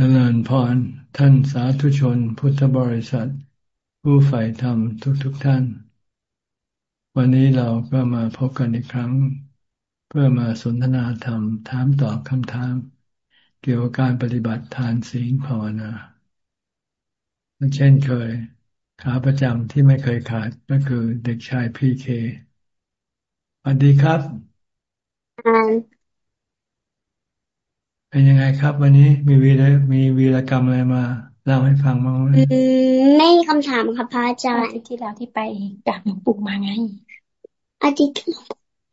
เจริญพร ท่านสาธุชนพุทธบริษัท ผู้ใฝ่ธรรมทุกๆทท่าน วันนี้เราก็มาพบกันอีกครั้ง เพื่อมาสนทนาธรรม ถามตอบคำถาม เกี่ยวกับการปฏิบัติทานศีลภาวนาเช่นเคย ขาประจำที่ไม่เคยขาดก็คือเด็กชายพีเคสวัสดีครับ เป็นยังไงครับ วันนี้มีวีรมีวีรกรรมอะไรมาเล่าให้ฟังบ้างไหมไม่มีคำถามครับพระอาจารย์ที่เราที่ไปกราบหลวงปู่มาไง อาทิตย์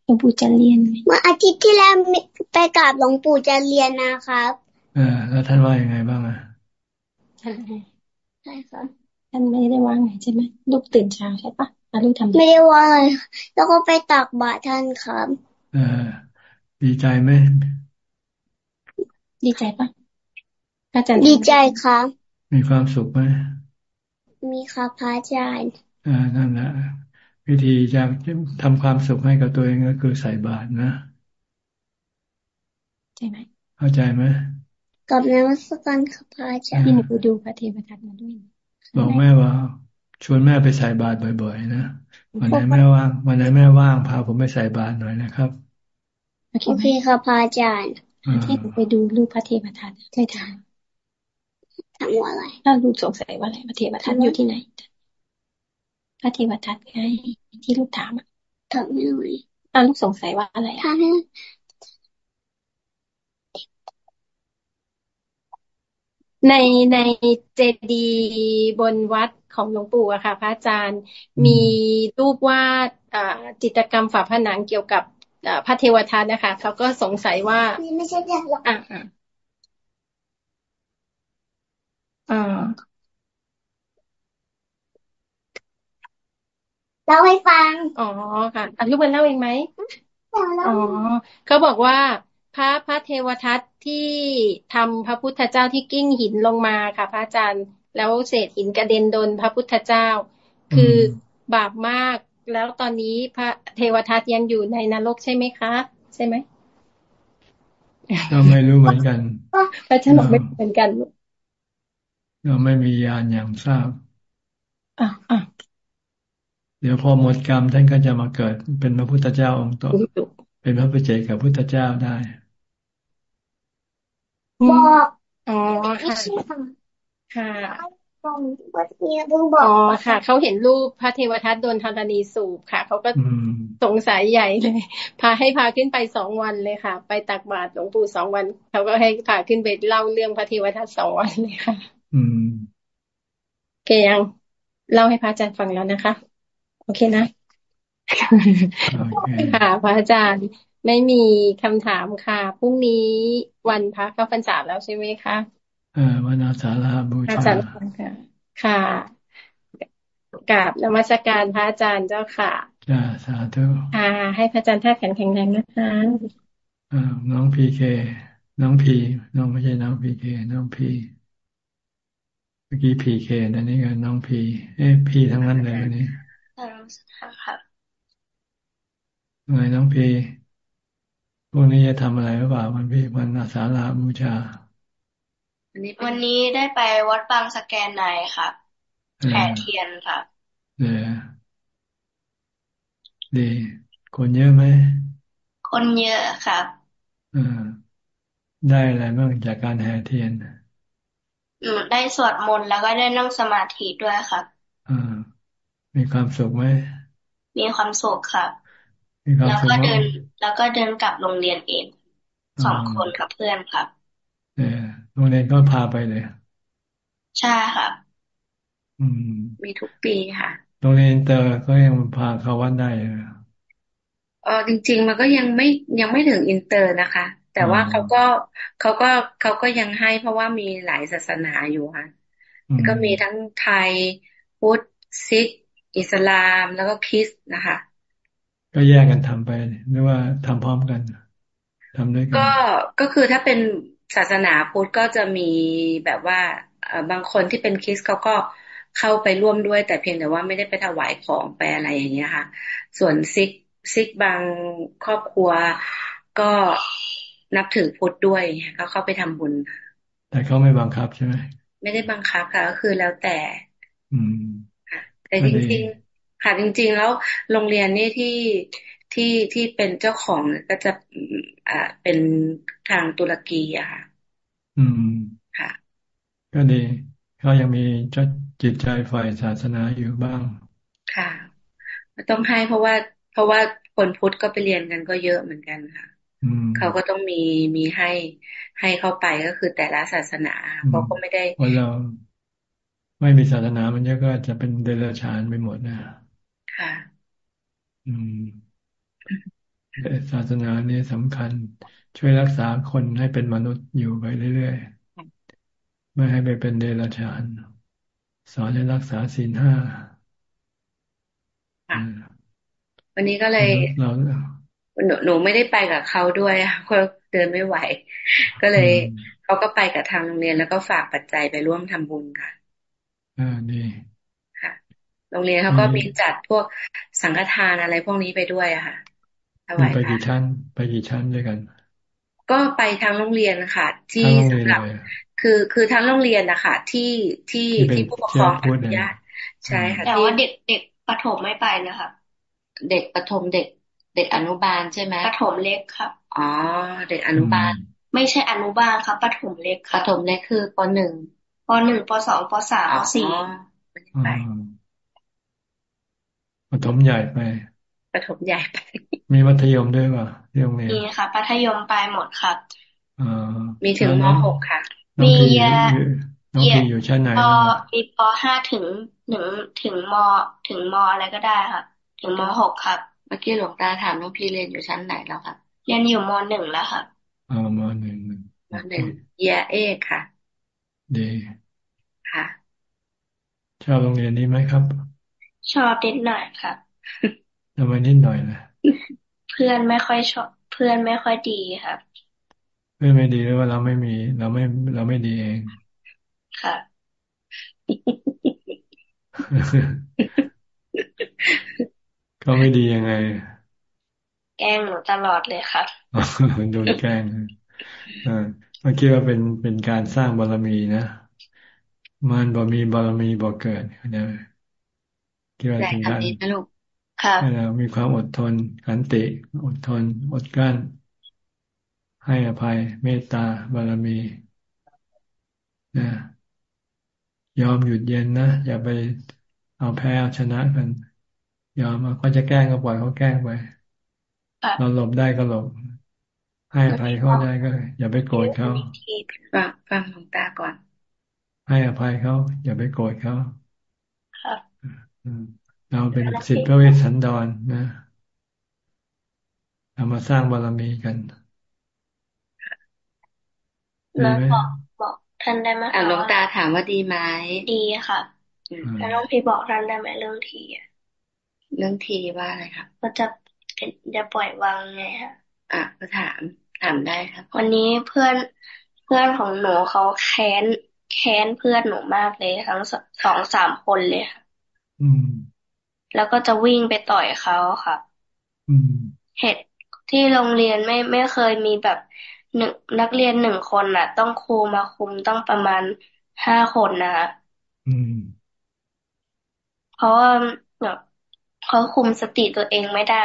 หลวงปู่จะเรียนเมื่ออาทิตย์ที่แล้วไปกราบหลวงปู่จะเรียนนะครับเออแล้วท่านว่ายังไงบ้างอะใช่ใช่ครับท่านไม่ได้ว่าไงใช่ไหมลูกตื่นเช้าใช่ปะลูกทำไม่ได้ว่าเลยแล้วก็ไปตักบาตรท่านครับ เออดีใจไหม ดีใจปะอาจารย์ดีใจครับ มีความสุขไหมมีครับพระอาจารย์อ่านั่นแหละวิธีจะทำความสุขให้กับตัวเองก็คือใส่บาตรนะใช่ไหมเข้าใจไหมกับนมัสการครับพระอาจารย์ที่หนูดูพระเทวทัตมาด้วยบอกแม่ว่า ชวนแม่ไปใส่บาตรบ่อยๆนะวันไหนแม่ว่างวันไหนแม่ว่างพาผมไปใส่บาตรหน่อยนะครับโอเคครับพระอาจารย์ ที่ไปดูรูปพระเทวทัตเคยถามถามว่าอะไรถ้าลูกสงสัยว่าอะไรพระเทวทัตอยู่ที่ไหนพระเทวทัตไงที่ลูกถามอะถามไม่รู้อ่าลูกสงสัยว่าอะไรอะในในเจดีย์บนวัดของหลวงปู่อะค่ะ พระอาจารย์มีรูปวาดจิตรกรรมฝาผนังเกี่ยวกับ พระเทวทัตนะคะเขาก็สงสัยว่าไม่ใช่หรอกอ่าอ่าอ่าเล่าให้ฟัง อ๋อค่ะอนุบันเล่าเองไหมอ๋อเขาบอกว่า พระพระเทวทัตที่ทำพระพุทธเจ้าที่กิ้งหินลงมาค่ะ พระอาจารย์ แล้วเศษหินกระเด็นโดนพระพุทธเจ้า คือบาปมาก แล้วตอนนี้พระเทวทัตยังอยู่ในนรกใช่ไหมคะ ใช่ไหมเราไม่รู้เหมือนกันพระเจ้าบอกไม่เหมือนกัน เราไม่มียานอย่างทราบอ่าอ่าเดี๋ยวพอหมดกรรมท่านก็จะมาเกิดเป็นพระพุทธเจ้าองค์ต่อเป็นพระปเจกับพุทธเจ้าได้บอกอ๋อค่ะค่ะ เพิ่งบอกอ๋อค่ะเขาเห็นรูปพระเทวทัตโดนธรณีสูบค่ะเขาก็สงสัยใหญ่เลย พาให้พาขึ้นไปสองวันเลยค่ะ ไปตักบาตรหลวงปู่สองวันเขาก็ให้พาขึ้นไปเล่าเรื่องพระเทวทัตสองวันเลยค่ะ อืมเกยังเล่าให้พระอาจารย์ฟังแล้วนะคะ โอเคนะค่ะพระอาจารย์ไม่มีคำถามค่ะพรุ่งนี้วันพระเข้าพรรษาแล้วใช่ไหมคะเออ วันอาสาฬหบูชาอาจารย์ค่ะค่ะกราบนมัสการพระอาจารย์เจ้าค่ะจ้าสาธุค่ะให้พระอาจารย์ท่าแข็งแข็งแรงนะคะอ่าน้องพีเค น้องพี น้องไม่ใช่น้องพีเค น้องพีเมื่อกี้พีเคนั่นนี่ก็น้องพี เอ๊ะพีทั้งนั้นเลยวันนี้ค่ะไงน้องพีพวกนี้จะทำอะไรหรือเปล่าวันพี่วันอาสาฬบูชา วันนี้ได้ไปวัดบางสแกนในค่ะแผ่เทียนค่ะเออดี คนเยอะไหม คนเยอะครับอได้อะไรบ้างจากการแห่เทียนได้สวดมนต์แล้วก็ได้นั่งสมาธิด้วยครับอ่ามีความสุขไหม มีความสุขครับ แล้วก็เดิน แล้วก็เดินกลับโรงเรียนเองสองคนกับเพื่อนครับเออ โรงเรียนก็พาไปเลย ใช่ค่ะ อืม มีทุกปีค่ะ โรงเรียนเตอร์ก็ยังพาเขาวัดได้เออจริง ๆ มันก็ยังไม่ยังไม่ถึงอินเตอร์นะคะ แต่ว่าเขาก็เขาก็เขาก็ยังให้เพราะว่ามีหลายศาสนาอยู่ค่ะ ก็มีทั้งไทยพุทธซิกข์ อิสลาม แล้วก็คริสต์นะคะ ก็แยกกันทำไปหรือว่าทำพร้อมกันทำด้วยกันก็ก็คือถ้าเป็น ศาสนาพุทธก็จะมีแบบว่าบางคนที่เป็นคริสต์เขาก็เข้าไปร่วมด้วย แต่เพียงแต่ว่าไม่ได้ไปถวายของไปอะไรอย่างเงี้ยค่ะ ส่วนซิกซิกบางครอบครัวก็นับถือพุทธด้วยก็เข้าไปทำบุญทแต่เขาไม่บังคับใช่ไหมไม่ได้บังคับค่ะ ก็คือแล้วแต่ อืมค่ะแต่จริง ๆ ค่ะจริง ๆ แล้วโรงเรียนนี่ที่ ที่ที่เป็นเจ้าของก็จะอ่าเป็นทางตุรกีอะค่ะ อืมค่ะ ก็ดีเขายังมีจิตใจฝ่ายศาสนาอยู่บ้าง ค่ะต้องให้เพราะว่า เพราะว่าคนพุทธก็ไปเรียนกันก็เยอะเหมือนกันค่ะเขาก็ต้องมีมีให้ให้เข้าไปก็คือแต่ละศาสนาเขาก็ไม่ได้พอเราไม่มีศาสนามันเยอะก็จะเป็นเดรัจฉานไปหมดนะค่ะ อืม ศาสนานี่สำคัญ ช่วยรักษาคนให้เป็นมนุษย์อยู่ไปเรื่อยๆ ไม่ให้ไปเป็นเดรัจฉาน สอนให้รักษาศีลห้าวันนี้ก็เลยเราหนูหนูไม่ได้ไปกับเขาด้วยเพราะเดินไม่ไหว ก็เลยเขาก็ไปกับทางโรงเรียนแล้วก็ฝากปัจจัยไปร่วมทำบุญค่ะอ่าดีค่ะ โรงเรียนเขาก็มีจัดพวกสังฆทานอะไรพวกนี้ไปด้วยอะค่ะ ไปกี่ชั้น ไปกี่ชั้นด้วยกัน ก็ไปทางโรงเรียนค่ะ ที่สำหรับ คือคือทั้งโรงเรียนนะคะที่ที่ที่ผู้ปกครองอนุญาตใช่ค่ะแต่ว่าเด็กเด็กประถมไม่ไปนะคะเด็กประถมเด็ก เด็กอนุบาลใช่ไหมประถมเล็กครับอ๋อเด็กอนุบาล ไม่ใช่อนุบาลครับประถมเล็กประถมเล็กคือปหนึ่งปหนึ่งปสองปสามปสี่ไปประถมใหญ่ไป ประถมใหญ่ไป มีมัธยมด้วยป่ะที่โรงเรียนมีค่ะมัธยมไปหมดครับมีถึงมหกค่ะ มีเยน้องพีอยู่ชั้นไหนมีปห้าถึงหนึ่งถึงมถึงมอะไรก็ได้ค่ะ ถึงมหกครับ เมื่อกี้หลวงตาถามน้องพี่เรียนอยู่ชั้นไหนแล้วครับเรียนอยู่มหนึ่งแล้วค่ะอ๋อมหนึ่งมหนึ่งเยเอกค่ะ ดีค่ะชอบโรงเรียนนี้ไหมครับ ชอบนิดหน่อยครับ ทำไมนิดหน่อยนะเพื่อนไม่ค่อยชอบ เพื่อนไม่ค่อยดีครับเพื่อนไม่ดีหรือว่าเราไม่มี เราไม่เราไม่ดีเอง ค่ะ ก็ไม่ดียังไง แกล้งหนูตลอดเลยครับโดนแกล้งอ่าเมื่อกี้ว่าเป็นเป็นการสร้างบารมีนะมันบ่มีบารมีบ่เกิดนะคิดว่าเป็นการให้เรา มีความอดทนขันติ อดทน อดกลั้น ให้อภัยเมตตาบารมีนะยอมหยุดเย็นนะอย่าไปเอาแพ้เอาชนะกัน ยอมเขาจะแกล้งก็ปล่อยเขาแกล้งไปเราหลบได้ก็หลบให้อภัยเขาได้ก็ อย่าไปโกรธเขาฟังฟังหลวงตาก่อน ให้อภัยเขาอย่าไปโกรธเขา เราเป็นสิทธิพระเวสสันดรนะเรามาสร้างบารมีกันแล้วบอกบอกท่านได้ไหมหลวงตาถามว่าดีไหมดีค่ะแล้วน้องพี่บอกท่านได้ไหมเรื่องทีเรื่องทีว่าอะไรครับก็จะจะปล่อยวางไงคะอะก็ถามถามได้ครับ วันนี้เพื่อนเพื่อนของหนูเขาแค้นแค้นเพื่อนหนูมากเลยทั้งสองสามคนเลยค่ะ อืม แล้วก็จะวิ่งไปต่อยเขาค่ะอืมเหตุที่โรงเรียนไม่ไม่เคยมีแบบหนึ่งนักเรียนหนึ่งคนน่ะ ต้องครูมาคุมต้องประมาณห้าคนนะคะอืมเพราะว่าแบบเขาคุมสติตัวเองไม่ได้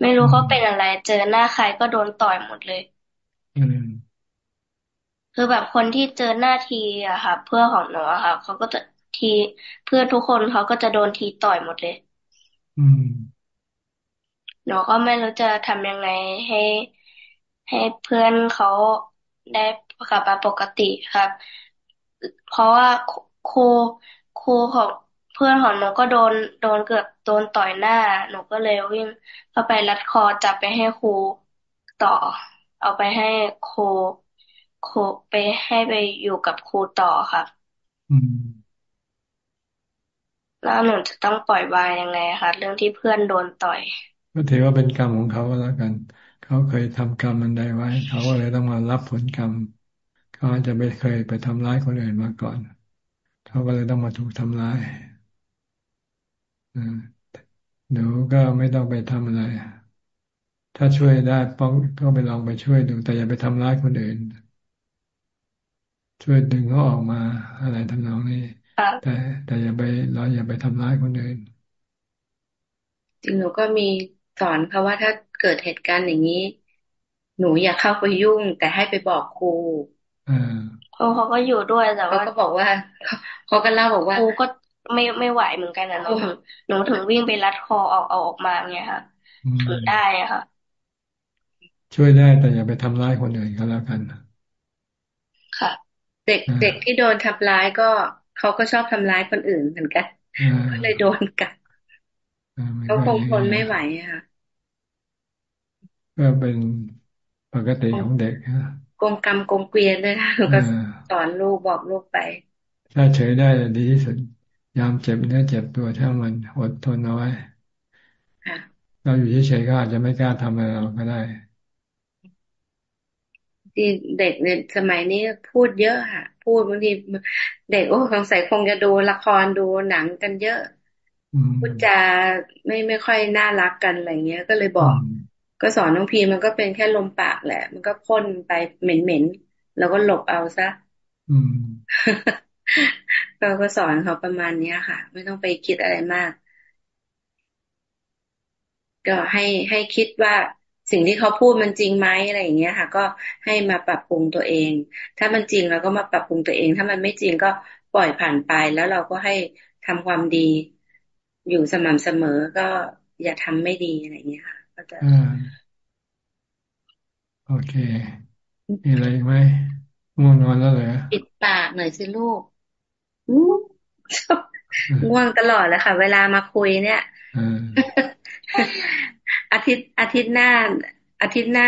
ไม่รู้เขาเป็นอะไร เจอหน้าใครก็โดนต่อยหมดเลย อืมคือแบบคนที่เจอหน้าทีอะค่ะ เพื่อของหนูอะค่ะเขาก็จะทีเพื่อทุกคนเขาก็จะโดนทีต่อยหมดเลยอืม หนูก็ไม่รู้จะทำยังไงให้ ให้เพื่อนเขาได้กลับมาปกติครับ เพราะว่าครูครูของเพื่อนของหนูก็โดนโดนเกือบโดนต่อยหน้า หนูก็เลยวิ่งเข้าไปรัดคอจับไปให้ครูต่อ เอาไปให้ครูครูไปให้ไปอยู่กับครูต่อครับ อืม แล้วหนูจะต้องปล่อยวางยังไงคะเรื่องที่เพื่อนโดนต่อย ก็ถือว่าเป็นกรรมของเขาก็แล้วกัน เขาเคยทำกรรมมันใดไว้ เขาก็เลยต้องมารับผลกรรม เขาอาจจะไม่เคยไปทำร้ายคนอื่นมาก่อน เขาก็เลยต้องมาถูกทำร้ายหนูก็ไม่ต้องไปทำอะไร ถ้าช่วยได้ป้องก็ไปลองไปช่วยดูแต่อย่าไปทำร้ายคนอื่น ช่วยดึงเขาออกมาอะไรทำนองนี้ แต่แต่อย่าไปเราอย่าไปทำร้ายคนอื่นจริงหนูก็มีสอนเขาว่าถ้าเกิดเหตุการณ์อย่างนี้ หนูอย่าเข้าไปยุ่ง แต่ให้ไปบอกครูอ่าเขาก็อยู่ด้วยแต่ว่าเขาก็บอกว่าเขาก็เล่าบอกว่าครูก็ไม่ไม่ไหวเหมือนกันนะหนูถึงหนูถึงวิ่งไปรัดคอเอาเอาออกมาเงี้ยค่ะถือได้ค่ะ ช่วยได้แต่อย่าไปทำร้ายคนอื่นก็แล้วกันค่ะ เด็กเด็กที่โดนทำร้ายก็ เขาก็ชอบทำร้ายคนอื่นเหมือนกันก็เลยโดนกันเขาคงทนไม่ไหวอะก็เป็นปกติของเด็กนะกงกรรมกงเกวียนเลยนะก็สอนลูกบอกลูกไป ถ้าเฉยได้ดีที่สุดยามเจ็บเนื้อเจ็บตัวถ้ามันอดทนเอาไว้เราอยู่เฉยๆก็อาจจะไม่กล้าทำอะไรเราก็ได้ที่เด็กในสมัยนี้พูดเยอะค่ะ พูดบางทีเด็กโอ้สงสัยคงจะดูละครดูหนังกันเยอะพูดจาไม่ไม่ค่อยน่ารักกันอะไรเงี้ย ก็เลยบอก ก็สอนน้องพีมันก็เป็นแค่ลมปากแหละ มันก็พ่นไปเหม็นๆแล้วก็หลบเอาซะเราก็สอนเขาประมาณเนี้ยค่ะ ไม่ต้องไปคิดอะไรมาก ก็ให้ให้คิดว่า สิ่งที่เขาพูดมันจริงไหมอะไรอย่างเงี้ยค่ะ ก็ให้มาปรับปรุงตัวเอง ถ้ามันจริงเราก็มาปรับปรุงตัวเอง ถ้ามันไม่จริงก็ปล่อยผ่านไปแล้วเราก็ให้ทำความดี อยู่สม่ำเสมอก็อย่าทำไม่ดีอะไรอย่างเงี้ยค่ะก็จะโอเคมีอะไรไหมง่วงนอนแล้วเหรอปิดปากหน่อยสิลูกง่วงตลอดเลยค่ะ เวลามาคุยเนี่ย อาทิตย์อาทิตย์หน้า อาทิตย์หน้า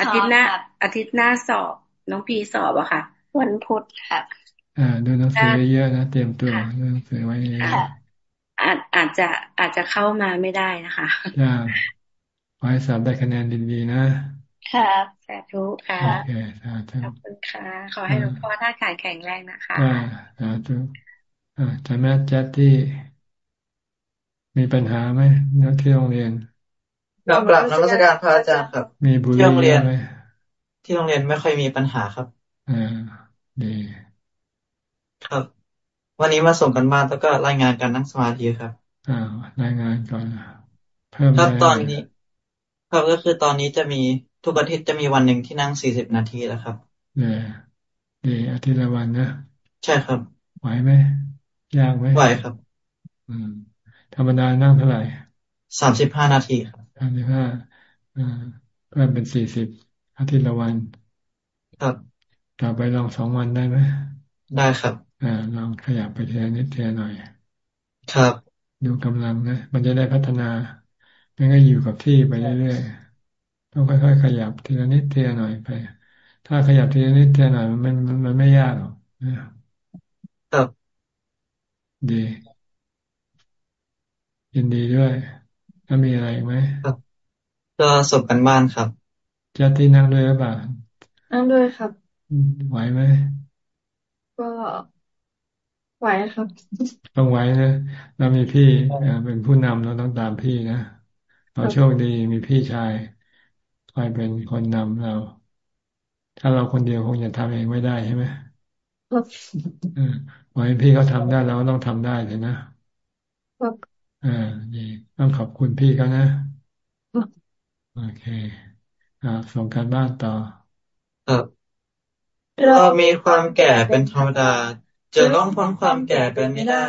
อาทิตย์หน้า อาทิตย์หน้าสอบ น้องพีสอบอะค่ะ วันพุธค่ะอ่าดูหนังสือเยอะนะเตรียมตัวดูหนังสือไว้เยอะอาจอาจจะอาจจะเข้ามาไม่ได้นะคะจ้าขอให้สอบได้คะแนนดีๆนะค่ะสาธุค่ะโอเคสาธุขอบคุณค่ะ ขอให้หลวงพ่อท่าขายแข็งแรงนะคะอ่าสาธุอ่าจะแม่แจ๊ที่มีปัญหาไหมนักที่โรงเรียน กลับกลับนมัสการพระอาจารย์ครับ มีบุที่โรงเรียน ที่โรงเรียนไม่ค่อยมีปัญหาครับอ่าดีครับ วันนี้มาส่งกันบ้านแล้วก็รายงานการนั่งสมาธิครับอ่ารายงานก่อนเพิ่มครับตอนนี้ครับก็คือตอนนี้จะมีทุกอาทิตย์จะมีวันหนึ่งที่นั่งสี่สิบนาทีแล้วครับเนี่ยดีอาทิตย์ละวันนะใช่ครับ ไหวไหมยากไหมไหวครับ อืม ธรรมดานั่งเท่าไหร่สามสิบห้านาทีครับ สามสิบห้าอ่าเพิ่มเป็นสี่สิบอาทิตย์ละวัน ครับต่อไปลองสองวันได้ไหมได้ครับอ่าลองขยับไปเทีนิดเทีหน่อย ครับดูกำลังนะมันจะได้พัฒนาไม่งั้นอยู่กับที่ไปเรื่อยๆต้องค่อยๆขยับทีละนิดทีละหน่อยไป ถ้าขยับทีละนิดทีละหน่อยมันมันมันไม่ยากหรอกครับดียินดีด้วย ถ้ามีอะไรไหมครับก็สบกันบ้านครับ จะที่นั่งด้วยหรือเปล่านั่งด้วยครับ ไหวไหมก็ไหวครับ ต้องไหวนะ เรามีพี่เป็นผู้นำเราต้องตามพี่นะเราโชคดีมีพี่ชายคอยเป็นคนนำเรา ถ้าเราคนเดียวคงจะทำเองไม่ได้ใช่ไหมครับพอให้พี่เขาทำได้เราก็ต้องทำได้เลยนะครับ อ่าดีต้องขอบคุณพี่เขานะโอเค อ่าส่งการบ้านต่อครับเรามีความแก่เป็นธรรมดา จะล่องพ้นความแก่เป็นไม่ได้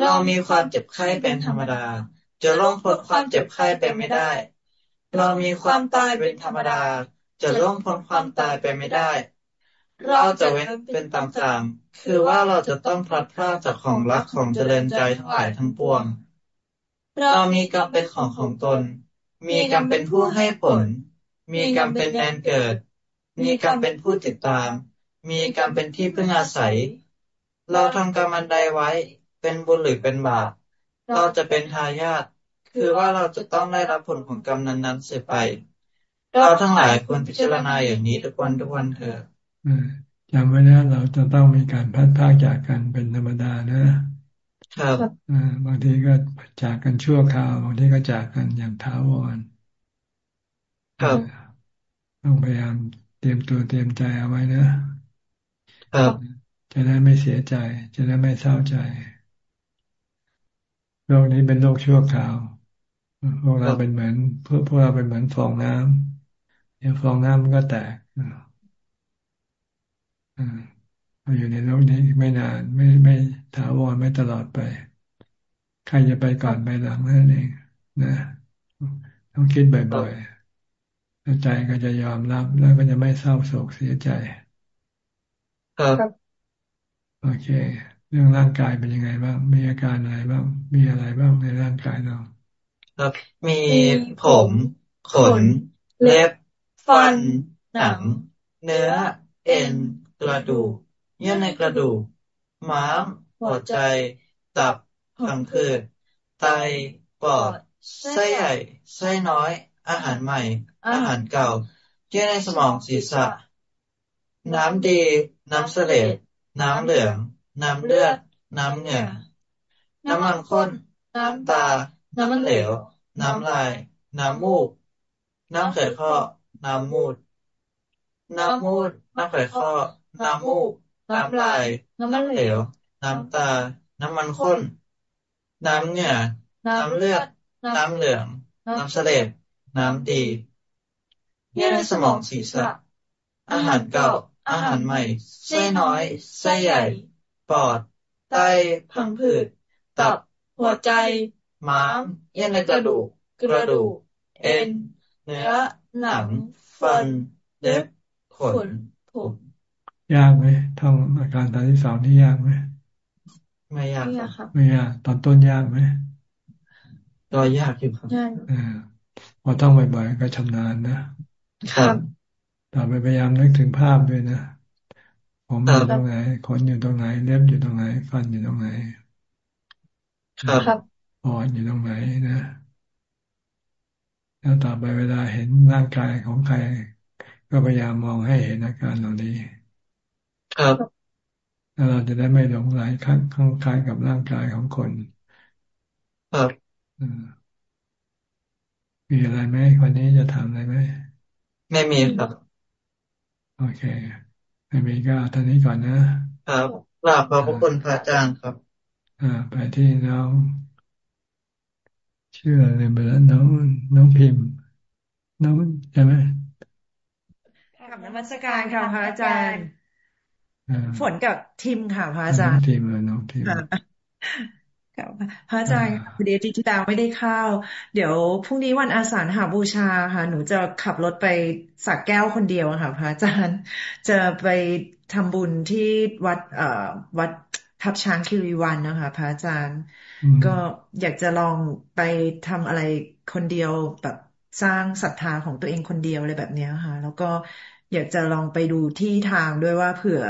เรามีความเจ็บไข้เป็นธรรมดา จะล่องพ้นความเจ็บไข้เป็นไม่ได้ เรามีความตายเป็นธรรมดา จะล่องพ้นความตายเป็นไม่ได้ เราจะเว้นเป็นต่างๆคือว่าเราจะต้องพลัดพรากจากของรักของเจริญใจทั้งหลายทั้งปวง เรามีกรรมเป็นของของตน มีกรรมเป็นผู้ให้ผล มีกรรมเป็นแดนเกิด มีกรรมเป็นผู้ติดตาม มีกรรมเป็นที่พึ่งอาศัย เราทำกรรมอันใดไว้ เป็นบุญหรือเป็นบาป เราจะเป็นทายาท คือว่าเราจะต้องได้รับผลของกรรมนั้นๆเสียไป เราทั้งหลายควรพิจารณาอย่างนี้ทุกวันทุกวันเถอะจำไว้นะเราจะต้องมีการพัดพากจากกันเป็นธรรมดานะ ครับบางทีก็จากกันชั่วคราวบางทีก็จากกันอย่างท้าวรครับต้องพยายามเตรียมตัวเตรียมใจเอาไว้นะครับจะได้ไม่เสียใจ จะได้ไม่เศร้าใจโลกนี้เป็นโลกชั่วคราว พวกเราเป็นเหมือนพวกพวกเราเป็นเหมือนฟองน้ำเดี๋ยวฟองน้ำมันก็แตก เราอยู่ในโลกนี้ไม่นานไม่ไม่ถาวรไม่ตลอดไป ใครจะไปก่อนไปหลังนั่นเองนะต้องคิดบ่อยๆแล้วใจก็จะยอมรับแล้วก็จะไม่เศร้าโศกเสียใจ ครับ โอเค เรื่องร่างกายเป็นยังไงบ้าง มีอาการอะไรบ้าง มีอะไรบ้างในร่างกายเราครับมีผม ขน เล็บ ฟัน หนัง เนื้อ เอ็น กระดูก เยื่อในกระดูก ม้ามหัวใจ ตับพังผืดไตปอดไส้ใหญ่ไส้น้อย อาหารใหม่ อาหารเก่าเยื่อในสมองศีรษะ น้ำดี น้ำเสลดน้ำเหลือง น้ำเลือด น้ำเหงื่อน้ำมันข้น น้ำตา น้ำมันเหลว น้ำลาย น้ำมูก น้ำไขข้อน้ำมูด น้ำมูด น้ำไขข้อน้ำมูก น้ำลาย น้ำมันเหลว น้ำตา น้ำมันข้น น้ำเหงื่อน้ำเลือด น้ำเหลือง น้ำเสลดน้ำดีเยื่อในสมองศีรษะ อาหารเก่า อาหารใหม่ ไส้น้อย ไส้ใหญ่ ปอด ไต พังผืด ตับ หัวใจ ม้าม เยื่อในกระดูก กระดูก เอ็น เนื้อ หนัง ฟัน เล็บ ขน ผม ยากไหมท่องอาการตอนที่สองที่ยากไหมไม่ยากไม่ยากตอนต้นยากไหมก็ยากอยู่ครับพอต้องบ่อยๆก็ชำนาญนะครับต่อไปพยายามนึกถึงภาพด้วยนะผมอยู่ตรงไหนขนอยู่ตรงไหน เล็บอยู่ตรงไหน ฟันอยู่ตรงไหนครับปอดอยู่ตรงไหนนะแล้วต่อไปเวลาเห็นร่างกายของใคร ก็พยายามมองให้เห็นอาการเหล่านี้ ครับแล้วเราจะได้ไม่หลงไหลข้างข้างคายกับร่างกายของคน ครับมีอะไรไหมวันนี้จะถามอะไรไหมไม่มีครับ โอเค ไม่มีก็ท่านี้ก่อนนะครับกราบขอบพระคุณพระอาจารย์ครับ อ่า ไปที่น้องชื่ออะไรไปแล้วน้องน้องพิมพ์ น้องใช่ไหมกับนมัสการค่ะพระอาจารย์ ฝนกับทิมค่ะพระอาจารย์ทิมน้องทิมกับพระอาจารย์พอดีที่ที่ตาไม่ได้เข้า เดี๋ยวพรุ่งนี้วันอาสาฬหาบูชาค่ะ หนูจะขับรถไปสักแก้วคนเดียวค่ะ พระอาจารย์ จะไปทำบุญที่วัดเอ่อวัดทับช้างคิริวันนะคะ พระอาจารย์ ก็อยากจะลองไปทำอะไรคนเดียวแบบสร้างศรัทธาของตัวเองคนเดียวอะไรแบบนี้ค่ะ แล้วก็ อยากจะลองไปดูที่ทางด้วยว่าเผื่อ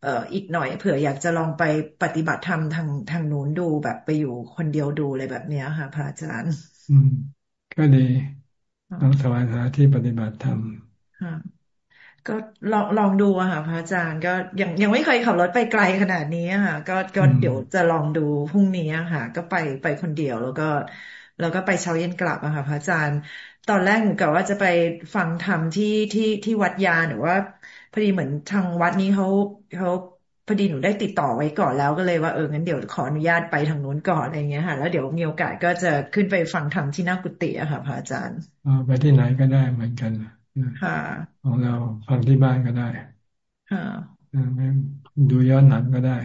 เอ่ออีกหน่อย เผื่ออยากจะลองไปปฏิบัติธรรมทางทางนู้นดูแบบไปอยู่คนเดียวดูอะไรแบบเนี้ยค่ะพระอาจารย์ อืม ก็ดีต้องสวายหาที่ปฏิบัติธรรมก็ลองลองดูอะค่ะพระอาจารย์ก็ยังยังไม่เคยขับรถไปไกลขนาดนี้ค่ะ ก็ก็เดี๋ยวจะลองดูพรุ่งนี้ค่ะ ก็ไปไปคนเดียวแล้วก็ แล้วก็ไปเช้าเย็นกลับอะค่ะพระอาจารย์ ตอนแรกหนูกะว่าจะไปฟังธรรมที่ที่ที่วัดยาหรือว่าพอดีเหมือนทางวัดนี้เขาเขาพอดีหนูได้ติดต่อไว้ก่อนแล้วก็เลยว่าเอองั้นเดี๋ยวขออนุญาตไปทางนู้นก่อนอะไรเงี้ยค่ะ แล้วเดี๋ยวมีโอกาสก็จะขึ้นไปฟังธรรมที่นากุติอะค่ะพระอาจารย์ไปที่ไหนก็ได้เหมือนกันค่ะของเราฟังที่บ้านก็ได้ค่ะดูย้อนหนังก็ได้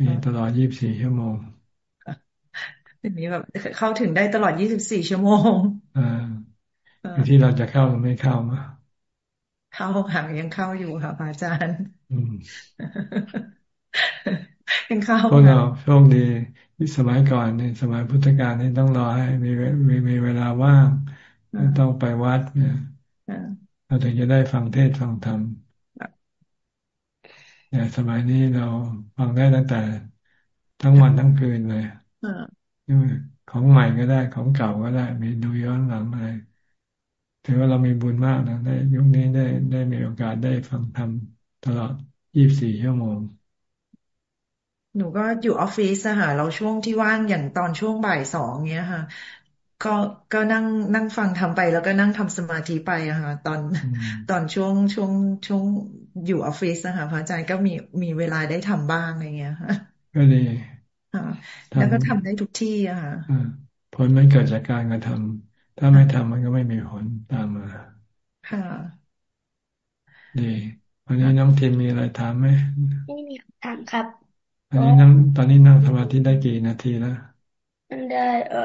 มีตลอดยี่บสี่ชั่วโมง เป็นนี้แบบเข้าถึงได้ตลอดยี่สิบสี่ชั่วโมงอ่าที่เราจะเข้าหรือไม่เข้ามาเข้าค่ะยังเข้าอยู่ค่ะอาจารย์ยังเข้าพวกเราโชคดีสมัยก่อนในสมัยพุทธกาลนี่ต้องรอให้มีมีมีเวลาว่างต้องไปวัดเนี่ยเราถึงจะได้ฟังเทศฟังธรรมเนี่ยสมัยนี้เราฟังได้ตั้งแต่ ทั้งวันทั้งคืนเลย ของใหม่ก็ได้ ของเก่าก็ได้ มีดูย้อนหลังอะไรถือว่าเรามีบุญมากนะได้ยุคนี้ได้ได้มีโอกาสได้ฟังธรรมตลอดยี่บสี่ชั่วโมง หนูก็อยู่ออฟฟิศอะค่ะเราช่วงที่ว่างอย่างตอนช่วงบ่ายสองเนี้ยค่ะกก็ก็นั่งนั่งฟังทำไป แล้วก็นั่งทำสมาธิไปอะค่ะ ตอนตอนช่วงช่วงช่วงอยู่ออฟฟิศนะคะพระอาจารย์ก็มีมีเวลาได้ทำบ้างอะไรเงี้ยค่ะก็ดี แล้วก็ทำได้ทุกที่อะค่ะผลมันเกิดจากการกระทำถ้าไม่ทำมันก็ไม่มีผลตามมาค่ะดีวันนี้น้องทีมมีอะไรถามไหมไม่มีถามครับตอนนี้นั่งตอนนี้นั่งสมาธิได้กี่นาทีแล้วนั่งได้เออ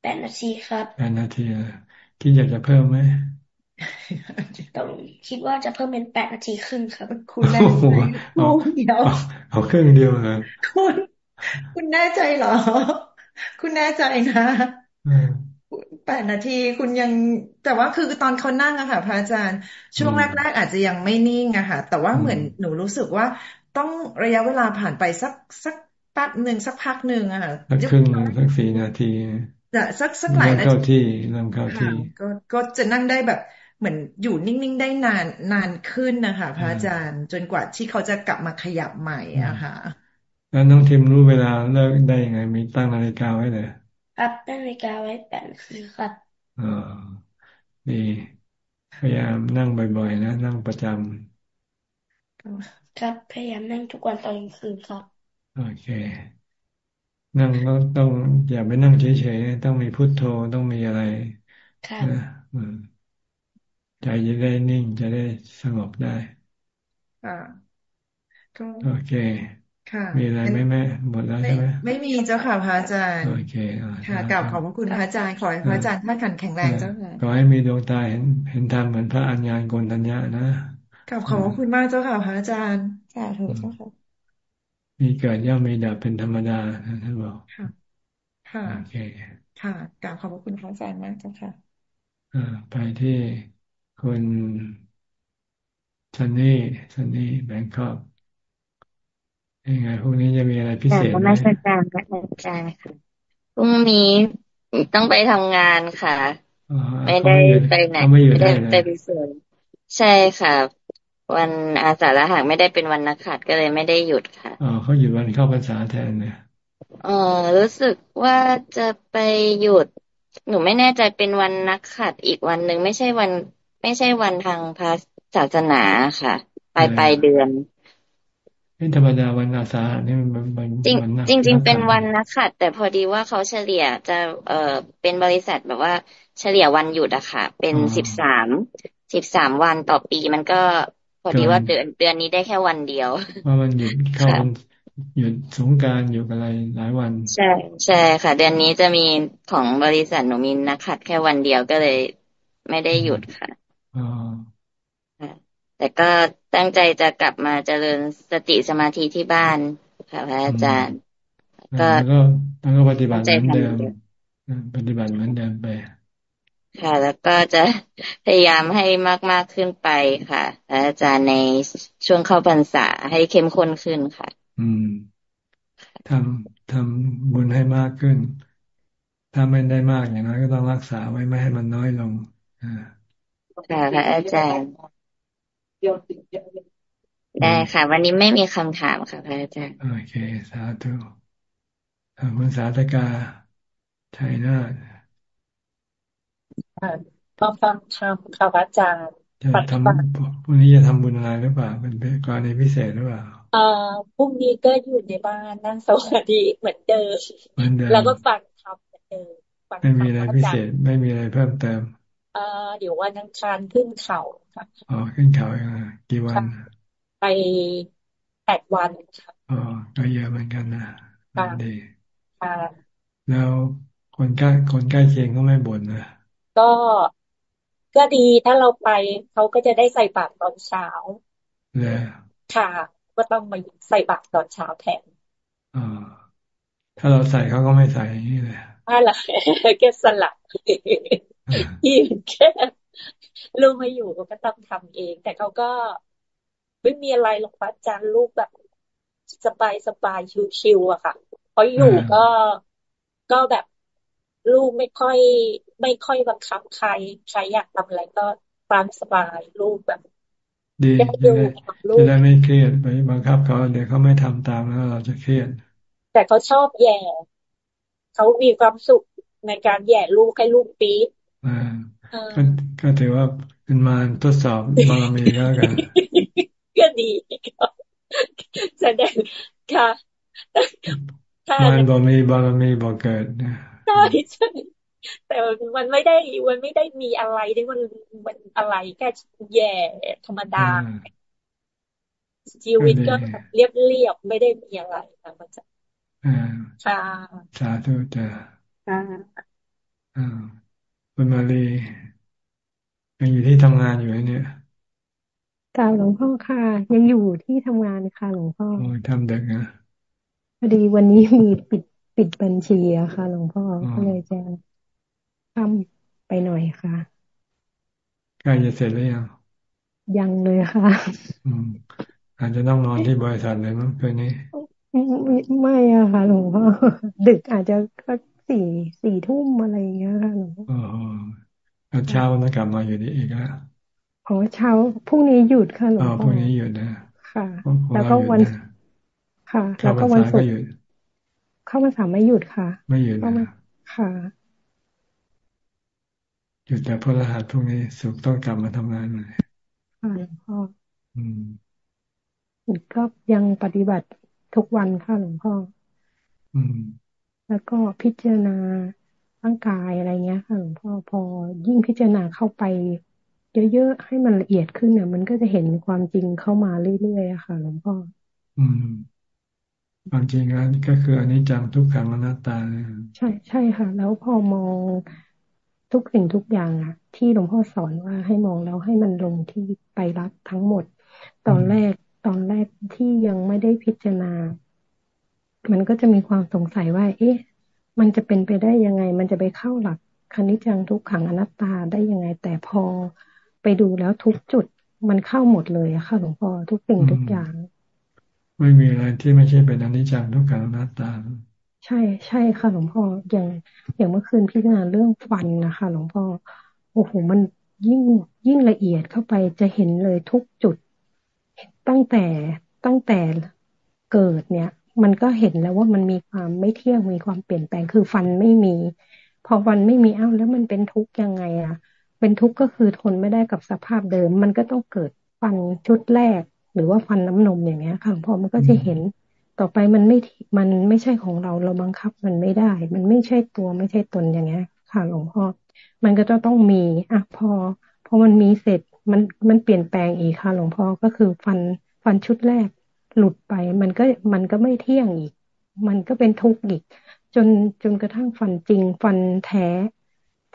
แปดนาทีครับแปดนาทีคิดอยากจะเพิ่มไหมต้องคิดว่าจะเพิ่มเป็นแปดนาทีครึ่งครับคุณแน่ใจเดียวเอาครึ่งเดียวเลยคุณ คุณแน่ใจเหรอ คุณแน่ใจนะแปดนาทีคุณยังแต่ว่าคือตอนเขานั่งอะค่ะพระอาจารย์ ช่วงแรกๆอาจจะยังไม่นิ่งอะค่ะ แต่ว่าเหมือนหนูรู้สึกว่าต้องระยะเวลาผ่านไปสักสักแป๊บหนึ่งสักพักหนึ่งอะค่ะสักครึ่งสักสี่นาทีจะสักสักหลายนาทีเข้าที่เริ่มเข้าที่ก็ก็จะนั่งได้แบบเหมือนอยู่นิ่งๆได้นานนานขึ้นนะคะพระอาจารย์ จนกว่าที่เขาจะกลับมาขยับใหม่อะค่ะ แล้วน้องทิมรู้เวลาเลิกได้ยังไง มีตั้งนาฬิกาไว้เลยครับตั้งนาฬิกาไว้แปดนาทีครับอ๋อดี พยายามนั่งบ่อยๆ นะ นั่งประจำครับพยายามนั่งทุกวันตอนกลางคืนครับ โอเค นั่งต้องต้องอย่าไปนั่งเฉยๆ ต้องมีพุทโธต้องมีอะไรนะใจจะได้นิ่งจะได้สงบได้ค่ะโอเค ค่ะ มีอะไรไหมแม่หมดแล้วใช่ไหมไม่มีเจ้าค่ะพระอาจารย์โอเคค่ะกล่าวขอบพระคุณพระอาจารย์ขอให้พระอาจารย์ท่านขันแข็งแรงเจ้าค่ะขอให้มีดวงตาเห็นเห็นธรรมเหมือนพระอัญญาณโกนทัญญานะกล่าวขอบพระคุณมากเจ้าค่ะพระอาจารย์สาธุเจ้าค่ะมีเกิดย่อมมีดับเป็นธรรมดาท่านบอกค่ะ ค่ะโอเคค่ะกล่าวขอบพระคุณพระอาจารย์มากเจ้าค่ะอ่าไปที่คุณซันนี่ซันนี่แบงคอก ยังไงพรุ่งนี้จะมีอะไรพิเศษไหมไม่ใช่การไม่ใช่ค่ะพรุ่งนี้ต้องไปทำงานค่ะ ไม่ได้ไปไหนไม่ได้ไปพิเศษใช่ค่ะ วันอาสาฬหะไม่ได้เป็นวันนักขัดก็เลยไม่ได้หยุดค่ะอ๋อเขาหยุดวันเข้าพรรษาแทนเนี่ยเออรู้สึกว่าจะไปหยุด หนูไม่แน่ใจเป็นวันนักขัดอีกวันหนึ่งไม่ใช่วัน ไม่ใช่วันทางพระศาสนาค่ะ ปลายปลายเดือน เป็นธรรมดาวันอาสาเนี่ยมันมันจริงจริงจริงเป็นวันนักขัดแต่พอดีว่าเขาเฉลี่ยจะเอ่อเป็นบริษัทแบบว่าเฉลี่ยวันหยุดอะค่ะ เป็นสิบสามสิบสามวันต่อปีมันก็พอดีว่าเดือนเดือนนี้ได้แค่วันเดียวว่ามันหยุดเข้าหยุดสงการอยู่อะไรหลายวัน ใช่ใช่ค่ะ เดือนนี้จะมีของบริษัทหนูมีนักขัดแค่วันเดียวก็เลย ไม่ได้หยุดค่ะอ๋อ แต่ก็ตั้งใจจะกลับมาเจริญสติสมาธิที่บ้านค่ะพระอาจารย์ ก็ต้องก็ปฏิบัติเหมือนเดิมปฏิบัติเหมือนเดิมไป ค่ะ แล้วก็จะพยายามให้มากมากขึ้นไปค่ะพระอาจารย์ในช่วงเข้าพรรษาให้เข้มข้นขึ้นค่ะ อืมทำทำบุญให้มากขึ้น ถ้าไม่ได้มากอย่างน้อยก็ต้องรักษาไว้ไม่ให้มันน้อยลงอ่าค่ะพระอาจารย์ ได้ค่ะ วันนี้ไม่มีคำถามค่ะพระอาจารย์ โอเค สาธุคุณสาธกาชัยนาทต้อฟังคำค่ะพระอาจารย์จะทำวันนี้จะทำบุญอะไรหรือเปล่าเป็นกรณีพิเศษหรือเปล่าเอ่อพรุ่งนี้ก็อยู่ในบ้านนั่งสมาธิเหมือนเดิมแล้วก็ฟังธรรมเหมือนเดิมไม่มีอะไรพิเศษ ไม่มีอะไรเพิ่มเติม เอ่อเดี๋ยววันอังคารขึ้นเขาค่ะ อ๋อขึ้นเขาอะกี่วัน ไปแปดวันค่ะอ๋อก็เยอะเหมือนกันนะดีค่ะแล้วคนใกล้คนใกล้เคียงก็ไม่บ่นนะก็ก็ดีถ้าเราไปเขาก็จะได้ใส่บาตรตอนเช้าเลยค่ะก็ต้องมาใส่บาตรตอนเช้าแทนอ๋อถ้าเราใส่เขาก็ไม่ใส่นี่เลยอะไรแค่สลับที่แค่ ลูกไม่อยู่ก็ต้องทำเอง แต่เขาก็ไม่มีอะไรหรอกพระอาจารย์ลูกแบบสบายสบายชิวๆอะค่ะเพราะอยู่ก็ก็แบบลูกไม่ค่อย ไม่ค่อยบังคับใครใครอยากทำอะไรก็ตามสบายลูกแบบดีจะได้จะได้ไม่เครียดไปบังคับเขาเดี๋ยวเขาไม่ทำตามแล้วเราจะเครียด แต่เขาชอบแย่เขามีความสุขในการแย่ลูกให้ลูกปี๊ด ก็ถือว่าเป็นมาทดสอบบารมีก็กัน ก็ดีแสดงค่ะมันบารมีบารมีบอกเกิดนะใช่ใช่แต่มันไม่ได้มันไม่ได้มีอะไรที่มันมันอะไรแค่แย่ธรรมดาชีวิตก็เรียบเรียบไม่ได้มีอะไรนะมันจะค่ะสาธุจ้ะค่ะอ่า คุณมาลียังอยู่ที่ทำงานอยู่เนี่ยกล่าวหลวงพ่อค่ะ ยังอยู่ที่ทำงานค่ะ หลวงพ่อโอ้ยทำเด็กนะพอดีวันนี้มีปิดปิดบัญชีอะค่ะ หลวงพ่อก็เลยจะทำไปหน่อยค่ะใกล้จะเสร็จแล้วยังยังเลยค่ะอืมอาจจะต้องนอนที่บริษัทเลยมั้งคืนนี้ ไม่อะค่ะ หลวงพ่อดึกอาจจะก็ สี่สี่ทุ่มอะไรอย่างเงี้ยค่ะหลวงพ่ออ๋อเช้าวันกลับมาอยู่ดีอีกแล้วอ๋อเช้าพรุ่งนี้หยุดค่ะหลวงพ่อพรุ่งนี้หยุดนะค่ะ แล้วก็วัน ค่ะ แล้วก็วันศุกร์เข้ามาสามไม่หยุดค่ะ ไม่หยุดนะค่ะหยุดแต่พฤหัสพรุ่งนี้สุกต้องกลับมาทำงานใหม่ค่ะหลวงพ่ออืมก็ยังปฏิบัติทุกวันค่ะหลวงพ่อ อืม แล้วก็พิจารณาร่างกายอะไรเงี้ยค่ะหลวงพ่อพอยิ่งพิจารณาเข้าไป เยอะๆให้มันละเอียดขึ้นเนี่ย มันก็จะเห็นความจริงเข้ามาเรื่อยๆค่ะหลวงพ่อ อืมความจริงอันก็คืออันนี้จังทุกขังอนัตตาใช่ใช่ค่ะ แล้วพอมองทุกสิ่งทุกอย่างอะที่หลวงพ่อสอนว่าให้มองแล้วให้มันลงที่ไปรักทั้งหมด ตอนแรกตอนแรกที่ยังไม่ได้พิจารณา มันก็จะมีความสงสัยว่า เอ๊ะ มันจะเป็นไปได้ยังไง มันจะไปเข้าหลักคณิจังทุกขังอนัตตาได้ยังไง แต่พอไปดูแล้วทุกจุดมันเข้าหมดเลยอะค่ะหลวงพ่อทุกสิ่งทุกอย่าง ไม่มีอะไรที่ไม่ใช่เป็นอนิจจังทุกขังอนัตตา ใช่ใช่ค่ะหลวงพ่ออย่างอย่างเมื่อคืนพิจารณาเรื่องฟันนะคะ หลวงพ่อโอ้โหมันยิ่งยิ่งละเอียดเข้าไปจะเห็นเลยทุกจุด ตั้งแต่ตั้งแต่เกิดเนี่ย มันก็เห็นแล้วว่ามันมีความไม่เที่ยงมีความเปลี่ยนแปลงคือฟันไม่มี พอฟันไม่มีอ้าวแล้วมันเป็นทุกข์ยังไงอะ เป็นทุกข์ก็คือทนไม่ได้กับสภาพเดิม มันก็ต้องเกิดฟันชุดแรก หรือว่าฟันน้ำนมอย่างเงี้ยค่ะพอมันก็จะเห็นต่อไปมันไม่ มันไม่ใช่ของเราเราบังคับมันไม่ได้ มันไม่ใช่ตัวไม่ใช่ตนอย่างเงี้ยค่ะหลวงพ่อมันก็จะต้องมีอะพอพอมันมีเสร็จมันมันเปลี่ยนแปลงอีกค่ะหลวงพ่อก็คือฟันฟันชุดแรก หลุดไป มันก็มันก็ไม่เที่ยงอีก มันก็เป็นทุกข์อีก จนจนกระทั่งฟันจริงฟันแท้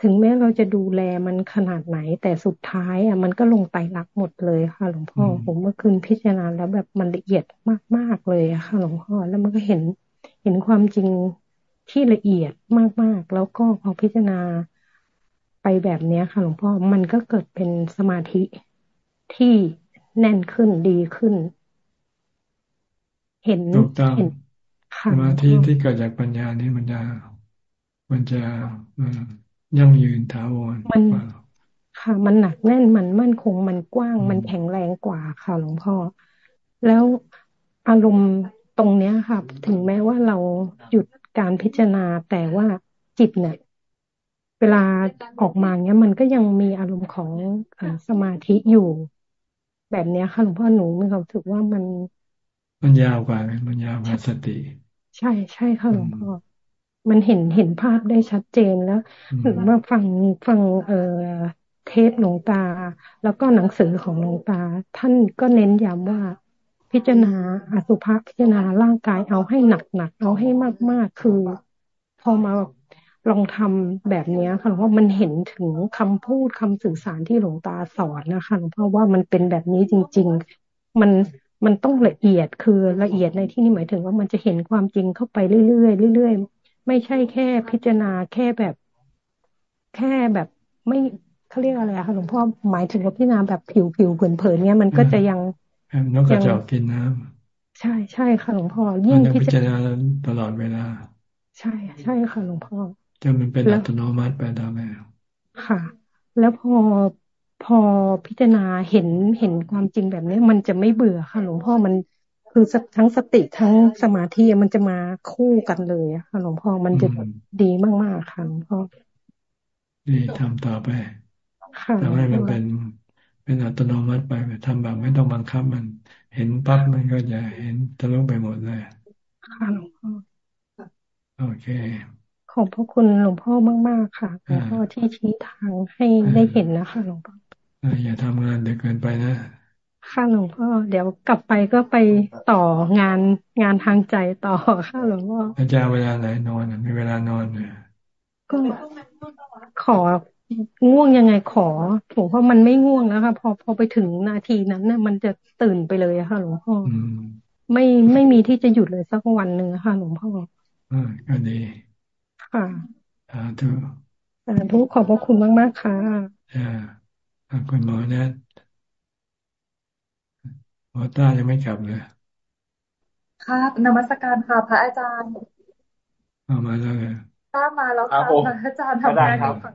ถึงแม้เราจะดูแลมันขนาดไหน แต่สุดท้ายอะมันก็ลงไตรักหมดเลยค่ะหลวงพ่อผมเมื่อคืนพิจารณาแล้วแบบมันละเอียดมากๆเลยอะค่ะหลวงพ่อแล้วมันก็เห็นเห็นความจริงที่ละเอียดมากๆ แล้วก็พอพิจารณาไปแบบนี้ค่ะหลวงพ่อมันก็เกิดเป็นสมาธิที่แน่นขึ้นดีขึ้น เห็นถูกต้องสมาธิที่เกิดจากปัญญานี่มันจะมันจะยั่งยืนถาวรมันค่ะ มันหนักแน่นมันมั่นคงมันกว้าง มันแข็งแรงกว่าค่ะหลวงพ่อ แล้วอารมณ์ตรงเนี้ยค่ะ ถึงแม้ว่าเราหยุดการพิจารณาแต่ว่าจิตเนี่ยเวลาออกมาเนี้ย มันก็ยังมีอารมณ์ของอสมาธิอยู่ แบบเนี้ยค่ะหลวงพ่อหนูมีความรู้สึกว่ามัน มันยาวกว่า มันยาวกว่าสติ ใช่ใช่ค่ะหลวงพ่อมันเห็นเห็นภาพได้ชัดเจนแล้วหรือว่าฟังฟังเอ่อเทปหลวงตา แล้วก็หนังสือของหลวงตา ท่านก็เน้นย้ำว่า พิจารณาอสุภะพิจารณาร่างกายเอาให้หนักหนักเอาให้มากมากคือ พอมาลองทำแบบนี้ค่ะหลวงพ่อมันเห็นถึงคำพูดคำสื่อสารที่หลวงตาสอนนะคะหลวงพ่อว่ามันเป็นแบบนี้จริง ๆ มัน มันต้องละเอียดคือละเอียดในที่นี้หมายถึงว่ามันจะเห็นความจริงเข้าไปเรื่อยๆเรื่อยๆไม่ใช่แค่พิจารณาแค่แบบ แค่แบบไม่เขาเรียกอะไรอะคะหลวงพ่อหมายถึงว่าพิจารณาแบบผิวๆเผินๆเนี้ยมันก็จะยังนกกระจอกกินน้ำใช่ใช่ค่ะหลวงพ่อยิ่งพิจารณาตลอดเวลา ใช่ ใช่ค่ะหลวงพ่อจะมันเป็นอัตโนมัติไปตามแม่ค่ะ แล้วพอ พอพิจารณาเห็นเห็นความจริงแบบนี้มันจะไม่เบื่อค่ะ หลวงพ่อมันคือทั้งสติทั้งสมาธิมันจะมาคู่กันเลยอะค่ะหลวงพ่อมันจะดีมากๆค่ะหลวงพ่อดีทำต่อไปทำให้มันเป็นเป็นอัตโนมัติไปทำแบบไม่ต้องบังคับมัน เห็นปั๊บมันก็จะเห็นทะลุไปหมดเลยค่ะหลวงพ่อโอเคขอบพระคุณหลวงพ่อมาก ๆ ค่ะหลวงพ่อที่ชี้ทางให้ได้เห็นนะคะหลวงพ่อ อย่าทำงานเด็กเกินไปนะค่ะหลวงพ่อเดี๋ยวกลับไปก็ไปต่องานงานทางใจต่อค่ะหลวงพ่ออาจารย์เวลาไหนนอนมีเวลานอนเนี่ยก็ของ่วงยังไงขอหลวงพ่อมันไม่ง่วงแล้วค่ะพอพอไปถึงนาทีนั้นเนี่ยมันจะตื่นไปเลยอะค่ะหลวงพ่อไม่ไม่มีที่จะหยุดเลยสักวันหนึ่งค่ะหลวงพ่ออ่าก็ดีค่ะสาธุสาธุขอบพระคุณมากมากค่ะอ่า คุณหมอเนี่ยหมอต้ายังไม่กลับเลยครับนมัสการค่ะ พระอาจารย์มามาแล้วเลยต้ามาแล้วค่ะพระอาจารย์ทำงานอยู่ฝั่ง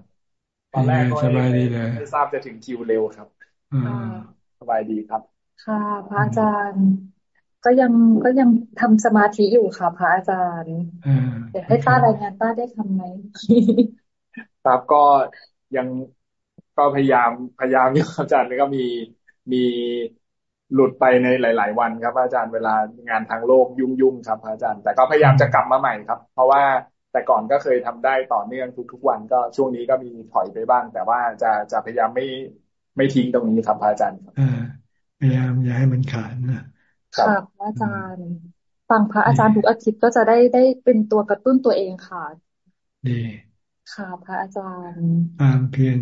ตอนแรกก็สบายดีเลยไม่ทราบจะถึงคิวเร็วครับสบายดีครับ ค่ะ พระอาจารย์ก็ยังก็ยังทำสมาธิอยู่ค่ะ พระอาจารย์เดี๋ยวให้ต้ารายงานต้าได้ทำไหมครับก็ยัง ก็พยายามพยายามอยู่อาจารย์ก็มีมีหลุดไปในหลาย ๆ วันครับอาจารย์เวลางานทางโลกยุ่งๆครับอาจารย์ แต่ก็พยายามจะกลับมาใหม่ครับ เพราะว่าแต่ก่อนก็เคยทำได้ต่อเนื่องทุก ๆ วันก็ช่วงนี้ก็มีถอยไปบ้าง แต่ว่าจะจะพยายามไม่ไม่ทิ้งตรงนี้ครับอาจารย์ครับพยายามอย่าให้มันขาดนะค่ะอาจารย์ฟังพระอาจารย์ทุกอาทิตย์ก็จะได้ได้เป็นตัวกระตุ้นตัวเองค่ะดีค่ะพระอาจารย์ความเพียร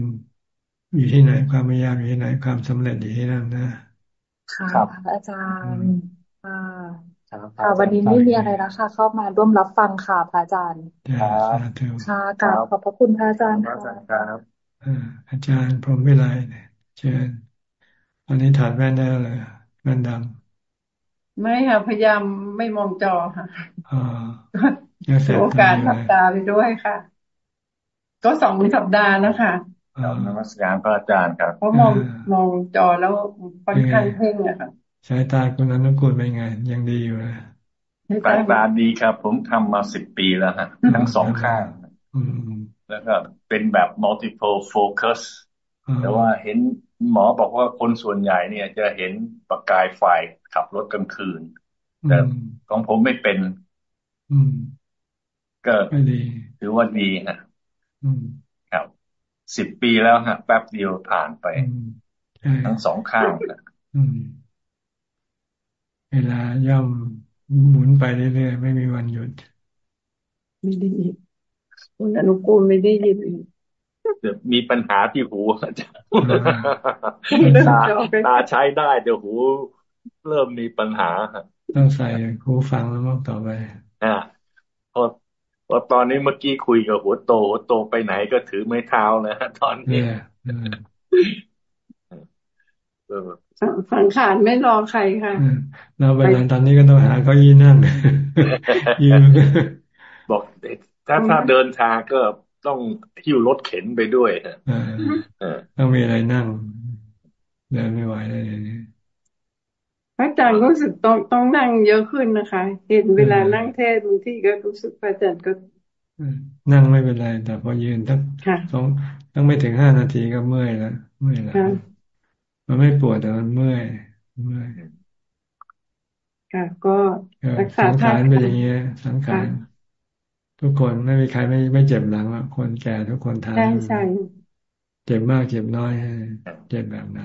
อยู่ที่ไหนความพยายามอยู่ที่ไหนความสำเร็จอยู่ที่นั่นนะค่ะพระอาจารย์ค่ะค่ะวันนี้ไม่มีอะไรแล้วค่ะ เข้ามาร่วมรับฟังค่ะพระอาจารย์ค่ะกราบขอบพระคุณพระอาจารย์ค่ะอาจารย์พรหมวิไลเชิญตอนนี้ถอดแว่นได้เลยแว่นดำไม่ค่ะพยายามไม่มองจอค่ะโอกาสทับตาไปด้วยค่ะ ก็สองสัปดาห์นะ คะนมัสการพระอาจารย์ครับเพราะมองมองจอแล้วค่อนข้างเพ่งอะค่ะสายตาคุณอนุกูลเป็นไง ยังดีอยู่นะสายตาดีครับ ผมทำมาสิบปีแล้วฮะทั้งสองข้างแล้วก็เป็นแบบ multiple focus แต่ว่าเห็นหมอบอกว่าคนส่วนใหญ่เนี่ย จะเห็นประกายไฟขับรถกลางคืน แต่ของผมไม่เป็นก็ถือว่าดีฮะครับ สิบปีแล้วฮะ แป๊บเดียวผ่านไป ทั้งสองข้างนะเวลาย่อมหมุนไปเรื่อยๆไม่มีวันหยุด ไม่ได้ยินคุณอนุกูลไม่ได้ยินจะมีปัญหาที่หูอาจารย์ตาตาใช้ได้แต่หู เริ่มมีปัญหาต้องใส่หูฟังแล้วมั้งต่อไปอ่าพอ พอตอนนี้เมื่อกี้คุยกับหัวโตหัวโตไปไหนก็ถือไม้เท้านะตอนนี้สังขารไม่รอใครค่ะเราเวลาตอนนี้ก็ต้องหาเก้าอี้นั่งยืนบอกถ้าถ้าเดินทางก็ต้องหิ้วรถเข็นไปด้วยต้องมีอะไรนั่งเดินไม่ไหวเลยนี่ พระอาจารย์ก็รู้สึกต้องต้องนั่งเยอะขึ้นนะคะ เห็นเวลานั่งเทศบางทีก็รู้สึกพระอาจารย์ก็นั่งไม่เป็นไร แต่พอยืนต้องต้องต้องไม่ถึงห้านาทีก็เมื่อยแล้วเมื่อยแล้วมันไม่ปวดแต่มันเมื่อยเมื่อยค่ะก็รักษาสังขารเป็นอย่างเงี้ยสังขารทุกคนไม่มีใครไม่ไม่เจ็บหลังอะคนแก่ทุกคนทานใช่ใช่เจ็บมากเจ็บน้อยเจ็บแบบไหน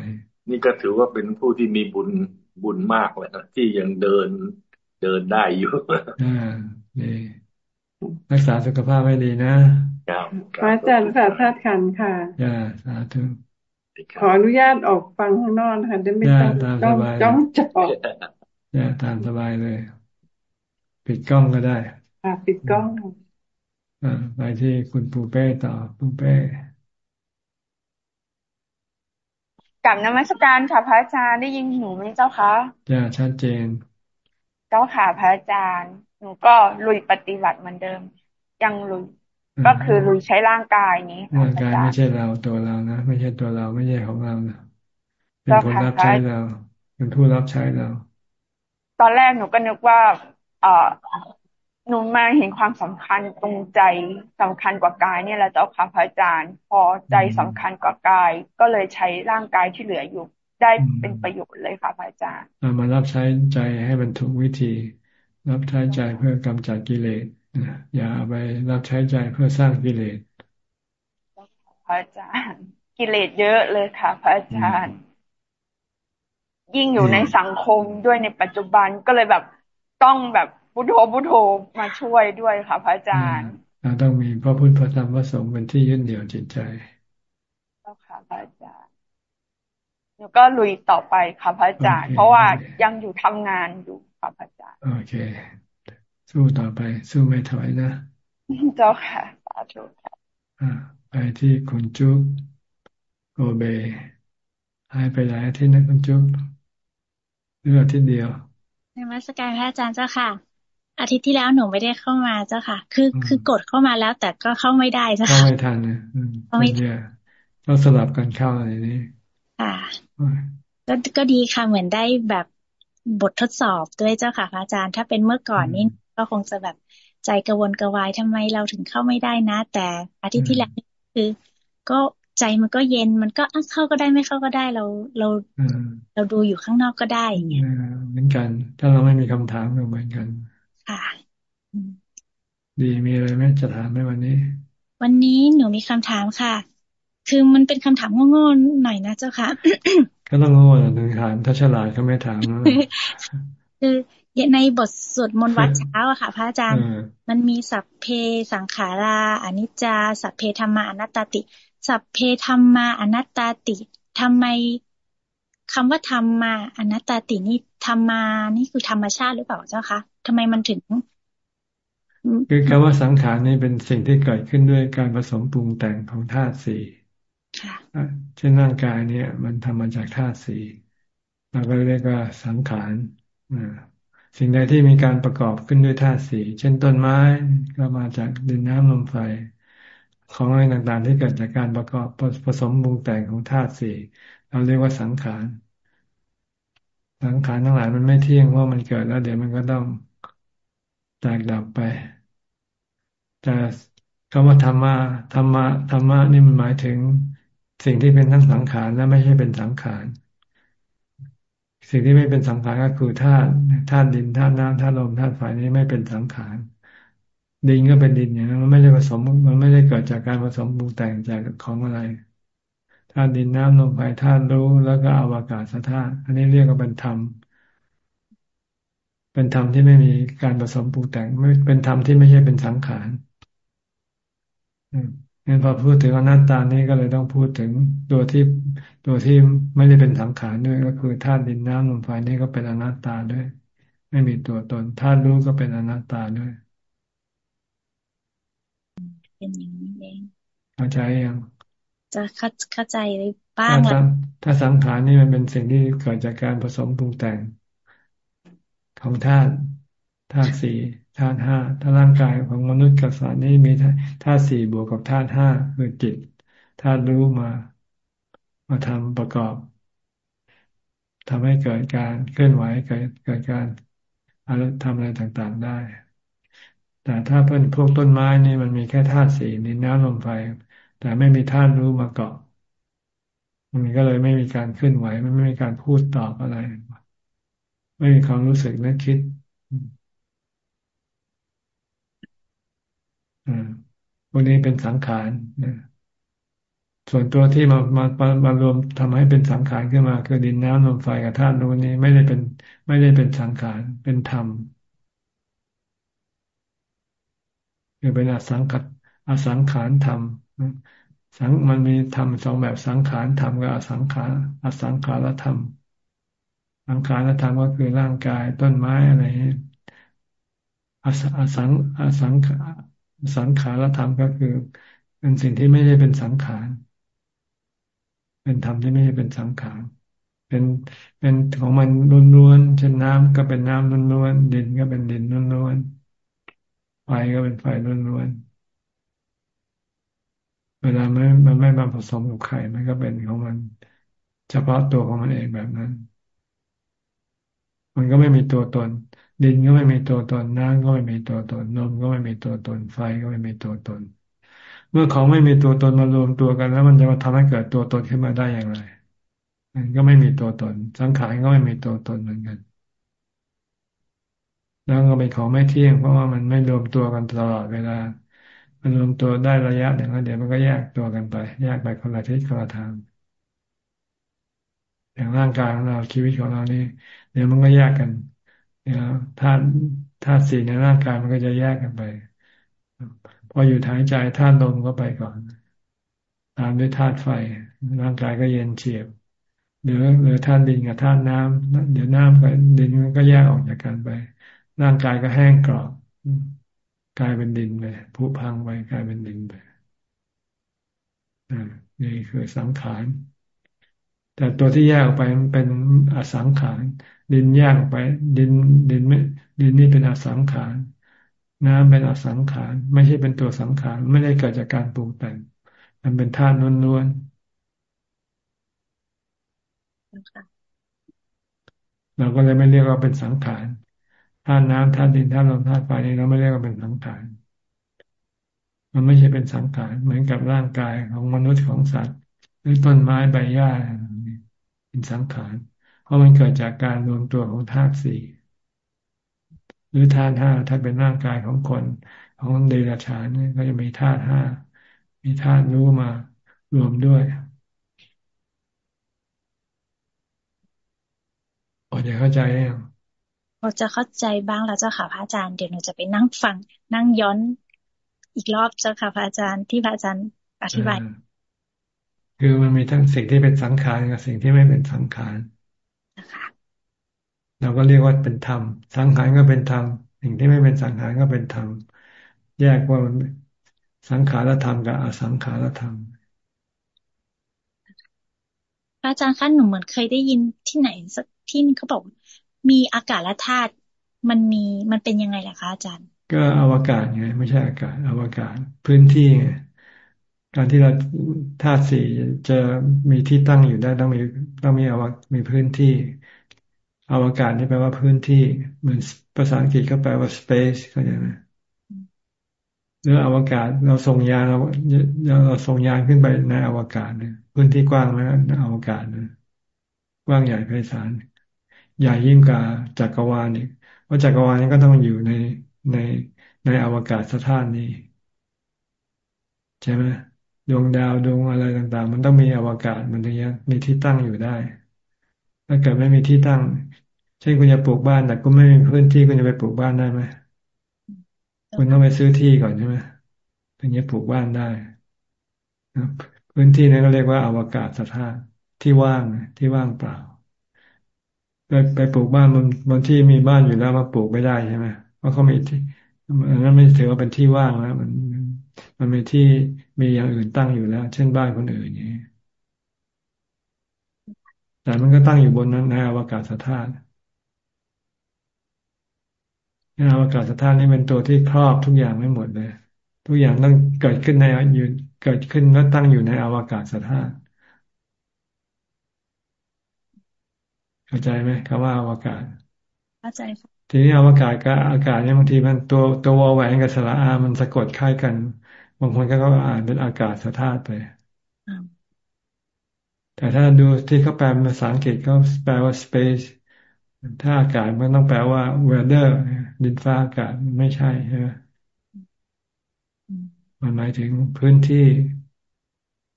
นี่ก็ถือว่าเป็นผู้ที่มีบุญ บุญมากเลยนะที่ยังเดินเดินได้อยู่อ่าดีรักษาสุขภาพไว้ดีนะพระอาจารย์ค่ะธาตุขันค่ะย่าสาธุขออนุญาตออกฟังข้างนอกค่ะได้ไม่ต้องต้องจ้องจอย่าตามสบายเลย ปิดกล้องก็ได้ค่ะปิดกล้องอ่าไปที่คุณปูเป้ต่อปูเป้ กับนมัสการค่ะพระอาจารย์ได้ยินหนูไหมเจ้าคะจ้าชัดเจน เจ้าค่ะพระอาจารย์ หนูก็ลุยปฏิบัติเหมือนเดิม ยังลุย ก็คือลุยใช้ร่างกายนี้ร่างกายไม่ใช่เราตัวเรานะไม่ใช่ตัวเราไม่ใช่ของเรานะเป็นคนรับใช้เราเป็นผู้รับใช้เราตตอนแรกหนูก็นึกว่า เออ หนูมาเห็นความสำคัญตรงใจสำคัญกว่ากายเนี่ยแหละเจ้าค่ะพระอาจารย์ พอใจสำคัญกว่ากาย ก็เลยใช้ร่างกายที่เหลืออยู่ ได้เป็นประโยชน์เลยค่ะพระอาจารย์มารับใช้ใจให้มันถูกวิธี รับใช้ใจเพื่อกำจัดกิเลสอย่าไปรับใช้ใจเพื่อสร้างกิเลสพระอาจารย์ กิเลสเยอะเลยค่ะ พระอาจารย์ ยิ่งอยู่ในสังคมด้วยในปัจจุบันก็เลยแบบต้องแบบ พุทโธพุทโธมาช่วยด้วยค่ะ พระอาจารย์เราต้องมีพระพุทธพระธรรมพระสงฆ์เป็นที่ยึดเหนี่ยวจิตใจเจ้าค่ะพระอาจารย์หนูก็ลุยต่อไปค่ะพระอาจารย์ เพราะว่ายังอยู่ทำงานอยู่ค่ะพระอาจารย์ โอเค สู้ต่อไป สู้ไม่ถอยนะ เจ้าค่ะสาธุค่ะไปที่คุณจุ๊บโกเบหายไปหลายอาทิตย์นะคุณจุ๊บเรืออาทิตย์เดียวในมัสการพระอาจารย์เจ้าค่ะ อาทิตย์ที่แล้วหนูไม่ได้เข้ามาเจ้าค่ะ คือคือกดเข้ามาแล้ว แต่ก็เข้าไม่ได้เจ้าค่ะเข้าไม่ทันนะเข้าไม่ทันต้องสลับกันเข้าอะไรนี้ค่ะก็ก็ดีค่ะเหมือนได้แบบบททดสอบด้วยเจ้าค่ะพระอาจารย์ ถ้าเป็นเมื่อก่อนนี่ก็คงจะแบบใจกระวนกระวายทำไมเราถึงเข้าไม่ได้นะ แต่อาทิตย์ที่แล้วคือ ก็ใจมันก็เย็นมันก็เข้าก็ได้ไม่เข้าก็ได้เราเราเราดูอยู่ข้างนอกก็ได้เนี่ยเหมือนกัน ถ้าเราไม่มีคำถามก็เหมือนกัน ค่ะ ดีมีอะไรไหมจะถามไหมวันนี้ วันนี้หนูมีคำถามค่ะ คือมันเป็นคำถามโง่ๆหน่อยนะเจ้าค่ะ ก็ต้องโง่หนึ่งถามถ้าฉลาดก็ไม่ถามคือในบทสวดมนต์วัดเช้าอะค่ะ พระอาจารย์ มันมีสัพเพสังขาราอนิจจา สัพเพธรรมาอนัตตติ สัพเพธรรมาอนัตตาติทำไมคำว่าธรรมมาอนัตตาตินี่ธรรมานี่คือธรรมชาติหรือเปล่าเจ้าคะ ทำไมมันถึง คือคำว่าสังขารนี่เป็นสิ่งที่เกิดขึ้นด้วยการผสมปรุงแต่งของธาตุสี่เช่นร่างกายเนี่ย มันทำมาจากธาตุสี่เราก็เรียกว่าสังขารสิ่งใดที่มีการประกอบขึ้นด้วยธาตุสี่เช่นต้นไม้ก็มาจากดินน้ำลมไฟ ของอะไรต่างๆ ที่เกิดจากการประกอบผสมปรุงแต่งของธาตุสี่เราเรียกว่าสังขารสังขารทั้งหลายมันไม่เที่ยงว่ามันเกิดแล้วเดี๋ยวมันก็ต้อง แตกดับไป แต่คำว่าธรรมะธรรมะธรรมะนี่มันหมายถึงสิ่งที่เป็นทั้งสังขารและไม่ใช่เป็นสังขาร สิ่งที่ไม่เป็นสังขารก็คือธาตุธาตุดินธาตุน้ำธาตุลมธาตุไฟนี้ไม่เป็นสังขาร ดินก็เป็นดินอย่างนั้นมันไม่ได้ผสมมันไม่ได้เกิดจากการผสมปรุงแต่งจากของอะไรธาตุดินน้ำลมไฟธาตุรู้แล้วก็อวกาศธาตุอันนี้เรียกว่าเป็นธรรม เป็นธรรมที่ไม่มีการผสมปรุงแต่งไม่เป็นธรรมที่ไม่ใช่เป็นสังขารงั้นพอพูดถึงอนัตตานี่ก็เลยต้องพูดถึงตัวที่ตัวที่ไม่ได้เป็นสังขารด้วย ก็คือธาตุดินน้ำลมไฟนี่ก็เป็นอนัตตาด้วย ไม่มีตัวตนธาตุรู้ก็เป็นอนัตตาด้วยเป็นอย่างนี้เองเข้าใจยังจะเข้าเข้าใจบ้างแล้วถ้าสังขารนี่มันเป็นสิ่งที่เกิดจากการผสมปรุงแต่ง ของธาตุธาตุสี่ธาตุห้าถ้าร่างกายของมนุษย์กับสัตว์นี่มีธาตุสี่บวกกับธาตุห้าคือจิตธาตุรู้มา มาทำประกอบทำให้เกิดการเคลื่อนไหวเกิดเกิดการอะไรทำอะไรต่างๆได้ แต่ถ้าเป็นพวกต้นไม้นี่มันมีแค่ธาตุสี่ดินน้ำลมไฟ แต่ไม่มีธาตุรู้มาเกาะมันก็เลยไม่มีการเคลื่อนไหว มันไม่มีการพูดตอบอะไร ไม่มีความรู้สึกนึกคิดอ่าพวกนี้เป็นสังขารนะส่วนตัวที่มามามารวมทำให้เป็นสังขารขึ้นมาคือดินน้ำลมไฟกับธาตุรู้นี้ไม่ได้เป็น ไม่ได้เป็นสังขารเป็นธรรมคือเป็นอสังขารอสังขารธรรมสังมันมีธรรมสองแบบสังขารธรรมกับอสังขารอสังขารธรรม สังขารธรรมก็คือร่างกายต้นไม้อะไรอสังอสังสังขารธรรมก็คือ เป็นสิ่งที่ไม่ได้เป็นสังขาร เป็นธรรมที่ไม่ใช่เป็นสังขาร เป็นเป็นของมันล้วนๆเช่นน้ำก็เป็นน้ำล้วนๆดินก็เป็นดินล้วนๆไฟก็เป็นไฟล้วนๆเวลาไม่มันไม่มาผสมกับไข่มันก็เป็นของมัน เฉพาะตัวของมันเองแบบนั้น มันก็ไม่มีตัวตน ดินก็ไม่มีตัวตนน้ำก็ไม่มีตัวตนลมก็ไม่มีตัวตน ไฟก็ไม่มีตัวตน เมื่อของไม่มีตัวตนมารวมตัวกัน แล้วมันจะมาทำให้เกิดตัวตนขึ้นมาได้อย่างไร มันก็ไม่มีตัวตน สังขารก็ไม่มีตัวตนเหมือนกันแล้วก็เป็นของไม่เที่ยงเพราะว่ามันไม่รวมตัวกันตลอดเวลา มันรวมตัวได้ระยะหนึ่งแล้วเดี๋ยวมันก็แยกตัวกันไป แยกไปคนละทิศคนละทางอย่างร่างกายของเราชีวิตของเรานี่ เดี๋ยวมันก็แยกกันเนี่ยธาตุธาตุสี่ในร่างกายมันก็จะแยกกันไป พออยู่หายใจธาตุลมก็ไปก่อน ตามด้วยธาตุไฟ ร่างกายก็เย็นเฉียบหรือหรือธาตุดินกับธาตุน้ำเดี๋ยวน้ำกับดินมันก็แยกออกจากกันไป ร่างกายก็แห้งกรอบกลายเป็นดินไปผุพังไปกลายเป็นดินไปนี่คือสังขาร แต่ตัวที่แยกออกไปมันเป็นอสังขาร ดินแยกออกไป ดินดินไม่ดินนี่เป็นอสังขารน้ำเป็นอสังขารไม่ใช่เป็นตัวสังขารไม่ได้เกิดจากการปรุงแต่ง มันเป็นธาตุล้วนๆเราก็เลยไม่เรียกว่าเป็นสังขารธาตุน้ำธาตุดินธาตุลมธาตุไฟนี่เราไม่เรียกว่าเป็นสังขารมันไม่ใช่เป็นสังขารเหมือนกับร่างกายของมนุษย์ของสัตว์หรือต้นไม้ใบหญ้าเป็นสังขารเพ ราะมันเกิดจากการรวมตัวของธาตุสี่หรือธาตุห้าถ้าเป็นร่างกายของคนของเดรัจฉานนี่ก็จะมีธาตุห้ามีธาตุรู้มารวมด้วยพอจะเข้าใจยังพอจะเข้าใจบ้างแล้วเจ้าค่ะพระอาจารย์เดี๋ยวหนูจะไปนั่งฟัง นั่งย้อนอีกรอบเจ้าค่ะพระอาจารย์ที่พระอาจารย์อธิบาย คือมันมีทั้งสิ่งที่เป็นสังขารกับสิ่งที่ไม่เป็นสังขาร เราก็เรียกว่าเป็นธรรม สังขารก็เป็นธรรมสิ่งที่ไม่เป็นสังขารก็เป็นธรรม แยกว่ามันสังขารธรรมกับอสังขารธรรมอาจารย์คะหนูเหมือนเคยได้ยินที่ไหนสักที่นึงเขาบอกมีอากาศและธาตุมันมีมันเป็นยังไงล่ะคะอาจารย์ ก็อวกาศไงไม่ใช่อากาศ อวกาศพื้นที่ไงการที่เราธาตุสี่จะมีที่ตั้งอยู่ได้ต้องมีต้องมีอวมีพื้นที่ อวกาศนี่แปลว่าพื้นที่ เหมือนภาษาอังกฤษก็แปลว่า space เข้าใจไหมหรืออวกาศเราส่งยานเราเราส่งยานขึ้นไปในอวกาศเนี่ยพื้นที่กว้างไหมในอวกาศเนี่ยกว้างใหญ่ไพศาลใหญ่ยิ่งกว่าจักรวาลอีกเพราะจักรวาลนี้ก็ต้องอยู่ในในในอวกาศสถานนี้ใช่ไหมดวงดาวดวงอะไรต่าง ๆ มันต้องมีอวกาศมันถึงจะมีที่ตั้งอยู่ได้ ถ้าเกิดไม่มีที่ตั้ง เช่นคุณจะปลูกบ้านแต่ก็ไม่มีพื้นที่คุณจะไปปลูกบ้านได้ไหมคุณต้องไปซื้อที่ก่อนใช่ไหมถึงจะปลูกบ้านได้พื้นที่นี้ก็เรียกว่าอวกาศสถานที่ว่างที่ว่างเปล่าไปไปปลูกบ้านบนบนที่มีบ้านอยู่แล้วมาปลูกไม่ได้ใช่ไหมเพราะเขามีที่อันนั้นไม่ถือว่าเป็นที่ว่างแล้วมันมันมีที่มีอย่างอื่นตั้งอยู่แล้ว เช่นบ้านคนอื่นอย่างนี้แต่มันก็ตั้งอยู่บนนั้นในอวกาศธา ตุในอวกาศธาตุนี่เป็นตัวที่ครอบทุกอย่างไม่หมดเลย ทุกอย่างต้องเกิดขึ้นในอยู่เกิดขึ้นแล้วตั้งอยู่ในอวกาศธาตุเข้าใจไหมคำว่าอวกาศเข้าใจค่ะทีนี้อวกาศกับอากาศเนี่ยบางทีมันตัวตัววอแหวนกับสระอามันสะกดคล้ายกัน บางคนก็อ่านเป็นอากาศธาตุไปแต่ถ้าดูที่เขาแปลเป็นภาษาอังกฤษก็แปลว่า space ถ้าอากาศมันต้องแปลว่า weather ดินฟ้าอากาศไม่ใช่ใช่ไหมมันหมายถึงพื้นที่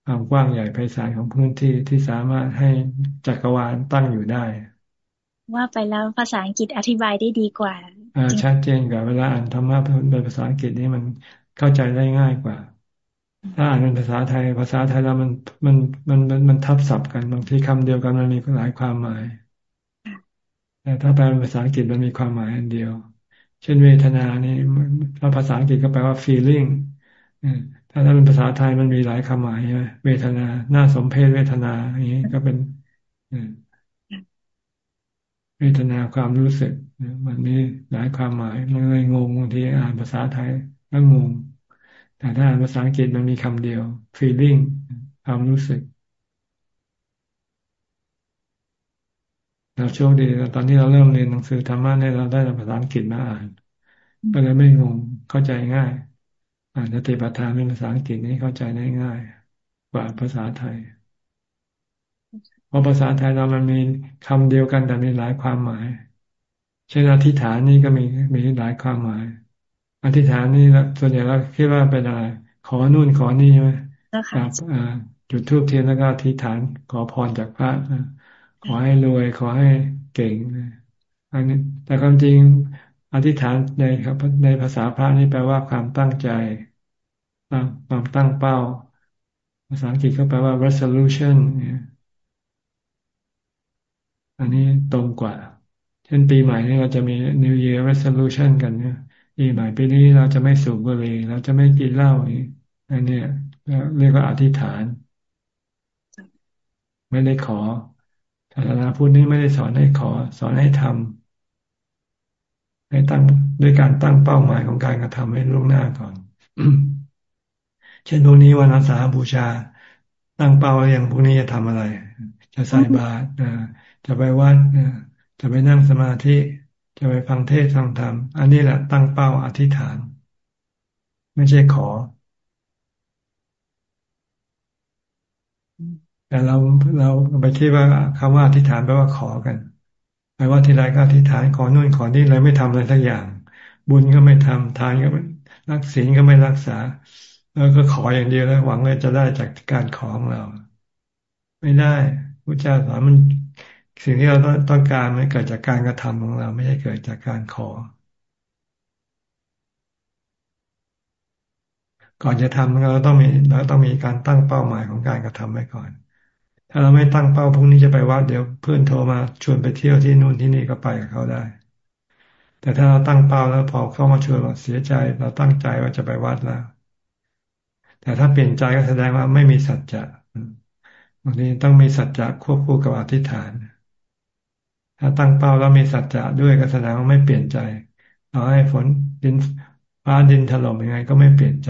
ความกว้างใหญ่ไพศาลของพื้นที่ที่สามารถให้จักรวาลตั้งอยู่ได้ ว่าไปแล้วภาษาอังกฤษอธิบายได้ดีกว่าชัดเจนกว่าเวลาอ่านธรรมะเป็นภาษาอังกฤษนี่มันเข้าใจได้ง่ายกว่า ถ้าอ่านเป็นภาษาไทย ภาษาไทยแล้วมันมันมันมันมันทับศัพท์กันบางทีคำเดียวกันมันมีหลายความหมาย แต่ถ้าแปลเป็นภาษาอังกฤษมันมีความหมายอันเดียว เช่นเวทนานี่ถ้าภาษาอังกฤษก็แปลว่า feeling ถ้าถ้าเป็นภาษาไทยมันมีหลายความหมายใช่ไหมเวทนาหน้าสมเพศเวทนาอย่างนี้ก็เป็นเวทนาความรู้สึกมันมีหลายความหมายมันเลยงงบางทีอ่านภาษาไทยแล้วงงแต่ถ้าอ่านภาษาอังกฤษมันมีคำเดียว feeling ความรู้สึก เราเราโชคดีตอนที่เราเริ่มเรียนหนังสือธรรมะเนี่ยเราได้ภาษาอังกฤษมาอ่านก็เลยไม่งงเข้าใจง่าย อ่านสติปัฏฐานเป็นภาษาอังกฤษนี่เข้าใจได้ง่าย กว่าภาษาไทย เพราะภาษาไทยเรามันมีคำเดียวกันแต่มีหลายความหมาย เช่นอธิษฐานนี่ก็มีมีหลายความหมาย อธิษฐานนี่ส่วนใหญ่เราคิดว่าเป็นอะไรขอนู่นขอนี่ใช่ไหมครับจุดทูบเทียนแล้วก็อธิษฐาน ขอพรจากพระ ขอให้รวย ขอให้เก่งอันนี้แต่ความจริงอธิษฐานในครับในภาษาพระนี่แปลว่าความตั้งใจความตั้งเป้า ภาษาอังกฤษก็แปลว่า resolution อันนี้ตรงกว่า เช่นปีใหม่นี่เราจะมี New Year Resolution กันเนี่ยปีใหม่ปีนี้เราจะไม่สูบบุหรี่เราจะไม่กินเหล้าอันนี้เรียกว่าอธิษฐาน ไม่ได้ขอ ศาสนาพุทธนี้ไม่ได้สอนให้ขอ สอนให้ทำให้ตั้งด้วยการตั้งเป้าหมายของการกระทำให้ล่วงหน้าก่อนเช่นพวกนี้วันอาสาบูชา ตั้งเป้าอย่างพวกนี้จะทำอะไร จะใส่บาตรจะไปวัดจะไปนั่งสมาธิ จะไปฟังเทศฟังธรรม อันนี้แหละตั้งเป้าอธิษฐาน ไม่ใช่ขอ แต่เราเราไปคิดว่าคำว่าอธิษฐานแปลว่าขอกันไปว่าทีไรก็อธิษฐานขอนู่นขอนี่อะไรไม่ทำอะไรสักอย่าง บุญก็ไม่ทำทานก็ไม่รักศีลก็ไม่รักษา แล้วก็ขออย่างเดียวแล้วหวังว่าจะได้จากการขอของเรา ไม่ได้พระเจ้าสอนมันสิ่งที่เราต้องการมันเกิดจากการกระทำของเรา ไม่ใช่เกิดจากการขอ ก่อนจะทำเราต้องมีเราต้องมีการตั้งเป้าหมายของการกระทำไว้ก่อน ถ้าเราไม่ตั้งเป้าพรุ่งนี้จะไปวัดเดี๋ยวเพื่อนโทรมาชวนไปเที่ยวที่นู่นที่นี่ก็ไปกับเขาได้ แต่ถ้าเราตั้งเป้าแล้วพอเข้ามาชวนเราเสียใจ เราตั้งใจว่าจะไปวัดแล้ว แต่ถ้าเปลี่ยนใจก็แสดงว่าไม่มีสัจจะบางทีต้องมีสัจจะควบคู่กับอธิษฐาน ถ้าตั้งเป้าแล้วมีสัจจะด้วยก็แสดงว่าไม่เปลี่ยนใจเราให้ฝนดินฟ้าดินถล่มยังไงก็ไม่เปลี่ยนใจ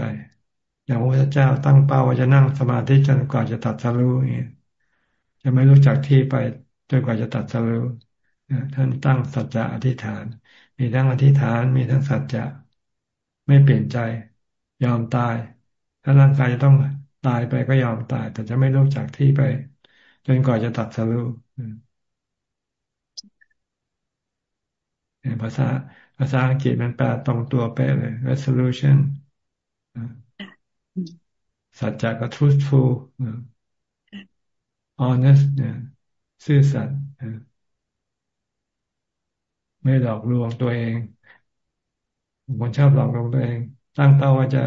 อย่างพระพุทธเจ้าตั้งเป้าว่าจะนั่งสมาธิจนกว่าจะตัดสรู้อย่างนี้ จะไม่รู้จักที่ไปจนกว่าจะตัดสรู้ท่านตั้งสัจจะอธิษฐาน มีทั้งอธิษฐาน มีทั้งสัจจะไม่เปลี่ยนใจ ยอมตาย ถ้าร่างกายจะต้องตายไปก็ยอมตาย แต่จะไม่รู้จักที่ไป จนกว่าจะตัดสรู้ภาษาภาษาอังกฤษมันแปลตรงตัวเป๊ะเลย resolution สัจจะก็ truthful honest ซื่อสัตย์ไม่หลอกลวงตัวเองคนชอบหลอกลวงตัวเอง ตั้งเป้าว่าจะ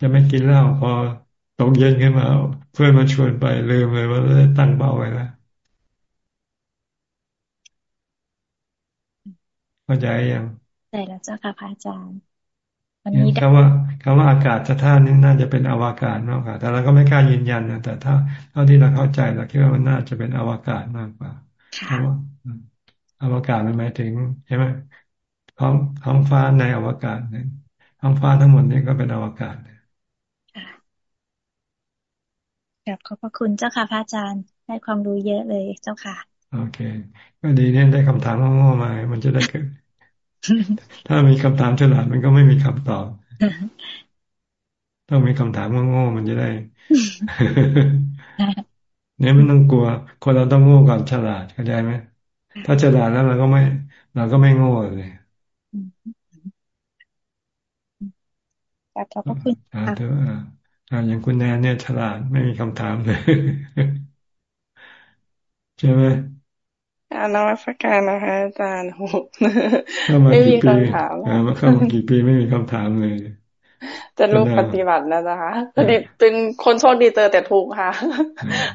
จะไม่กินเหล้าพอตกเย็นขึ้นมาเพื่อนมาชวนไปลืมเลยว่าได้ตั้งเป้าไว้แล้วเข้าใจยังใช่แล้วเจ้าค่ะพระอาจารย์ วันนี้คำว่าคำว่าอากาศจะท่านี่น่าจะเป็นอวกาศมากกว่า แต่เราก็ไม่กล้ายืนยันนะแต่ถ้าเท่าที่เราเข้าใจเราคิดว่ามันน่าจะเป็นอวกาศมากกว่าเพราะว่าอวกาศมันหมายถึงใช่ไหมท้องท้องฟ้าในอวกาศเนี่ยท้องฟ้าทั้งหมดนี่ก็เป็นอวกาศแบบขอบพระคุณเจ้าค่ะพระอาจารย์ได้ความรู้เยอะเลยเจ้าค่ะ โอเค ก็ดีเนี่ยได้คำถามโง่ๆมา มันจะได้เกิด ถ้ามีคำถามฉลาดมันก็ไม่มีคำตอบต้องมีคำถามโง่ๆมันจะได้เนี่ยมันต้องกลัว คนเราต้องโง่ก่อนฉลาดเข้าใจไหมถ้าฉลาดแล้วเราก็ไม่เราก็ไม่โง่เลยขอบคุณค่ะอย่างคุณแนนเนี่ยฉลาดไม่มีคำถามเลยใช่ไหม การนวัตการนะคะอาจารย์โหไม่มีคำถามมาเข้ามากี่ปีไม่มีคำถามเลย จะรู้ปฏิบัติแล้วนะคะพอดีเป็นคนโชคดีเจอแต่ทุกค่ะ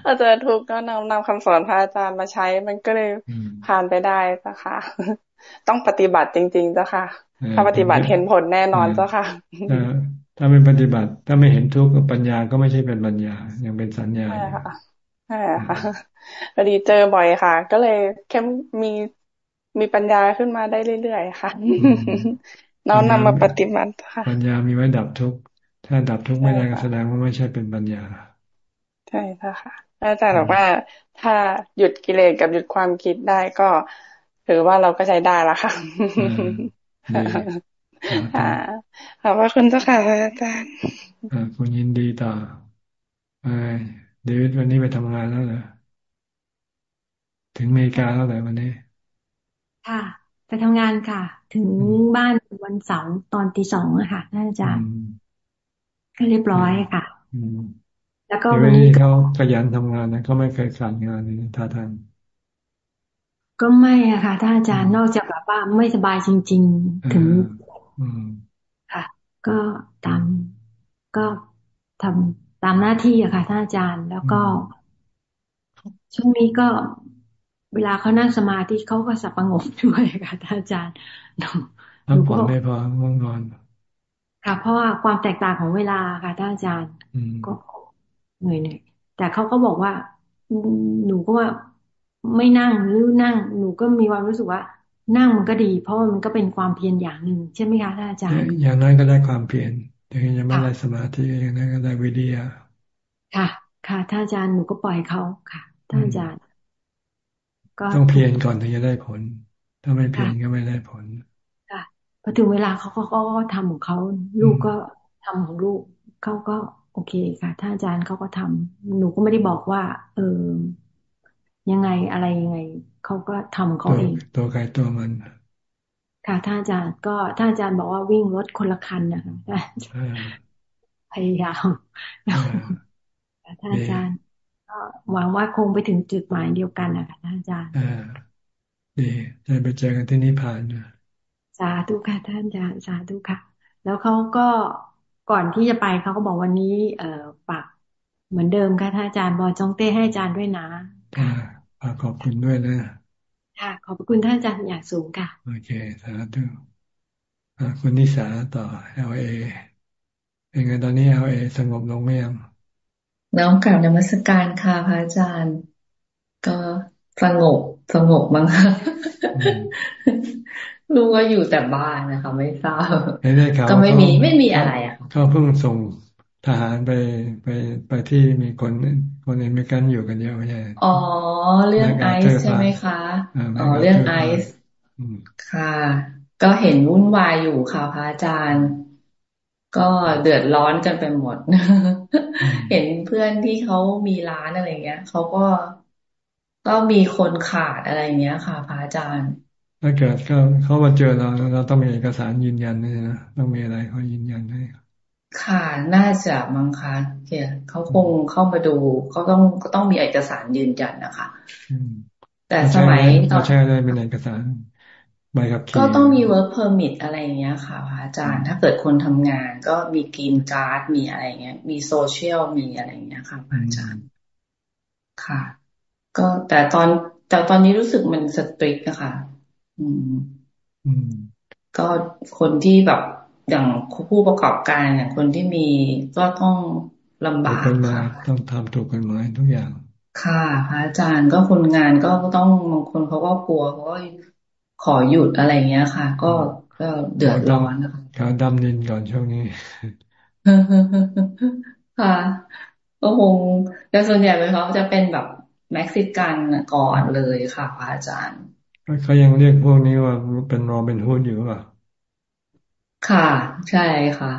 พอเจอทุกก็นำนำคำสอนพระอาจารย์มาใช้ มันก็เลยผ่านไปได้จ้ะค่ะ ต้องปฏิบัติจริงๆจ้ะค่ะ ถ้าปฏิบัติเห็นผลแน่นอนจ้ะค่ะถ้าไม่ปฏิบัติ ถ้าไม่เห็นทุกข์ปัญญาก็ไม่ใช่เป็นปัญญา ยังเป็นสัญญา ใช่ค่ะใช่ค่ะพอดีเจอบ่อยค่ะ ก็เลยแค่มีมีปัญญาขึ้นมาได้เรื่อยๆค่ะน้อมนำมาปฏิบัติค่ะ ปัญญามีไว้ดับทุกข์ถ้าดับทุกข์ไม่ได้ก็แสดงว่าไม่ใช่เป็นปัญญา ใช่ค่ะอาจารย์บอกว่าถ้าหยุดกิเลสกับหยุดความคิดได้ก็ถือว่าเราก็ใช้ได้ละค่ะค่ะขอบพระคุณเจ้าค่ะอาจารย์คุณยินดีต่อ เดวิดวันนี้ไปทำงานแล้วเหรอถึงอเมริกาแล้วเหรอวันนี้ ค่ะ ไปทำงานค่ะ ถึงบ้านวันเสาร์ตอนตีสองอะค่ะท่านอาจารย์ก็เรียบร้อยค่ะแล้วก็วันนี้เขาขยันทำงานนะเขาไม่เคยขาดงานเลยท่าทางก็ไม่อะค่ะท่านอาจารย์นอกจากแบบว่าไม่สบายจริง ๆ ถึงค่ะ ก็ตามก็ทำ ตามหน้าที่อะค่ะท่านอาจารย์ แล้วก็ ช่วงนี้ก็เวลาเขานั่งสมาธิเขาก็สับประงกด้วยค่ะท่านอาจารย์หนูก็ไม่พอง่วงนอน ค่ะ เพราะว่าความแตกต่างของเวลาค่ะท่านอาจารย์ก็เหนื่อยเหนื่อยแต่เขาก็บอกว่า หนูก็ว่าไม่นั่งหรือนั่ง หนูก็มีความรู้สึกว่า นั่งมันก็ดี เพราะมันก็เป็นความเพียรอย่างหนึ่งใช่ไหมคะท่านอาจารย์ อย่างนั้นก็ได้ความเพียร แต่ยังไม่ได้สมาธิอย่างนั้นก็ได้วิทยาค่ะ ค่ะท่านอาจารย์หนูก็ปล่อยเขาค่ะท่านอาจารย์ต้องเพียรก่อนถึงจะได้ผล ถ้าไม่เพียรก็ไม่ได้ผลค่ะพอถึงเวลาเขาก็ก็ทำของเขาลูกก็ทำของลูกเขาก็โอเคค่ะท่านอาจารย์เขาก็ทำหนูก็ไม่ได้บอกว่า เออยังไงอะไรยังไงเขาก็ทำเขาเอง ตัวใครตัวมัน ค่ะท่านอาจารย์ก็ท่านอาจารย์บอกว่าวิ่งรถคนละคันนะคะพยายามท่านอาจารย์หวังว่าคงไปถึงจุดหมายเดียวกันนะคะท่านอาจารย์ดีจะไปเจอกันที่นิพพานนะสาธุค่ะท่านอาจารย์สาธุค่ะ แล้วเขาก็ก่อนที่จะไปเขาก็บอกวันนี้ เอ่อฝากเหมือนเดิมค่ะท่านอาจารย์บอจงเต้ให้อาจารย์ด้วยนะค่ะขอบคุณด้วยนะ ค่ะ ขอบคุณท่านอาจารย์อย่างสูงค่ะ โอเค สาธุคุณนิสาต่อเอลเอเป็นไงตอนนี้เอลเอสงบลงไหมยังน้องกลับนมัสการค่ะพระอาจารย์ ก็สงบสงบมั้งค่ะลูกก็อยู่แต่บ้านนะคะ ไม่ทราบก็ไม่มีไม่มีอะไรอะก็เพิ่งส่งทหารไปไปไปที่มีคน คนอเมริกันอยู่กันเยอะไม่ใช่อ๋อ เรื่องไอซ์ใช่ไหมคะอ๋อเรื่องไอซ์ค่ะ ก็เห็นวุ่นวายอยู่ค่ะพระอาจารย์ ก็เดือดร้อนกันไปหมด เห็นเพื่อนที่เขามีร้านอะไรเงี้ยเขาก็ก็มีคนขาดอะไรเงี้ยค่ะพระอาจารย์ถ้าเกิดเขาเขามาเจอเราเราต้องมีเอกสารยืนยันนี่นะต้องมีอะไรเขายืนยันให้ ค่ะ น่าจะมั้งคะเกี่ยเขาคงเข้ามาดูเขาต้องก็ต้องมีเอกสารยืนยันนะคะแต่สมัยเราใช้อะไรเป็นเอกสารใบขับขี่ก็ต้องมี work permit อะไรเงี้ยค่ะพระอาจารย์ ถ้าเกิดคนทำงานก็มีกรีนการ์ดมีอะไรเงี้ย มีโซเชียลมีอะไรเงี้ยค่ะพระอาจารย์ ค่ะ ก็แต่ตอนแต่ตอนนี้รู้สึกมันสตริกนะคะอืม อืม ก็คนที่แบบ อย่างผู้ประกอบการอย่างคนที่มีก็ต้องลำบากค่ะต้องทำถูกกันหมายทุกอย่าง ค่ะพระอาจารย์ก็คนงานก็ต้องบางคนเขาก็กลัวเขาก็ขอหยุดอะไรเงี้ยค่ะ ก็ก็เดือดร้อนนะคะการดำนินก่อนช่วงนี้ค่ะก็คงแต่ส่วนใหญ่เป็นเขาจะเป็นแบบเม็กซิกันก่อนเลยค่ะพระอาจารย์เขายังเรียกพวกนี้ว่าเป็นรอเป็นฮูดอยู่ป่ะ ค่ะ ใช่ค่ะ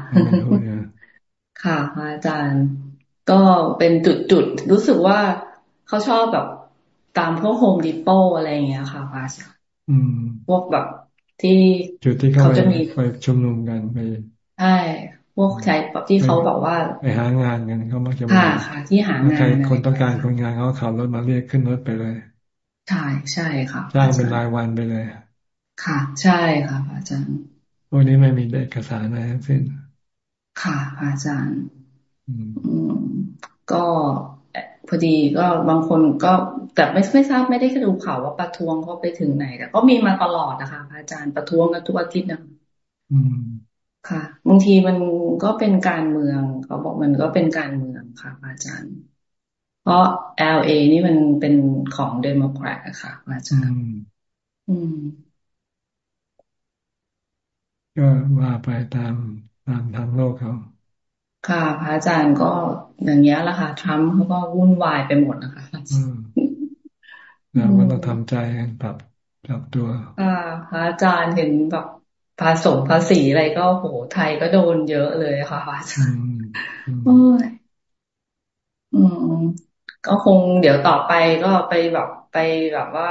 ค่ะพระอาจารย์ ก็เป็นจุดๆรู้สึกว่าเขาชอบแบบตามพวกโฮมดิโปอะไรอย่างเงี้ยค่ะพระอาจารย์พวกแบบที่จุดที่เขาจะมีไปชุมนุมกันไปใช่พวกใช้ที่เขาบอกว่าไปหางานกันเขามักจะค่ะค่ะ ที่หางานคนต้องการคนงานเขาขับรถมาเรียกขึ้นรถไปเลย ใช่ใช่ค่ะจ้างเป็นรายวันไปเลย ค่ะ ใช่ค่ะ อาจารย์ พวกนี้ไม่มีเอกสารอะไรทั้งสิ้น ค่ะ อาจารย์อืมก็พอดีก็บางคนก็แต่ไม่ไม่ทราบไม่ได้ดูข่าวว่าประท้วงเขาไปถึงไหนแต่ก็มีมาตลอดนะคะ อาจารย์ประท้วงกันทุกอาทิตย์นะค่ะบางทีมันก็เป็นการเมืองเขาบอกมันก็เป็นการเมืองค่ะ อาจารย์ เพราะ LA นี่มันเป็นของเดโมแครตอะค่ะ อาจารย์ อืม ก็ว่าไปตามตามทางโลกเขา ค่ะ พระอาจารย์ก็อย่างเงี้ยแหละค่ะทรัมป์เขาก็วุ่นวายไปหมดนะคะเราก็ต้องทำใจกันปรับปรับตัวอ่าพระอาจารย์เห็นแบบภาษงภาษีอะไรก็โหไทยก็โดนเยอะเลยค่ะพระอาจารย์โอ้ยอืมก็คงเดี๋ยวต่อไปก็ไปแบบไปแบบว่า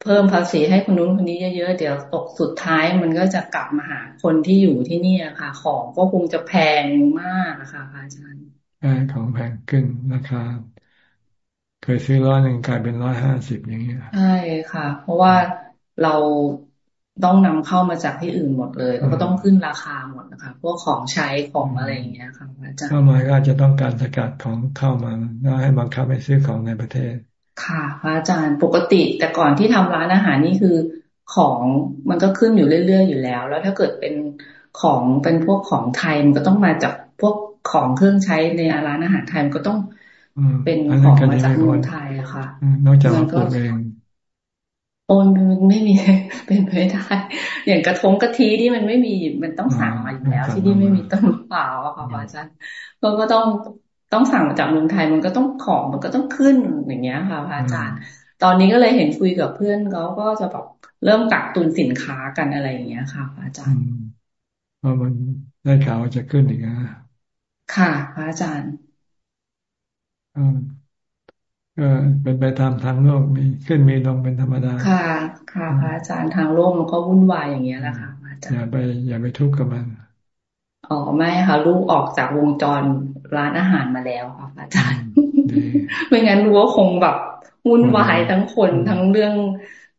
เพิ่มภาษีให้คนนู้นคนนี้เยอะๆ เดี๋ยวตกสุดท้ายมันก็จะกลับมาหาคนที่อยู่ที่นี่ค่ะ ของก็คงจะแพงมากค่ะพระอาจารย์ใช่ของแพงขึ้นราคาเคยซื้อร้อยหนึ่งกลายเป็นร้อยห้าสิบอย่างเงี้ยใช่ค่ะ เพราะว่าเราต้องนำเข้ามาจากที่อื่นหมดเลยก็ต้องขึ้นราคาหมดนะคะพวกของใช้ของอะไรอย่างเงี้ยค่ะอาจารย์เข้ามาก็อาจจะต้องการสกัดของเข้ามาแล้วให้บังคับให้ซื้อของในประเทศ ค่ะพระอาจารย์ปกติ แต่ก่อนที่ทำร้านอาหารนี่คือของมันก็ขึ้นอยู่เรื่อยๆอยู่แล้ว แล้วถ้าเกิดเป็นของเป็นพวกของไทยมันก็ต้องมาจากพวกของเครื่องใช้ในร้านอาหารไทยมันก็ต้องเป็นของมาจากเมืองไทยอะค่ะนอกจากเราปลูกเองโอนมันไม่มีเป็นไปได้ อย่างกระทงกะทิที่มันไม่มีมันต้องสั่งมาอยู่แล้ว ที่นี่ไม่มีต้นมะพร้าวอะค่ะอาจารย์ก็ก็ต้อง ต้องสั่งมาจากเมืองไทยมันก็ต้องของมันก็ต้องขึ้นอย่างเงี้ยค่ะอาจารย์ ตอนนี้ก็เลยเห็นคุยกับเพื่อนเขาก็จะแบบเริ่มกักตุนสินค้ากันอะไรอย่างเงี้ยค่ะอาจารย์เพราะมันได้ข่าวจะขึ้นอีกนะค่ะอาจารย์ก็เป็นไปตามทางโลกมีขึ้นมีลงเป็นธรรมดา ค่ะ ค่ะพระอาจารย์ทางโลกมันก็วุ่นวายอย่างเงี้ยแหละค่ะอาจารย์อย่าไปอย่าไปทุกข์กับมัน อ๋อไม่ค่ะลูกออกจากวงจรร้านอาหารมาแล้วค่ะอาจารย์ไม่งั้นรู้ว่าคงแบบวุ่นวายทั้งคนทั้งเรื่อง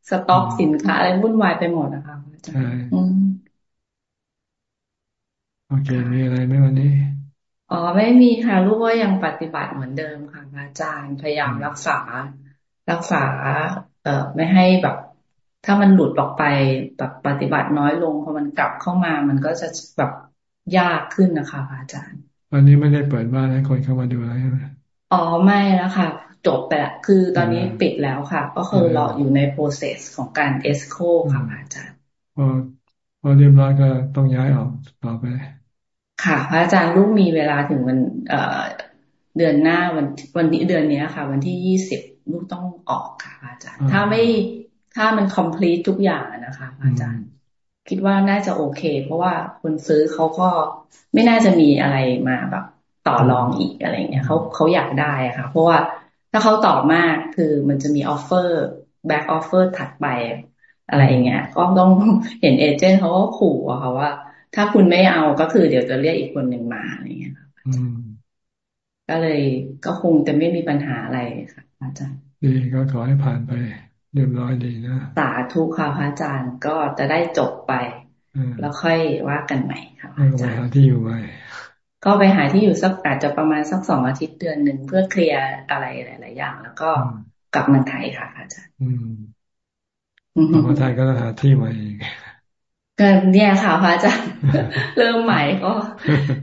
สต็อกสินค้าอะไรวุ่นวายไปหมดนะคะอาจารย์โอเคมีอะไรไหมวันนี้อ๋อไม่มีค่ะลูกก็ยังปฏิบัติเหมือนเดิมค่ะอาจารย์พยายามรักษา รักษา เอ่อไม่ให้แบบ ถ้ามันหลุดออกไปแบบปฏิบัติน้อยลงพอมันกลับเข้ามา มันก็จะแบบ ยากขึ้นนะคะอาจารย์ วันนี้ไม่ได้เปิดบ้านให้คนเข้ามาดูอะไรใช่ไหมอ๋อไม่แล้วค่ะ จบไปละคือตอนนี้ปิดแล้วค่ะ ก็คือรออยู่ใน process ของการเอสโคค่ะอาจารย์พอพอเรียบร้อยก็ต้องย้ายออกต่อไป ค่ะพระอาจารย์ลูกมีเวลาถึงวันเอ่อเดือนหน้าวันวันนี้เดือนนี้ค่ะ วันที่ยี่สิบลูกต้องออกค่ะอาจารย์ ถ้าไม่ถ้ามัน complete ทุกอย่างนะคะอาจารย์ คิดว่าน่าจะโอเค เพราะว่าคนซื้อเขาก็ไม่น่าจะมีอะไรมาแบบต่อรองอีกอะไรเงี้ยเขาเขาอยากได้ค่ะ เพราะว่าถ้าเขาตอบมากคือมันจะมี offer back offer ถัดไปอะไรเงี้ย ก็ต้องเห็น agent เขาก็ขู่อะค่ะว่า ถ้าคุณไม่เอาก็คือเดี๋ยวจะเรียกอีกคนหนึ่งมาอะไรเงี้ยค่ะก็เลยก็คงจะไม่มีปัญหาอะไรค่ะอาจารย์ดีก็ขอให้ผ่านไป เรียบร้อยดีนะสาธุค่ะพระอาจารย์ก็จะได้จบไป แล้วค่อยว่ากันใหม่ค่ะอาจารย์หาที่อยู่ใหม่ก็ไปหาที่อยู่สักอาจจะประมาณสักสองอาทิตย์เดือนหนึ่งเพื่อเคลียร์อะไรหลาย ๆ อย่าง แล้วก็กลับเมืองไทยค่ะอาจารย์อืมเมืองไทยก็ต้องหาที่ใหม่อีกก็เนี่ยค่ะพระอาจารย์เริ่มใหม่ก็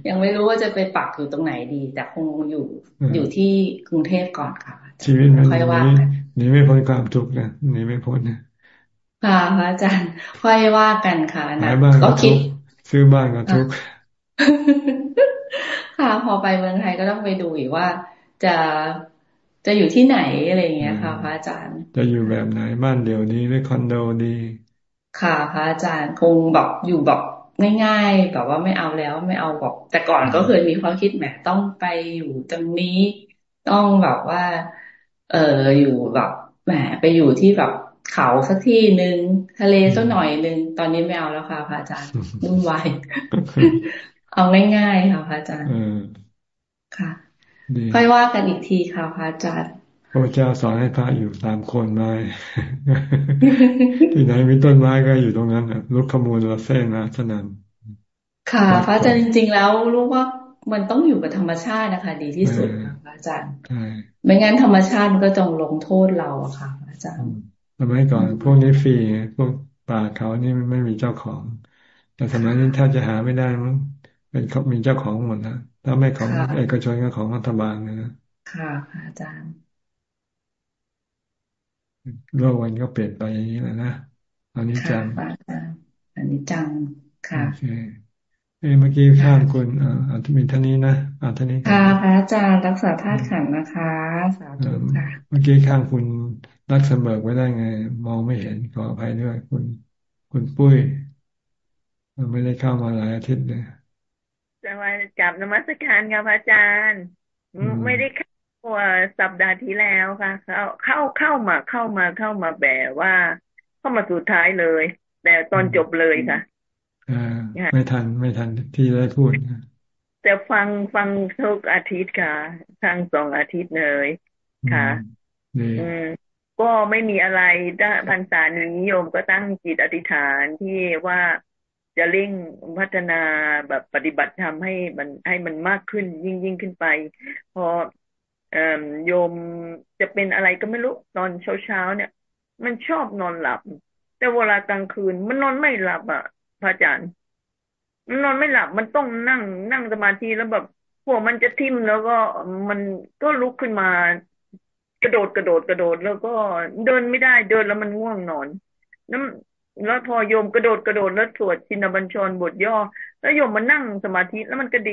ยังไม่รู้ว่าจะไปปักอยู่ตรงไหนดี แต่คงอยู่อยู่ที่กรุงเทพก่อนค่ะชีวิตมันค่อยว่ากัน นี่ไม่พ้นความทุกข์นะนี่ไม่พ้นนะค่ะพระอาจารย์ค่อยว่ากันค่ะนะก็คิดซื้อบ้านก็ทุกข์ค่ะ พอไปเมืองไทยก็ต้องไปดูอีกว่า จะจะอยู่ที่ไหนอะไรเงี้ยค่ะพระอาจารย์ จะอยู่แบบไหนบ้านเดี่ยวนี้หรือคอนโดดี ค่ะพระอาจารย์คงแบบอยู่แบบง่ายๆแบบว่าไม่เอาแล้วไม่เอาแบบแต่ก่อนก็เคยมีความคิดแหมต้องไปอยู่ตรงนี้ต้องแบบว่า เอออยู่แบบแหมไปอยู่ที่แบบเขาสักที่หนึ่งทะเลสักหน่อยหนึ่งตอนนี้ไม่เอาแล้วค่ะพระอาจารย์วุ่นวายเอาง่ายๆค่ะพระอาจารย์ค่ะค่อยว่ากันอีกทีค่ะพระอาจารย์พระเจ้าสอนให้พระอยู่ตามโคนไม้ที่ไหนมีต้นไม้ก็อยู่ตรงนั้นลุกขมูลละเส้นนะสนันค่ะ พระอาจารย์จริง ๆ แล้วรู้ว่ามันต้องอยู่กับธรรมชาตินะคะ ดีที่สุดค่ะพระ อาจารย์ไม่งั้นธรรมชาติมันก็จงลงโทษเราอะค่ะ อาจารย์สมัยก่อนพวกนี้ฟรีพวกป่าเขานี่ไม่มีเจ้าของ แต่สมัยนี้ถ้าจะหาไม่ได้มันเป็นเขามีเจ้าของหมดนะถ้าไม่ของเอกชนก็ของรัฐบาลนะค่ะอาจารย์โลกวันก็เปลี่ยนไปอย่างนี้แหละนะอันนี้จังอันนี้จังค่ะโอ เคเมื่อกี้ข้ามคุณอ่ามีท่านี้นะอ่าท่านี้ค่ะพระอาจารย์รักษาธาตุขันนะคะ สาธุค่ะ เมื่อกี้ข้ามคุณรักเสมอไว้ได้ไง มองไม่เห็นขออภัยด้วยคุณ คุณปุ้ยไม่ได้เข้ามาหลายอาทิตย์เลยจะมาจับนมัสการค่ะพระอาจารย์ ไม่ได้เข้าสัปดาห์ที่แล้วค่ะ เข้าเข้าเข้ามาเข้ามาเข้ามาแบบว่า เข้ามาสุดท้ายเลย แต่ตอนจบเลยค่ะอ่า ไม่ทันไม่ทันที่ได้พูดแต่ฟังฟังทุกอาทิตย์ค่ะทั้งสองอาทิตย์เลยค่ะอืมก็ไม่มีอะไรถ้าพรรษานี้โยมก็ตั้งจิตอธิษฐานที่ว่าจะเร่งพัฒนาแบบปฏิบัติทำให้มันให้มันมากขึ้นยิ่งยิ่งขึ้นไป พอโยมจะเป็นอะไรก็ไม่รู้ตอนเช้าเช้าเนี่ย มันชอบนอนหลับ แต่เวลากลางคืนมันนอนไม่หลับอะ พระอาจารย์นอนไม่หลับมันต้องนั่งนั่งสมาธิแล้วแบบพวมันจะทิ่มแล้วก็มันก็ลุกขึ้นมากระโดดกระโดดกระโดด แล้วก็เดินไม่ได้เดินแล้วมันง่วงนอนน้ำแล้วพอโยมกระโดดกระโดดแล้วสวดชินบัญชรบทย่อ แล้วโยมมานั่งสมาธิแล้วมันก็ดี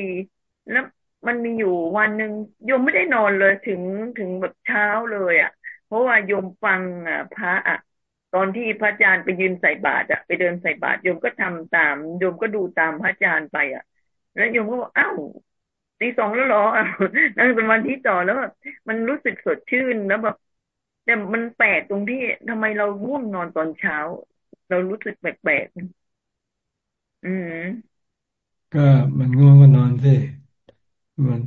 แล้วมันมีอยู่วันหนึ่งโยมไม่ได้นอนเลยถึงถึงแบบเช้าเลยอะ่ะ เพราะว่าโยมฟังอะพระอะ ตอนที่พระอาจารย์ไปยืนใส่บาตรอะไปเดินใส่บาตรโยมก็ทำตามโยมก็ดูตามพระอาจารย์ไปอะแล้วโยมก็บอกอ้าวตีสองแล้วหรอนั่งสมาธิต่อแล้วแบบมันรู้สึกสดชื่นแล้วแบบแต่มันแปลกตรงที่ทำไมเราง่วงนอนตอนเช้า เรารู้สึกแปลกๆอืมก็มันง่วงก็นอนสิมัน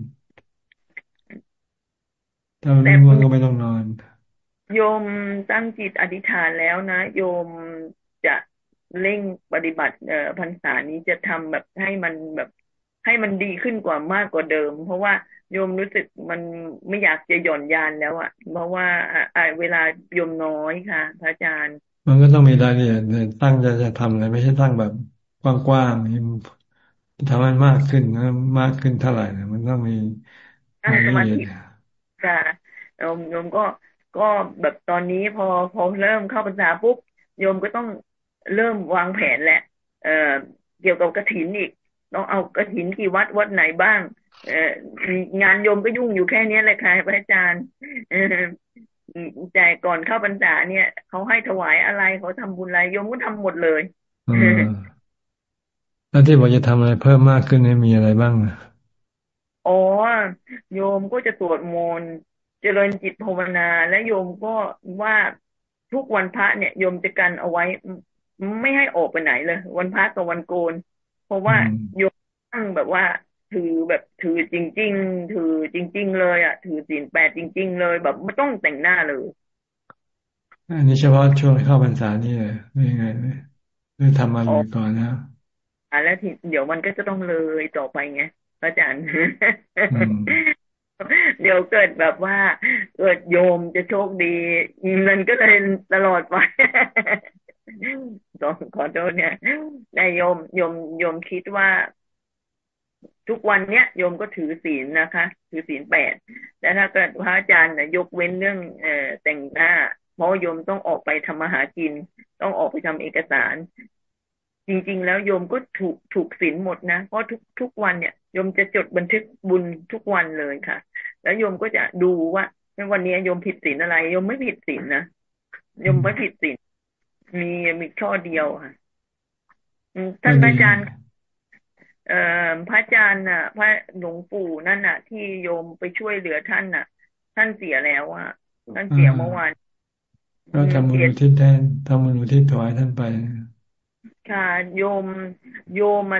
ถ้ามันไม่ง่วงก็ไม่ต้องนอน โยมตั้งจิตอธิษฐานแล้วนะ โยมจะเร่งปฏิบัติเอ่อพรรษานี้จะทำแบบให้มันแบบให้มันดีขึ้นกว่ามากกว่าเดิม เพราะว่าโยมรู้สึกมันไม่อยากจะหย่อนยานแล้วอะ่ะ เพราะว่าอ่าเวลาโยมน้อยค่ะพระอาจารย์ มันก็ต้องมีรายละเอียดตั้งใจจะทำอะไรไม่ใช่ตั้งแบบกว้างๆทำมันมากขึ้นนะมากขึ้นเท่าไหร่นะมันต้องมีรายละเอียดค่ะโยมโยมก็ ก็แบบตอนนี้พอพอเริ่มเข้าภาษาปุ๊บโยมก็ต้องเริ่มวางแผนแหละเอ่อเกี่ยวกับกระถินอีก ต้องเอากระถินกี่วัดวัดไหนบ้าง เอ่องานโยมก็ยุ่งอยู่แค่นี้แหละค่ะพระอาจารย์แต่ก่อนเข้าพรรษาเนี่ยเขาให้ถวายอะไรเขาทำบุญอะไรโยมก็ทำหมดเลยแล้วที่บอกจะทำอะไรเพิ่มมากขึ้นนี่มีอะไรบ้างอ๋อโยมก็จะสวดมนต์ เจริญจิตภาวนาและโยมก็ว่าทุกวันพระเนี่ยโยมจะกันเอาไว้ไม่ให้ออกไปไหนเลย วันพระกับวันโกน เพราะว่าโยมตั้งแบบว่าถือแบบถือจริง ๆ ถือจริง ๆ เลยอะ ถือศีลแปดจริง ๆ เลยแบบไม่ต้องแต่งหน้าเลยอันนี้เฉพาะช่วงเข้าพรรษานี่เลยไม่ยังไงเลยหรือทำมาอยู่ก่อนนะอ่าแล้วทีเดี๋ยวมันก็จะต้องเลยต่อไปไงอาจารย์ เดี๋ยวเกิดแบบว่า เกิดโยมจะโชคดีมันก็เลยตลอดไปต้องขอโทษเนี่ยนายโยมโยมโยมคิดว่า ทุกวันเนี้ยโยมก็ถือศีลนะคะ ถือศีลแปดแต่ถ้าเกิดพระอาจารย์นะยกเว้นเรื่องเอ่อแต่งหน้าเพราะโยมต้องออกไปทำมาหากิน ต้องออกไปทำเอกสาร จริง ๆ แล้วโยมก็ถูกถูกศีลหมดนะ เพราะทุกทุกวันเนี่ยโยมจะจดบันทึกบุญทุกวันเลยค่ะ แล้วโยมก็จะดูว่าวันนี้โยมผิดศีลอะไรโยมไม่ผิดศีลนะโยมไม่ผิดศีลมีมีข้อเดียวค่ะท่านอาจารย์เอ่อพระอาจารย์น่ะ พระหลวงปู่นั่นน่ะ ที่โยมไปช่วยเหลือท่านน่ะ ท่านเสียแล้วอะท่านเสียเมื่อวานก็ทำบุญที่แทนทำบุญที่ถวายท่านไป ค่ะโยมโยมมา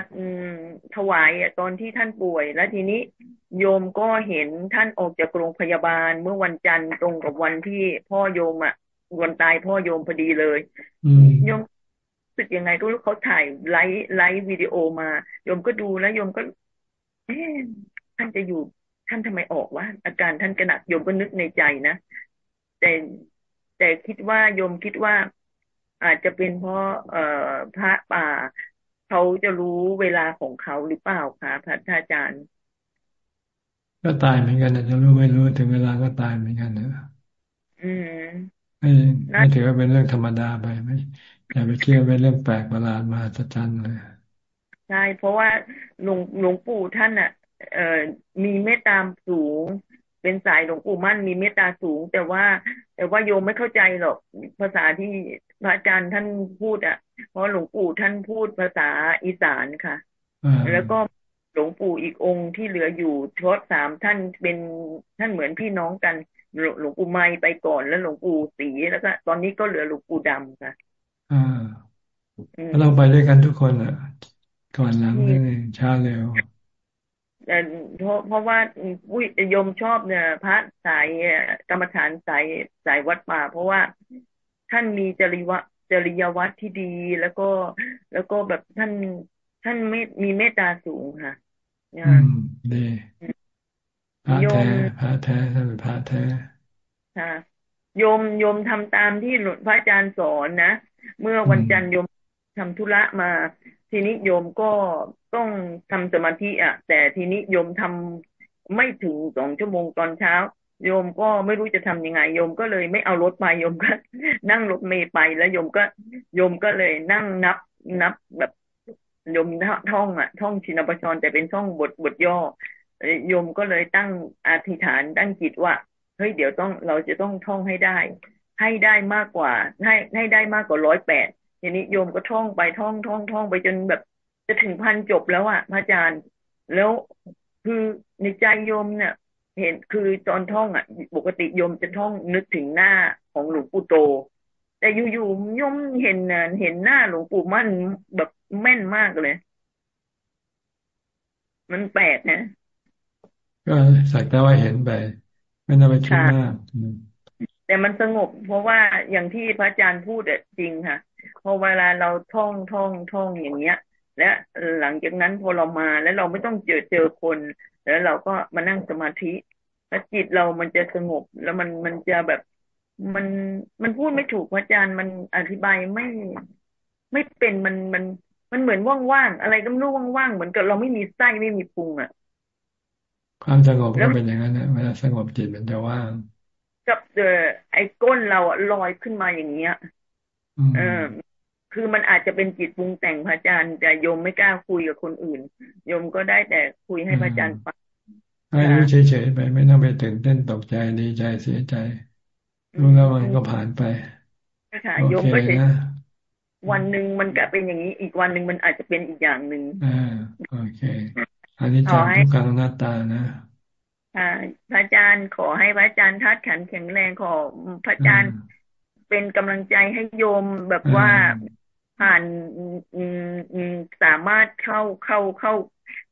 ถวายตอนที่ท่านป่วย แล้วทีนี้โยมก็เห็นท่านออกจากโรงพยาบาลเมื่อวันจันทร์ตรงกับวันที่พ่อโยมอะวันตายพ่อโยมพอดีเลยโยมรู้สึกยังไงก็รู้เขาถ่ายไลฟ์ไลฟ์วิดีโอมาโยมก็ดูแล้วโยมก็เอ๊ท่านจะอยู่ท่านทำไมออกวะอาการท่านกระหนักโยมก็นึกในใจนะแต่แต่คิดว่าโยมคิดว่า อาจจะเป็นเพราะเอ่อพระป่าเขาจะรู้เวลาของเขาหรือเปล่าคะพระอาจารย์ ก็ตายเหมือนกันนะจะรู้ไม่รู้ถึงเวลาก็ตายเหมือนกันนะอืมไม่ไม่ถือว่าเป็นเรื่องธรรมดาไปไม่อย่าไปเชื่อเป็นเรื่องแปลกประหลาดมาจัดจันเลยใช่เพราะว่าหลวงหลวงปู่ท่านอะ เอ่อมีเมตตาสูง เป็นสายหลวงปู่มั่นมีเมตตาสูง แต่ว่า แต่ว่าโยมไม่เข้าใจหรอกภาษาที่พระอาจารย์ท่านพูดอะ เพราะหลวงปู่ท่านพูดภาษาอีสานค่ะแล้วก็หลวงปู่อีกองค์ที่เหลืออยู่ชดสามท่านเป็นท่านเหมือนพี่น้องกันหลวงปู่ไม้ไปก่อนแล้วหลวงปู่สีแล้วก็ตอนนี้ก็เหลือหลวงปู่ดำค่ะอ่าเราไปด้วยกันทุกคนอะ ก่อนหลังนี่ช้าเร็ว เพราะเพราะว่าวุ้ยโยมชอบเนี่ยพระสายกรรมฐานสายสายวัดป่า เพราะว่าท่านมีจริยวะจริยวัตรที่ดีแล้วก็แล้วก็แบบท่านท่านไม่มีเมตตาสูงค่ะอืมดีพระแท้พระแท้ท่านเป็นพระแท้ค่ะโยมโยมทำตามที่หลวงพระอาจารย์สอนนะ เมื่อวันจันทร์โยมทำธุระมา ทีนี้โยมก็ต้องทำสมาธิอะ แต่ทีนี้โยมทำไม่ถึงสองชั่วโมงตอนเช้า โยมก็ไม่รู้จะทํำยังไง โยมก็เลยไม่เอารถไปโยมก็ นั่งรถเมย์ไปแล้วโยมก็โยมก็เลยนั่งนับนับแบบโยมท่องอะ ท่องชินปชรแต่เป็นท่องบทบทย่อโยมก็เลยตั้งอธิษฐานตั้งจิตว่าเฮ้ยเดี๋ยวต้องเราจะต้องท่องให้ได้ ให้ได้มากกว่า ให้ให้ได้มากกว่าร้อยแปด ทีนี้โยมก็ท่องไปท่องท่องท่องไปจนแบบจะถึงพันจบแล้วอะพระอาจารย์ แล้วคือในใจโยมเนี่ย เห็นคือตอนท่องอะปกติโยมจะท่องนึกถึงหน้าของหลวงปู่โต แต่อยู่ๆโยมเห็นเห็นหน้าหลวงปู่มั่นแบบแม่นมากเลย มันแปลกนะก็สักแต่ว่าเห็นไปไม่ต้องไปคิดมากแต่มันสงบ เพราะว่าอย่างที่พระอาจารย์พูดจริงค่ะ พอเวลาเราท่องท่องท่องอย่างเงี้ย และหลังจากนั้นพอเรามาแล้วเราไม่ต้องเจอเจอคน แล้วเราก็มานั่งสมาธิแล้วจิตเรามันจะสงบ แล้วมันมันจะแบบมันมันพูดไม่ถูกพระอาจารย์มันอธิบายไม่ไม่เป็นมันมันมันเหมือนว่างๆอะไรก็ไม่รู้ว่างๆเหมือนกับเราไม่มีไส้ไม่มีพุงอะ ความสงบก็เป็นอย่างนั้นนะเวลาสงบจิตมันจะว่าง กับเออไอ้ก้นเราอะลอยขึ้นมาอย่างเงี้ยเออ คือมันอาจจะเป็นจิตปรุงแต่งพระอาจารย์แต่โยมไม่กล้าคุยกับคนอื่นโยมก็ได้แต่คุยให้พระอาจารย์ฟังให้รู้เฉยๆไปไม่ต้องไปตื่นเต้นตกใจดีใจเสียใจรู้แล้วมันก็ผ่านไปค่ะโยมก็เฉยวันหนึ่งมันก็เป็นอย่างนี้อีกวันหนึ่งมันอาจจะเป็นอีกอย่างหนึ่งอ่าโอเค อันนี้จากทุกการหน้าตานะค่ะพระอาจารย์ขอให้พระอาจารย์ทัดขันแข็งแรงขอพระอาจารย์เป็นกำลังใจให้โยมแบบว่า ผ่านสามารถเข้าเข้าเข้า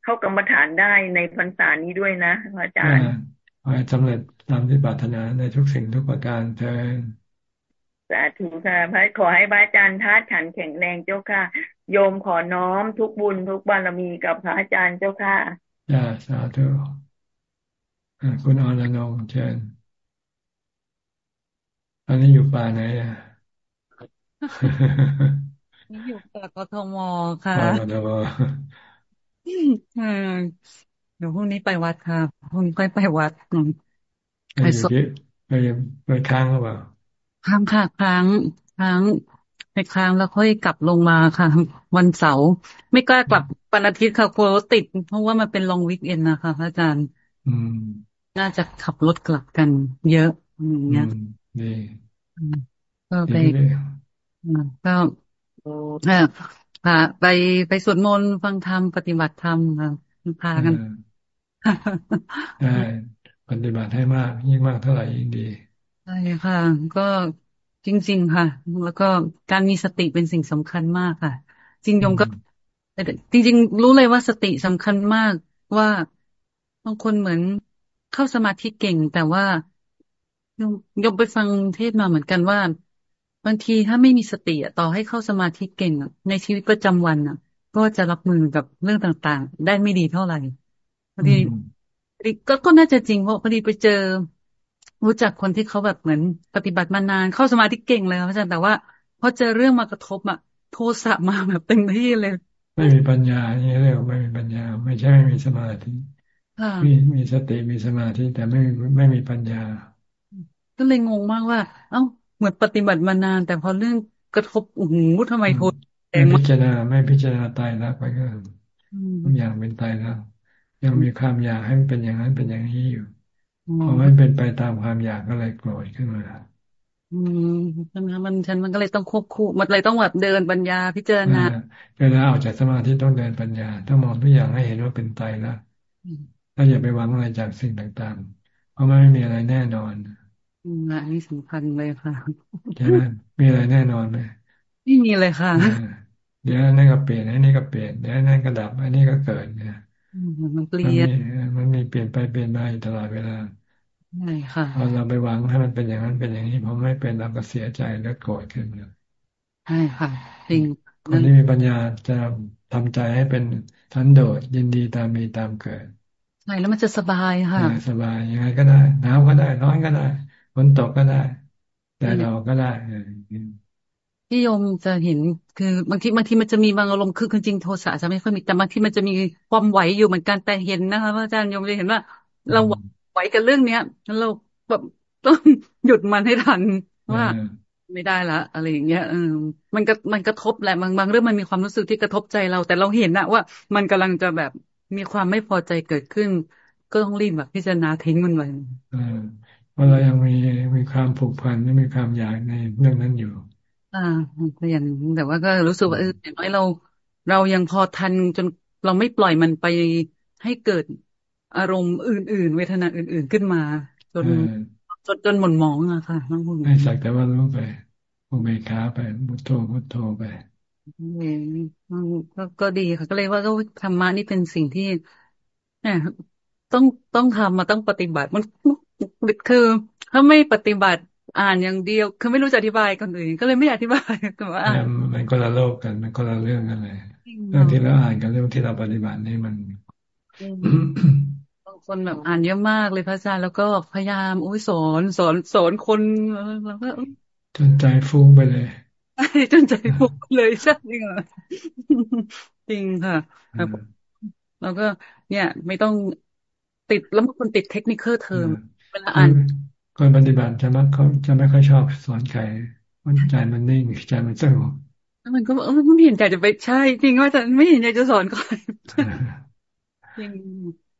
เข้ากรรมฐานได้ในพรรษานี้ด้วยนะพระอาจารย์ขอให้สำเร็จตามที่ปรารถนาในทุกสิ่งทุกประการเถิดสาธุค่ะพระขอให้พระอาจารย์ทัดขันแข็งแรงเจ้าค่ะ โยมขอน้อมทุกบุญทุกบารมีกับพระอาจารย์เจ้าค่ะจ้าสาธุคุณอรนงเชิญอันนี้อยู่ป่าไหนอะนี่ อยู่ป่ากทมค่ะป่ากทมเดี๋ยวพรุ่งนี้ไปวัดค่ะพรุ่งนี้ค่อยไปวัดไปสดไปไปค้างหรือเปล่าค้างค่ะค้างค้างไปค้างแล้วค่อยกลับลงมาค่ะ วันเสาร์ไม่กล้ากลับวันอาทิตย์ค่ะกลัวติด เพราะว่ามันเป็นลองวิกเอนนะคะพระอาจารย์ อืม น่าจะขับรถกลับกัน เยอะอย่างเงี้ยดีก็ไปก็ พาไปไปสวดมนต์ฟังธรรมปฏิบัติธรรมค่ะพากันใช่ปฏิบัติให้มาก ยิ่งมากเท่าไหร่ยิ่งดีใช่ค่ะ ก็จริง ๆ ค่ะ แล้วก็การมีสติเป็นสิ่งสำคัญมากค่ะ จริงยมก็จริง ๆ รู้เลยว่าสติสำคัญมากว่าบางคนเหมือนเข้าสมาธิเก่ง แต่ว่ายมไปฟังเทศมาเหมือนกันว่า บางทีถ้าไม่มีสติต่อให้เข้าสมาธิเก่งในชีวิตประจำวันอะ ก็จะรับมือกับเรื่องต่างๆ ได้ไม่ดีเท่าไหร่พอดีก็ก็น่าจะจริงเพราะพอดีไปเจอ รู้จักคนที่เขาแบบเหมือนปฏิบัติมานานเข้าสมาธิเก่งเลยครับอาจารย์แต่ว่าพอเจอเรื่องมากระทบอะโทสะมาแบบเต็มที่เลย ไม่มีปัญญานี่เรียกว่าไม่มีปัญญา ไม่ใช่ไม่มีสมาธิมีมีสติมีสมาธิแต่ไม่ไม่มีปัญญา ก็เลยงงมากว่า เอ้า เหมือนปฏิบัติมานาน แต่พอเรื่องกระทบโอ้โหทำไมโทษไม่พิจารณาไม่พิจารณาตายรักไปก็ทุกอย่างเป็นตายแล้วยังมีความอยากให้มันเป็นอย่างนั้นเป็นอย่างนี้อยู่พอไม่เป็นไปตามความอยากก็เลยโกรธขึ้นมาอืมใช่ไหมมันฉันมันก็เลยต้องควบคู่ มันเลยต้องแบบเดินปัญญาพิจารณาเวลาออกจากสมาธิต้องเดินปัญญา ต้องมองทุกอย่างให้เห็นว่าเป็นตายแล้วถ้าอย่าไปหวังอะไรจากสิ่งต่างๆ เพราะมันไม่มีอะไรแน่นอน อืมอันนี้สำคัญเลยค่ะใช่ไหมมีอะไรแน่นอนไหมไม่มีเลยค่ะ เดี๋ยวนั่นก็เปลี่ยนอันนี้ก็เปลี่ยนเดี๋ยวนั่นก็ดับอันนี้ก็เกิดเนี่ยมันเปลี่ยนมันมีเปลี่ยนไปเปลี่ยนมาอยู่ตลอดเวลาใช่ค่ะพอเราไปหวังให้มันเป็นอย่างนั้นเป็นอย่างนี้พอไม่เป็นเราก็เสียใจแล้วโกรธขึ้นเลยใช่ค่ะจริงคนที่มีปัญญาจะทำใจให้เป็นทันโดดยินดีตามมีตามเกิดใช่แล้วมันจะสบายค่ะ สบายยังไงก็ได้หนาวก็ได้ร้อนก็ได้ ฝนตกก็ได้ แต่เราก็ได้ที่โยมจะเห็นคือบางทีบางทีมันจะมีบางอารมณ์คือจริงโทสะจะไม่ค่อยมีแต่บางทีมันจะมีความไหวอยู่เหมือนกันแต่เห็นนะคะอาจารย์โยมจะเห็นว่า เราไหวกับเรื่องเนี้ยเราแบบต้องหยุดมันให้ทันว่าไม่ได้ละอะไรอย่างเงี้ยเออมันก็มันกระทบแหละบางบางเรื่องมันมีความรู้สึกที่กระทบใจเรา แต่เราเห็นนะว่ามันกำลังจะแบบมีความไม่พอใจเกิดขึ้น ก็ต้องรีบแบบพิจารณาทิ้งมันไว้ เพราะเรายังมีมีความผูกพันไม่มีความอยากในเรื่องนั้นอยู่ อ่าก็อย่างแต่ว่าก็รู้สึกว่าเอออย่างน้อยเรา เรายังพอทันจนเราไม่ปล่อยมันไปให้เกิดอารมณ์อื่น ๆ เวทนาอื่น ๆขึ้นมา จนจนจนหม่นหมองอะค่ะน้องคุณไม่สักแต่ว่ารู้ไปอุเบกขาไปมุทโธมุทโธไปก็ก็ดีค่ะก็เลยว่าก็ธรรมะนี่เป็นสิ่งที่เนี่ยต้องต้องทำมาต้องปฏิบัติมัน คือถ้าไม่ปฏิบัติอ่านอย่างเดียว คือไม่รู้จะอธิบายคนอื่น ก็เลยไม่อธิบายแต่ว่ามันคนละโลกกันมันคนละเรื่องกันเลยเรื่องที่เราอ่านกับเรื่องที่เราปฏิบัตินี่มันบางคนแบบอ่านเยอะมากเลยพระอาจารย์แล้วก็พยายามอุ้ยสอนสอนสอนคนแล้วก็จนใจฟุ้งไปเลยจนใจฟุ้งเลยใช่ไหมจริงค่ะแล้วก็เนี่ย ไม่ต้องติดแล้วบางคนติดเทคนิคเทอม เวลาอ่านคนปฏิบัติจะมักเขาจะไม่ค่อยชอบสอนใครมันใจมันนิ่งใจมันสงบมันก็เออไม่เห็นใจจะไปใช่ จริงว่าแต่ไม่เห็นใจจะสอนใครจริง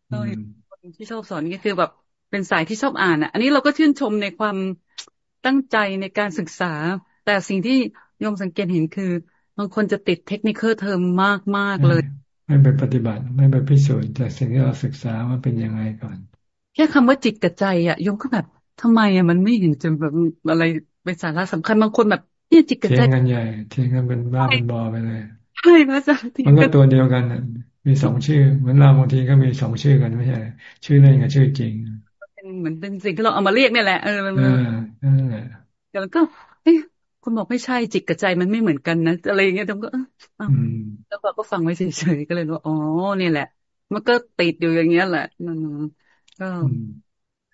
เราเห็นคนที่ชอบสอนก็คือแบบเป็นสายที่ชอบอ่านอะ อันนี้เราก็ชื่นชมในความตั้งใจในการศึกษา แต่สิ่งที่โยมสังเกตเห็นคือบางคนจะติดเทคนิคเทอมมากมากเลย ไม่ไปปฏิบัติ ไม่ไปพิสูจน์จากสิ่งที่เราศึกษาว่าเป็นยังไงก่อน แค่คำว่าจิตกับใจอะโยมก็แบบทำไมอะมันไม่เห็นจะแบบอะไรเป็นสาระสำคัญบางคนแบบเนี่ยจิตกับใจเทียงกันใหญ่เทียงกันเป็นบ้าเป็นบอไปเลยใช่พระอาจารย์มันก็ตัวเดียวกันมีสองชื่อ เหมือนเราบางทีก็มีสองชื่อกันไม่ใช่ชื่อเล่นกับชื่อจริงเป็นเหมือนเป็นสิ่งที่เราเอามาเรียกเนี่ยแหละเออนั่นแหละแล้วก็เอ้คุณบอกไม่ใช่จิตกับใจมันไม่เหมือนกันนะอะไรอย่างเงี้ยผมก็เออแล้วก็ฟังไว้เฉยๆก็เลยว่าอ๋อเนี่ยแหละ มันก็ติดอยู่อย่างเงี้ยแหละ ก็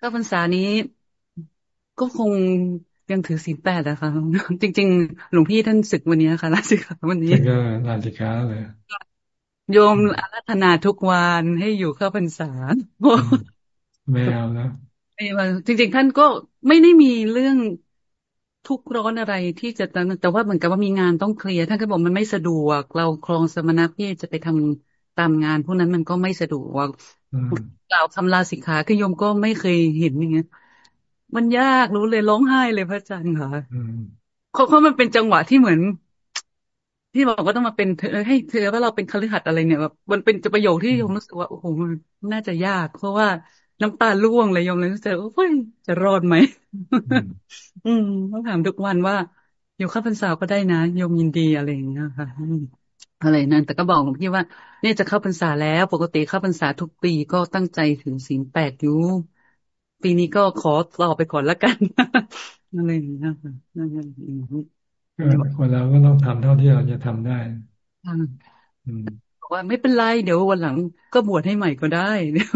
ก็พรรษานี้ก็คงยังถือศีลแปดอะค่ะจริง ๆ หลวงพี่ท่านศึกวันนี้ค่ะลาสิกขาวันนี้ก็ลาสิกขาเลยโยมอารัธนาทุกวันให้อยู่เข้าพรรษาไม่เอาแล้วจริง ๆ ท่านก็ไม่ได้มีเรื่องทุกร้อนอะไรที่จะแต่ว่าเหมือนกับว่ามีงานต้องเคลียร์ท่านก็บอกมันไม่สะดวก เราครองสมณเพศจะไปทำตามงานพวกนั้นมันก็ไม่สะดวก กล่าวคำลาสิกขาคือโยมก็ไม่เคยเห็นอย่างเงี้ยมันยากรู้เลยร้องไห้เลยพระอาจารย์ค่ะเขาเขามันเป็นจังหวะที่เหมือน ที่บอกว่าต้องมาเป็นให้เธอว่าเราเป็นคฤหัสถ์อะไรเนี่ยแบบมันเป็นจะประโยคที่โยมรู้สึกว่าโอ้โหมันน่าจะยาก เพราะว่าน้ำตาล่วงเลยโยมเลยรู้สึกว่าเฮ้ยจะรอดไหมอืมต้องถามทุกวันว่าอยู่ข้าพรรษาก็ได้นะโยมยินดีอะไรอย่างเงี้ยค่ะ อะไรนั่นแต่ก็บอกหลวงพี่ว่า เนี่ยจะเข้าพรรษาแล้ว ปกติเข้าพรรษาทุกปีก็ตั้งใจถึงศีลแปดอยู่ ปีนี้ก็ขอต่อไปก่อนละกันนั่นเองนะคะนั่นเองคนเราก็ต้องทำเท่าที่เราจะทำได้บอกว่าไม่เป็นไร เดี๋ยววันหลังก็บวชให้ใหม่ก็ได้เดี๋ยว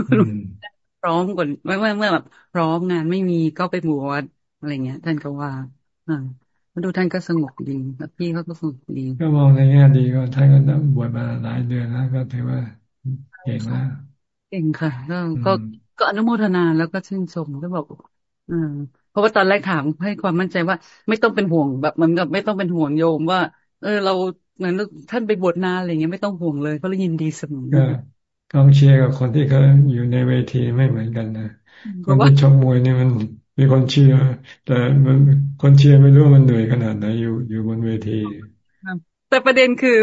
พร้อมก่อนเมื่อเมื่อแบบพร้อมงานไม่มีก็ไปบวชอะไรเงี้ยท่านก็ว่าอ่ามา ดูท่านก็สงบดีแล้วพี่เขาก็สงบดี ก็มองในแง่ดีก็ท่านก็บวชมาหลายเดือนแล้วก็ถือว่าเก่งแล้วเก่งค่ะก็ก็ก็อนุโมทนาแล้วก็ชื่นชมก็บอกอืมเพราะว่าตอนแรกถามให้ความมั่นใจว่า ไม่ต้องเป็นห่วงแบบมันกับไม่ต้องเป็นห่วงโยมว่า เออ เราเหมือนท่านไปบวชนานอะไรเงี้ยไม่ต้องห่วงเลยเขาเลยยินดีเสมอก็กองเชียร์กับคนที่เขาอยู่ในเวทีไม่เหมือนกันนะคนที่ชกมวยนี่มัน มีคนเชียร์แต่มันคนเชียร์ไม่รู้มันเหนื่อยขนาดไหนอยู่อยู่บนเวทีแต่ประเด็นคือ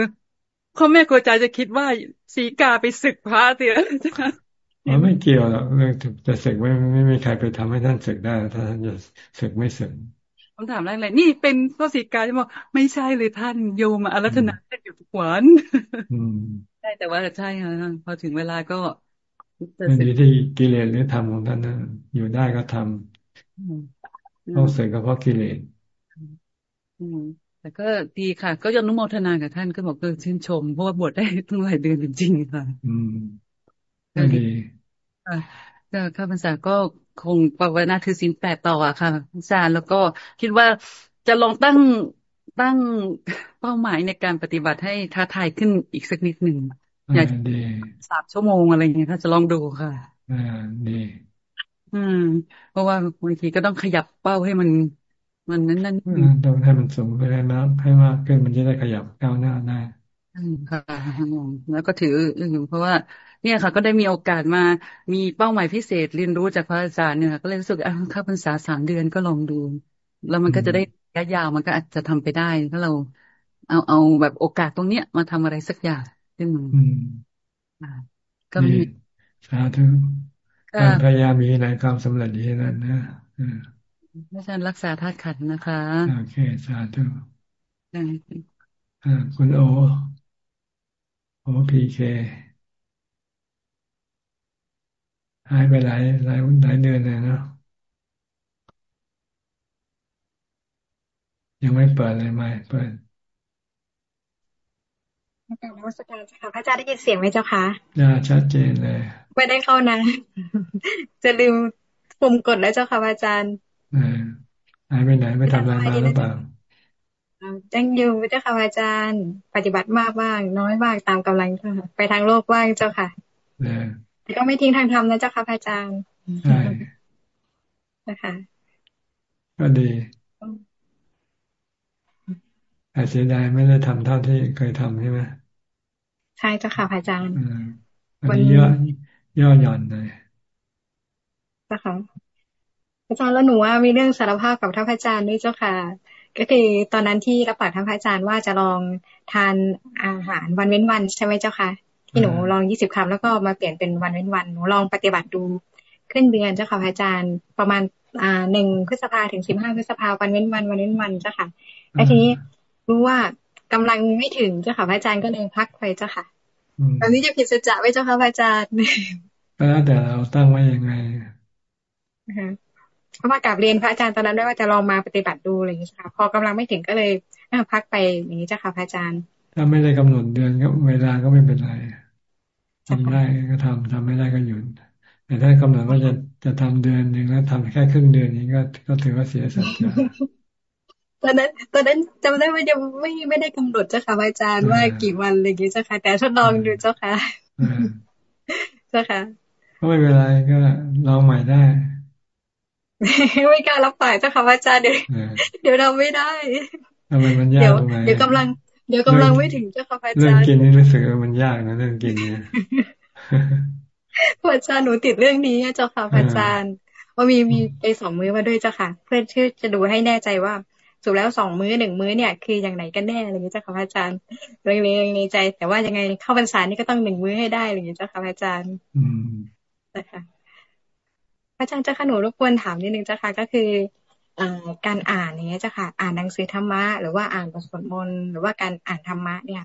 พ่อแม่ครูอาจารย์จะคิดว่าสีกาไปศึกพระเสียมันไม่เกี่ยวหรอกเรื่องจะศึกไม่ไม่มีใครไปทำให้ท่านศึกได้ถ้าท่านจะศึกไม่ศึกคำถามแรกเลยนี่เป็นข้อสีกาจะบอกไม่ใช่เลยท่านโยมอารัธนาท่านอยู่ทุกวันใช่แต่ว่าใช่ค่ะพอถึงเวลาก็มันอยู่ที่กิเลสหรือธรรมของท่านนะอยู่ได้ก็ทำ ต้องเสกก็เพราะกิเลสแต่ก็ดีค่ะ ก็ยอนุโมทนากับท่านก็บอกเออชื่นชม เพราะว่าบวชได้ตั้งหลายเดือนจริงๆค่ะ อืมก็ดีค่ะก็ข้าพรรษาก็คงภาวนาถือศีลแปดต่ออะค่ะอาจารย์แล้วก็คิดว่าจะลองตั้งตั้งเป้าหมายในการปฏิบัติให้ท้าทายขึ้นอีกสักนิดหนึ่งอยากสามชั่วโมงอะไรอย่างเงี้ยถ้าจะลองดูค่ะอ่าดี อืม เพราะว่าบางทีก็ต้องขยับเป้าให้มัน มันนั้นนั่นต้องให้มันสูงไปให้มากให้มากขึ้นมันจะได้ขยับก้าวหน้าได้ค่ะแล้วก็ถือเพราะว่า เนี่ยค่ะ ก็ได้มีโอกาสมามีเป้าหมายพิเศษเรียนรู้จากพระอาจารย์เนี่ยก็เลยรู้สึกอะข้าพรรษาสามเดือนก็ลองดู แล้วมันก็จะได้ระยะยาวมันก็อาจจะทำไปได้ถ้าเราเอาเอาแบบโอกาสตรงเนี้ยมาทำอะไรสักอย่างซึ่งก็มีสาธุ การพยายามมีในความสำเร็จดีนั่นนะอาจารย์รักษาธาตุขันนะคะโอเคสาธุคุณโอโอพีเคหายไปหลายหลายหลายเดือนเลยเนาะยังไม่เปิดเลยไม่เปิด กราบนมัสการค่ะพระอาจารย์ได้ยินเสียงไหมเจ้าคะได้ชัดเจนเลย ไม่ได้เข้านะ จะลืมปุ่มกดแล้วเจ้าค่ะพระอาจารย์หายไปไหนไม่ทำอะไรมาหรือเปล่าจังอยู่เจ้าค่ะพระอาจารย์ ปฏิบัติมากบ้าง น้อยบ้างตามกำลังเจ้าค่ะ ไปทางโลกบ้างเจ้าค่ะแต่ก็ไม่ทิ้งทางธรรมนะเจ้าค่ะพระอาจารย์ใช่นะคะก็ดีแต่เสียดายไม่ได้ทำเท่าที่เคยทำใช่ไหม ใช่เจ้าค่ะพระอาจารย์วันนี้ย่อย่อหย่อนเลยเจ้าค่ะอาจารย์แล้วหนูว่ามีเรื่องสารภาพกับท่านพระอาจารย์ด้วยเจ้าค่ะ ก็คือตอนนั้นที่รับปากท่านพระอาจารย์ว่าจะลองทานอาหารวันเว้นวันใช่ไหมเจ้าค่ะที่หนูลองยี่สิบคำแล้วก็มาเปลี่ยนเป็นวันเว้นวันหนูลองปฏิบัติดูขึ้นเดือนเจ้าค่ะพระอาจารย์ประมาณอ่าหนึ่งพฤษภาถึงสิบห้าพฤษภาวันเว้นวันวันเว้นวันเจ้าค่ะแล้วทีนี้รู้ว่า กำลังไม่ถึงเจ้าค่ะพระอาจารย์ก็เลยพักไปเจ้าค่ะตอนนี้จะผิดสัจจะไว้เจ้าค่ะพระอาจารย์ก็แล้วแต่เราตั้งไว้ยังไงเพราะว่ากลับเรียนพระอาจารย์ตอนนั้นด้วยว่าจะลองมาปฏิบัติดูอะไรอย่างนี้ค่ะ พอกำลังไม่ถึงก็เลยพักไปอย่างนี้เจ้าค่ะพระอาจารย์ ถ้าไม่ได้กำหนดเดือนก็เวลาก็ไม่เป็นไรทำได้ก็ทำทำไม่ได้ก็หยุดแต่ถ้ากำหนดว่าจะจะทำเดือนหนึ่งแล้วทำแค่ครึ่งเดือนนี้ก็ก็ถือว่าเสียสัจจะ ตอนนั้นตอนนั้นจำได้ว่ายังไม่ไม่ได้กำหนดเจ้าค่ะอาจารย์ว่ากี่วันอะไรอย่างเงี้ยเจ้าค่ะ แต่ทดลองดูเจ้าค่ะเจ้าค่ะก็ไม่เป็นไรก็ลองใหม่ได้ ไม่กล้ารับปากเจ้าค่ะอาจารย์เดี๋ยวเดี๋ยวเราไม่ได้ทำไมมันยากตรงไหนเดี๋ยวกำลัง เดี๋ยวกำลังไม่ถึงเจ้าค่ะอาจารย์เรื่องกินนี่รู้สึกว่ามันยากนะเรื่องกินเนี่ยอาจารย์หนูติดเรื่องนี้เจ้าค่ะอาจารย์ว่ามีมีไปสองมือมาด้วยเจ้าค่ะ เพื่อที่จะดูให้แน่ใจว่า สุดแล้วสองมื้อหนึ่งมื้อเนี่ย คืออย่างไหนกันแน่อะไรอย่างนี้เจ้าค่ะอาจารย์เรื่องนี้ในใจ แต่ว่ายังไงเข้าพรรษานี่ก็ต้องหนึ่งมื้อให้ได้อะไรอย่างนี้เจ้าค่ะอาจารย์อืมนะคะอาจารย์เจ้าค่ะหนูรบกวนถามนิดนึงเจ้าค่ะก็คืออการอ่านอย่างเงี้ยเจ้าค่ะ อ่านหนังสือธรรมะหรือว่าอ่านบทสวดมนต์หรือว่าการอ่านธรรมะเนี่ย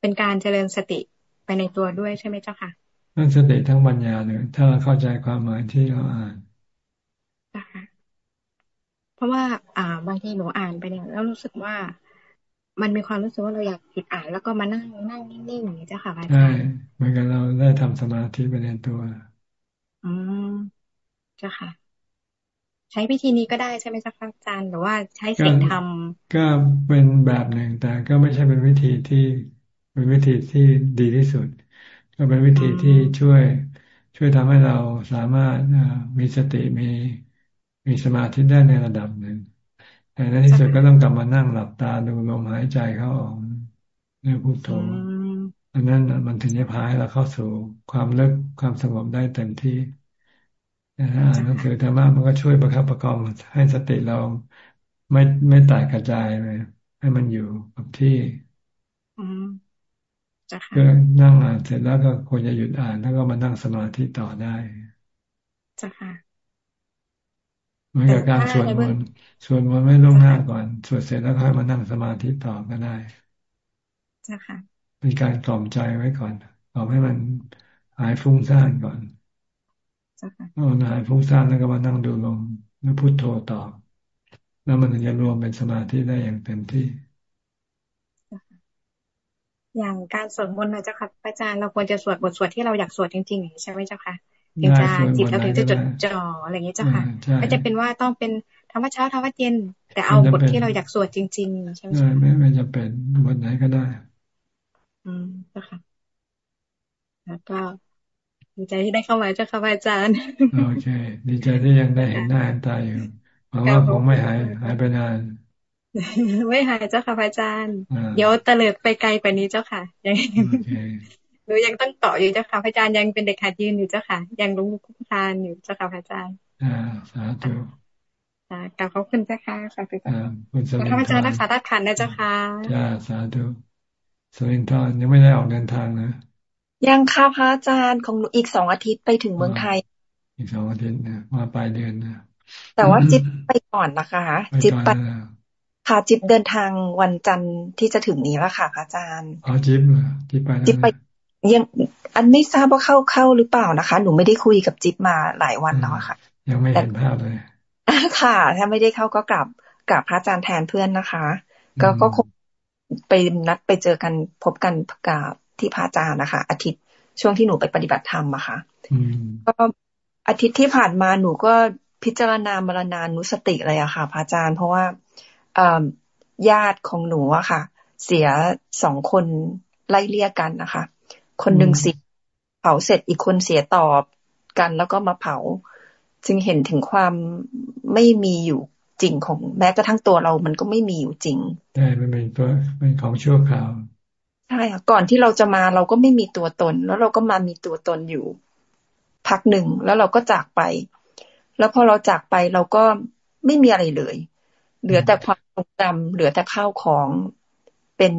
เป็นการเจริญสติไปในตัวด้วยใช่ไหมเจ้าค่ะทั้งสติทั้งปัญญาเลยถ้าเราเข้าใจความหมายที่เราอ่านนะคะ เพราะว่า อ่า บางทีหนูอ่านไปเนี่ยแล้วรู้สึกว่า มันมีความรู้สึกว่าเราอยากหยุดอ่าน แล้วก็มานั่งนั่งนิ่งๆอย่างนี้เจ้าค่ะอาจารย์ใช่เหมือนกันเราได้ทำสมาธิไปในตัวอืมเจ้าค่ะ ใช้วิธีนี้ก็ได้ใช่ไหมเจ้าค่ะอาจารย์หรือว่าใช้สิ่งทำก็เป็นแบบหนึ่งแต่ก็ไม่ใช่เป็นวิธีที่เป็นวิธีที่ดีที่สุด ก็เป็นวิธีที่ช่วยช่วยทำให้เราสามารถมีสติมี มีสมาธิได้ในระดับหนึ่ง แต่ในที่สุดก็ต้องกลับมานั่งหลับตาดูลมหายใจเข้าออกเรื่องพุทโธอันนั้นมันถึงจะพาให้เราเข้าสู่ความเลิกความสงบได้เต็มที่นะอ่านหนังสือธรรมะมันก็ช่วยประคับประคองให้สติเราไม่ไม่แตกกระจายเลย ให้มันอยู่กับที่ก็นั่งอ่านเสร็จแล้วก็ควรจะหยุดอ่านแล้วก็มานั่งสมาธิต่อได้จ้ะค่ะ เหมือนกับการสวดมนต์สวดมนต์ไม่ล่วงหน้าก่อน สวดเสร็จแล้วค่อยมานั่งสมาธิต่อก็ได้จ้ะค่ะเป็นการกล่อมใจไว้ก่อนกล่อมให้มันหายฟุ้งซ่านก่อนเอาหายฟุ้งซ่านแล้วก็มานั่งดูลมแล้วพุโทโธต่อ แล้วมันจะรวมเป็นสมาธิได้อย่างเต็มที่ อย่างการสวดมนต์นะเจ้าค่ะอาจารย์เราควรจะสวดบทสวดที่เราอยากสวดจริงๆใช่ไหมเจ้าค่ะ ถึงจะจิตเราถึงจะจดจ่ออะไรอย่างนี้เจ้าค่ะไม่จะเป็นว่าต้องเป็นธรรมะเช้าธรรมะเย็น แต่เอาบทที่เราอยากสวดจริง ๆ ใช่ไหมไม่ไม่จะเป็นบทไหนก็ได้ อืมเจ้าค่ะ แล้วก็ดีใจที่ได้เข้ามาเจ้าค่ะอาจารย์ โอเค ดีใจที่ยังได้เห็นหน้าเห็นตาอยู่หวังว่าคงไม่หายหายไปนานไม่หายเจ้าค่ะอาจารย์ เดี๋ยวเตลิดไปไกลกว่านี้เจ้าค่ะยัง หนูยังต้องต่ออยู่เจ้าค่ะพระอาจารย์ยังเป็นเด็กขาดยืนอยู่เจ้าค่ะ ยังรู้คุกคานอยู่เจ้าค่ะพระอาจารย์อ่าสาธุอ่ากลับขอบคุณเจ้าค่ะสาธุคุณสพระอาจารย์รักษาธาตุขันนะเจ้าค่ะจ้าสาธุสวินทร์ยังไม่ได้ออกเดินทางนะยังค่ะพระอาจารย์ของหนูอีกสองอาทิตย์ไปถึงเมืองไทย อีกสองอาทิตย์นะมาปลายเดือนนะแต่ว่าจิ๊บไปก่อนนะคะ จิ๊บไปค่ะจิ๊บเดินทางวันจันทร์ที่จะถึงนี้แล้วค่ะพระอาจารย์อ๋อจิ๊บจิ๊บไปจิ๊บไป ยังอันไม่ทราบว่าเข้าเข้าหรือเปล่านะคะ หนูไม่ได้คุยกับจิ๊บมาหลายวันแล้วค่ะ ยังไม่เห็นภาพเลยค่ะ ถ้าไม่ได้เข้าก็กลับกลับพระอาจารย์แทนเพื่อนนะคะ ก็ก็คงไปนัดไปเจอกันพบกันกับที่พระอาจารย์นะคะ อาทิตย์ช่วงที่หนูไปปฏิบัติธรรมอะค่ะก็อาทิตย์ที่ผ่านมาหนูก็พิจารณามรณานุสติเลยอะค่ะ พระอาจารย์ เพราะว่าญาติของหนูอะค่ะ เสียสองคนไล่เลี่ยกันนะคะ คนหนึ่งสิเผาเสร็จอีกคนเสียตอบกันแล้วก็มาเผา จึงเห็นถึงความไม่มีอยู่จริงของแม้กระทั่งตัวเรามันก็ไม่มีอยู่จริงใช่มันเป็นตัวเป็นของชั่วคราวใช่ค่ะก่อนที่เราจะมาเราก็ไม่มีตัวตน แล้วเราก็มามีตัวตนอยู่ พักหนึ่งแล้วเราก็จากไป แล้วพอเราจากไปเราก็ไม่มีอะไรเลย เหลือแต่ความทรงจำเหลือแต่ข้าวของเป็น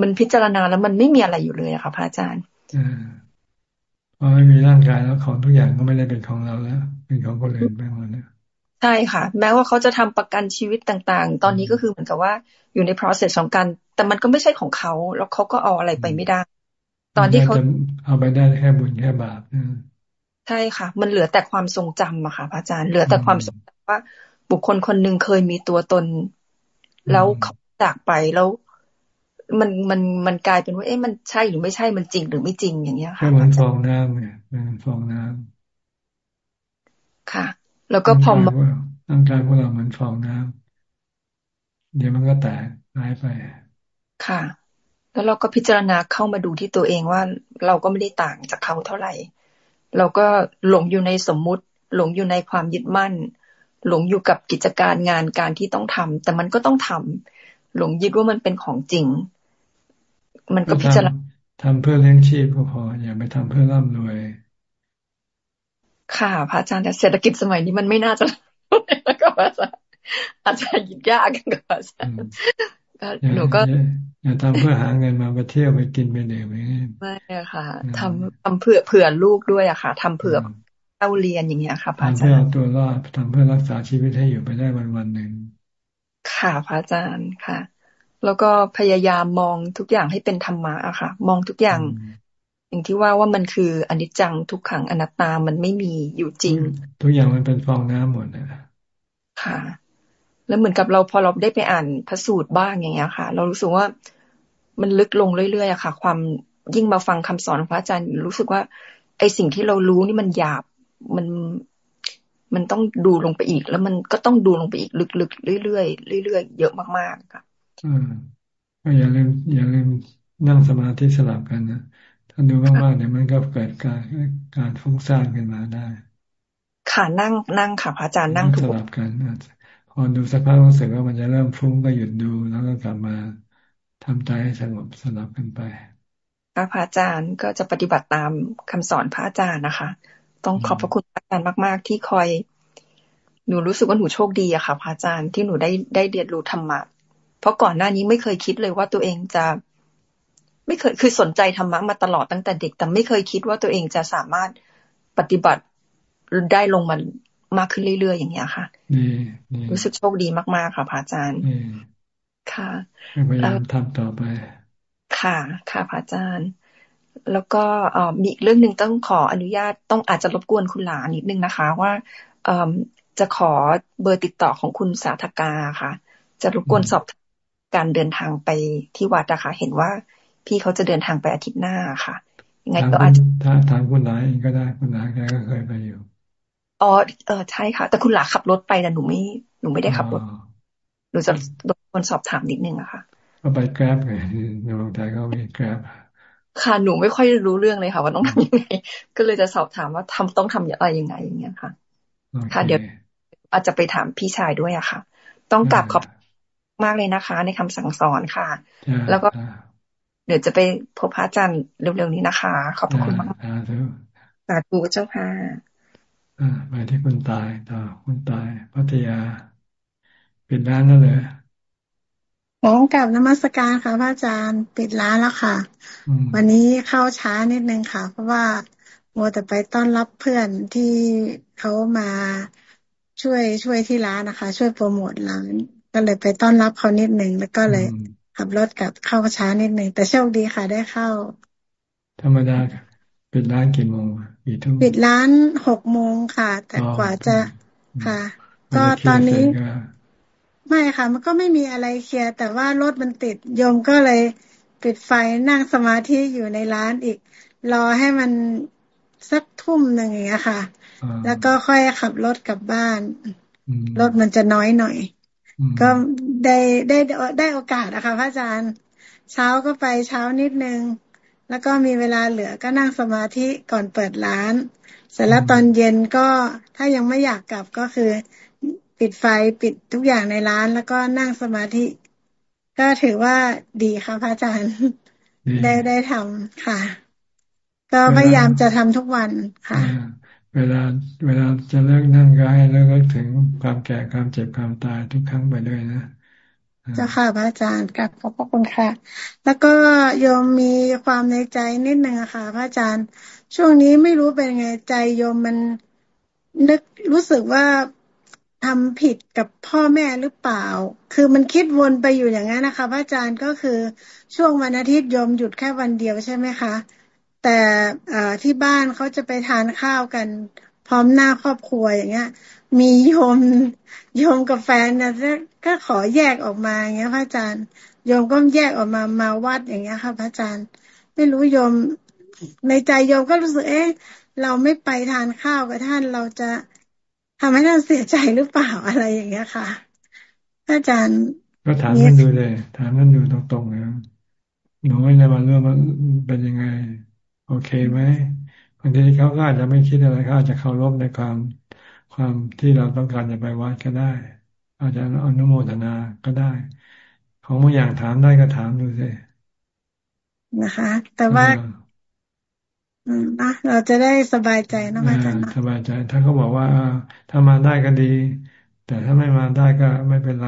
มันพิจารณาแล้วมันไม่มีอะไรอยู่เลยอะค่ะพระอาจารย์พอไม่มีร่างกายแล้วของทุกอย่างก็ไม่ได้เป็นของเราแล้ว เป็นของคนอื่นไปหมดเนี่ยใช่ค่ะ แม้ว่าเขาจะทำประกันชีวิตต่างๆ ตอนนี้ก็คือเหมือนกับว่าอยู่ใน process ของการแต่มันก็ไม่ใช่ของเขาแล้วเขาก็เอาอะไรไปไม่ได้ ตอนที่เขาเอาไปได้แค่บุญแค่บาปใช่ค่ะ มันเหลือแต่ความทรงจำอะค่ะพระอาจารย์เหลือแต่ความทรงจำว่าบุคคลคนหนึ่งเคยมีตัวตน แล้วเขาจากไปแล้ว มันมันมันกลายเป็นว่า เอ๊ะมันใช่หรือไม่ใช่มันจริงหรือไม่จริงอย่างเงี้ยค่ะแค่มันฟองน้ำเนี่ยมันฟองน้ำค่ะ แล้วก็พอมาร่างกายพวกเราเหมือนฟองน้ำเดี๋ยวมันก็แตกหายไป ค่ะ แล้วเราก็พิจารณาเข้ามาดูที่ตัวเองว่าเราก็ไม่ได้ต่างจากเขาเท่าไหร่ เราก็หลงอยู่ในสมมุติ หลงอยู่ในความยึดมั่น หลงอยู่กับกิจการงานการที่ต้องทำแต่มันก็ต้องทำหลงยึดว่ามันเป็นของจริง มันก็พิจารณาทำเพื่อเลี้ยงชีพก็พอ อย่าไปทำเพื่อร่ำรวย ค่ะ พระอาจารย์แต่เศรษฐกิจสมัยนี้มันไม่น่าจะแล้วก็อาจารย์อาจารย์ยิดยากกันกับอาจารย์หนูก็อย่าทำเพื่อหาเงินมาไปเที่ยวไปกินไปเดี่ยวไม่ไม่ค่ะทำทำเผื่อเผื่อลูกด้วยอะค่ะทำเผื่อเต้าเรียนอย่างเงี้ยค่ะพระอาจารย์ทำเพื่อตัวรอดทำเพื่อรักษาชีวิตให้อยู่ไปได้วันวันหนึ่งค่ะพระอาจารย์ค่ะ แล้วก็พยายามมองทุกอย่างให้เป็นธรรมะอะค่ะ มองทุกอย่าง อย่างที่ว่าว่ามันคืออนิจจังทุกขังอนัตตามันไม่มีอยู่จริง ทุกอย่างมันเป็นฟองน้ำหมดนะค่ะ แล้วเหมือนกับเราพอเราได้ไปอ่านพระสูตรบ้างอย่างเงี้ยค่ะ เรารู้สึกว่ามันลึกลงเรื่อยๆอะค่ะ ความยิ่งมาฟังคำสอนของพระอาจารย์รู้สึกว่า ไอสิ่งที่เรารู้นี่มันหยาบมันมันต้องดูลงไปอีก แล้วมันก็ต้องดูลงไปอีกลึกๆเรื่อยๆเรื่อยๆเยอะมากๆค่ะอืม ก็อย่าลืมอย่าลืมนั่งสมาธิสลับกันนะถ้าดูมากๆเนี่ยมันก็เกิดการการฟุ้งซ่านขึ้นมาได้ ค่ะนั่งนั่งค่ะพระอาจารย์นั่งสลับกันพอดูสักพักรู้สึกว่ามันจะเริ่มฟุ้งก็หยุดดูแล้วก็กลับมาทำใจให้สงบสลับกันไปพระอาจารย์ก็จะปฏิบัติตามคำสอนพระอาจารย์นะคะ ต้องขอบพระคุณพระอาจารย์มาก ๆ ที่คอย หนูรู้สึกว่าหนูโชคดีอะค่ะพระอาจารย์ที่หนูได้ได้เรียนรู้ธรรมะเพ ราะก่อนหน้านี้ไม่เคยคิดเลยว่าตัวเองจะ ไม่เคยคือสนใจธรรมะมาตลอดตั้งแต่เด็ก แต่ไม่เคยคิดว่าตัวเองจะสามารถปฏิบัติได้ลงมามากขึ้นเรื่อยๆอย่างเงี้ยค่ะรู้สึกโชคดีมากๆค่ะพระอาจารย์ค่ะพยายามทำต่อไป ค่ะ ค่ะพระอาจารย์ แล้วก็มีอีกเรื่องหนึ่งต้องขออนุญาตต้องอาจจะรบกวนคุณหลานิดนึงนะคะ ว่าจะขอเบอร์ติดต่อของคุณสาธกาค่ะ จะรบกวนสอบ การเดินทางไปที่วัดนะคะเห็นว่าพี่เขาจะเดินทางไปอาทิตย์หน้าค่ะ ยังไงก็อาจจะถ้าทางคุณหลาเองก็ได้คุณหลาแกก็เคยไปอยู่อ๋อเออใช่ค่ะ แต่คุณหลาขับรถไปแต่หนูไม่หนูไม่ได้ขับรถหนูจะรบกวนสอบถามนิดนึงอะค่ะก็ไปแกร็บไงในเมืองไทยก็มีแกร็บค่ะหนูไม่ค่อยรู้เรื่องเลยค่ะ ว่าต้องทำยังไงก็เลยจะสอบถามว่าทำต้องทำอะไรยังไงอย่างเงี้ยค่ะ ค่ะ เดี๋ยวอาจจะไปถามพี่ชายด้วยอะค่ะ ต้องกลับขอบ มากเลยนะคะ ในคำสั่งสอนค่ะ แล้วก็เดี๋ยวจะไปพบพระอาจารย์เร็วๆนี้นะคะ ขอบคุณมากสาธุเจ้าค่ะไปที่คุณตายต่อคุณตายพัทยาปิดร้านนั่นเลยผงกับนมัสการค่ะพระอาจารย์ปิดร้านแล้วค่ะ วันนี้เข้าช้านิดนึงค่ะ เพราะว่าโมแต่ไปต้อนรับเพื่อนที่เขามาช่วยช่วยที่ร้านนะคะ ช่วยโปรโมทร้าน ก็เลยไปต้อนรับเขานิดนึงแล้วก็เลยขับรถกับเข้าช้านิดนึงแต่โชคดีค่ะได้เข้า ธรรมดาปิดร้านกี่โมงกี่ทุ่มปิดร้านหกโมงค่ะ แต่กว่าจะค่ะ ก็ตอนนี้ ไม่ค่ะ มันก็ไม่มีอะไรเคลียร์แต่ว่ารถมันติดโยมก็เลยปิดไฟนั่งสมาธิอยู่ในร้านอีก รอให้มันสักทุ่มหนึ่งอย่างเงี้ยค่ะ แล้วก็ค่อยขับรถกลับบ้าน รถมันจะน้อยหน่อย ก็ได้ได้ได้โอกาสนะคะพระอาจารย์ เช้าก็ไปเช้านิดนึง แล้วก็มีเวลาเหลือก็นั่งสมาธิก่อนเปิดร้าน เสร็จแล้วตอนเย็นก็ถ้ายังไม่อยากกลับก็คือ ปิดไฟปิดทุกอย่างในร้าน แล้วก็นั่งสมาธิ ก็ถือว่าดีค่ะพระอาจารย์ ได้ได้ทำค่ะ ก็พยายามจะทำทุกวันค่ะ เวลาเวลาจะเลิกนั่งก็ให้เลิกถึงความแก่ความเจ็บความตายทุกครั้งไปด้วยนะเจ้าค่ะพระอาจารย์กับขอบพระคุณค่ะ แล้วก็โยมมีความในใจนิดหนึ่งอะค่ะพระอาจารย์ ช่วงนี้ไม่รู้เป็นไงใจโยมมันนึกรู้สึกว่าทำผิดกับพ่อแม่หรือเปล่า คือมันคิดวนไปอยู่อย่างนั้นนะคะพระอาจารย์ก็คือช่วงวันอาทิตย์โยมหยุดแค่วันเดียวใช่ไหมคะ แต่ที่บ้านเขาจะไปทานข้าวกัน พร้อมหน้าครอบครัวอย่างเงี้ย มีโยมโยมกับแฟนนี่ยก็ขอแยกออกมาอย่างเงี้ยพระอาจารย์โยมก็แยกออกมามาวัดอย่างเงี้ยค่ะพระอาจารย์ ไม่รู้โยมในใจโยมก็รู้สึกเอ๊ะเราไม่ไปทานข้าวกับท่านเราจะทำให้ท่านเสียใจหรือเปล่าอะไรอย่างเงี้ยค่ะอาจารย์ ก็ถามท่นดูเลย ถามท่นดูตรงๆนะหนูไม่ได้มาเรื่องมันเป็นยังไง โอเคไหมบางทีเขาก็อาจจะไม่คิดอะไรเขาอาจจะเคารพในความความที่เราต้องการจะไปวัดก็ได้ อาจจะอนุโมทนาก็ได้ ของบางอย่างถามได้ก็ถามดูสินะคะ แต่ว่าอืมนะเราจะได้สบายใจนะอาจารย์สบายใจ ถ้าเขาบอกว่าถ้ามาได้ก็ดี แต่ถ้าไม่มาได้ก็ไม่เป็นไร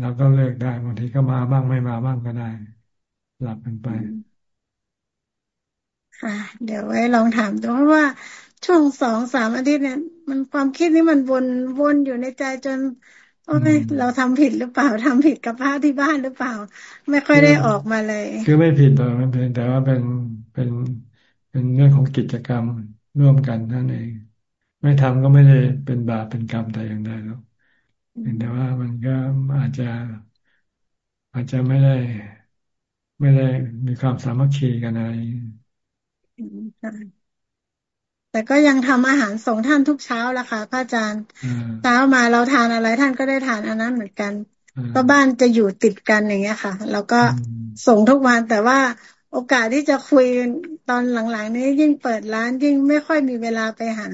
เราก็เลือกได้บางทีก็มาบ้างไม่มาบ้างก็ได้ หลับกันไป ค่ะ เดี๋ยวไว้ลองถามดูเพราะว่าช่วงสองสามอาทิตย์เนี่ย มันความคิดนี้มันวนวนอยู่ในใจจนโอ้ยเราทำผิดหรือเปล่าทำผิดกับพระที่บ้านหรือเปล่า ไม่ค่อยได้ออกมาเลย คือไม่ผิดหรอกมันเป็นแต่ว่าเป็นเป็นเป็นเรื่องของกิจกรรมร่วมกันนั่นเอง ไม่ทำก็ไม่ได้เป็นบาปเป็นกรรมแต่อย่างใดหรอกแต่ว่ามันก็อาจจะอาจจะไม่ได้ ไม่ได้มีความสามัคคีกันอะไร แต่ก็ยังทำอาหารส่งท่านทุกเช้าละค่ะพระอาจารย์เช้ามาเราทานอะไรท่านก็ได้ทานอันนั้นเหมือนกันก็บ้านจะอยู่ติดกันอย่างเงี้ยค่ะ แล้วก็ส่งทุกวันแต่ว่าโอกาสที่จะคุยตอนหลังๆ นี้ยิ่งเปิดร้านยิ่งไม่ค่อยมีเวลาไปหา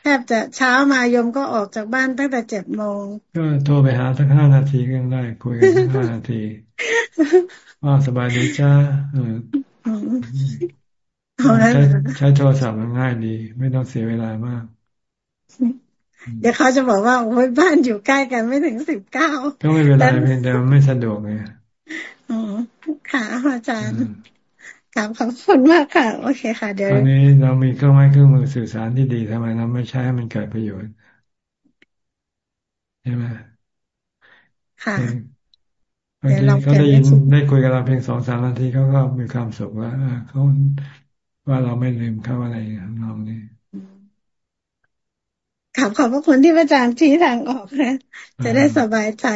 แทบจะเช้ามายมก็ออกจากบ้านตั้งแต่เจ็ดโมงก็โทรไปหาสักห้านาทีก็ได้คุยกันห้านาทีว่าสบายดีจ้าเออ ใช้ใช้โทรศัพท์มันง่ายดี ไม่ต้องเสียเวลามาก เดี๋ยวเขาจะบอกว่าโอ้ยบ้านอยู่ใกล้กันไม่ถึงสิบเก้าก็ไม่เป็นไรเพียงแต่ไม่สะดวกไงอ๋อค่ะอาจารย์ครับขอบคุณมากค่ะ โอเคค่ะ เดี๋ยวตอนนี้เรามีเครื่องไม้เครื่องมือสื่อสารที่ดีทำไมเราไม่ใช้ให้มันเกิดประโยชน์ใช่ไหมค่ะบางทีเขาได้ยินได้คุยกับเราเพียงสองสามนาทีเขาก็มีความสุขว่าเขา ว่าเราไม่ลืมเขาอะไรน้องนี่ขับขอบพระคุณที่พระอาจารย์ชี้ทางออกนะจะได้สบายใจ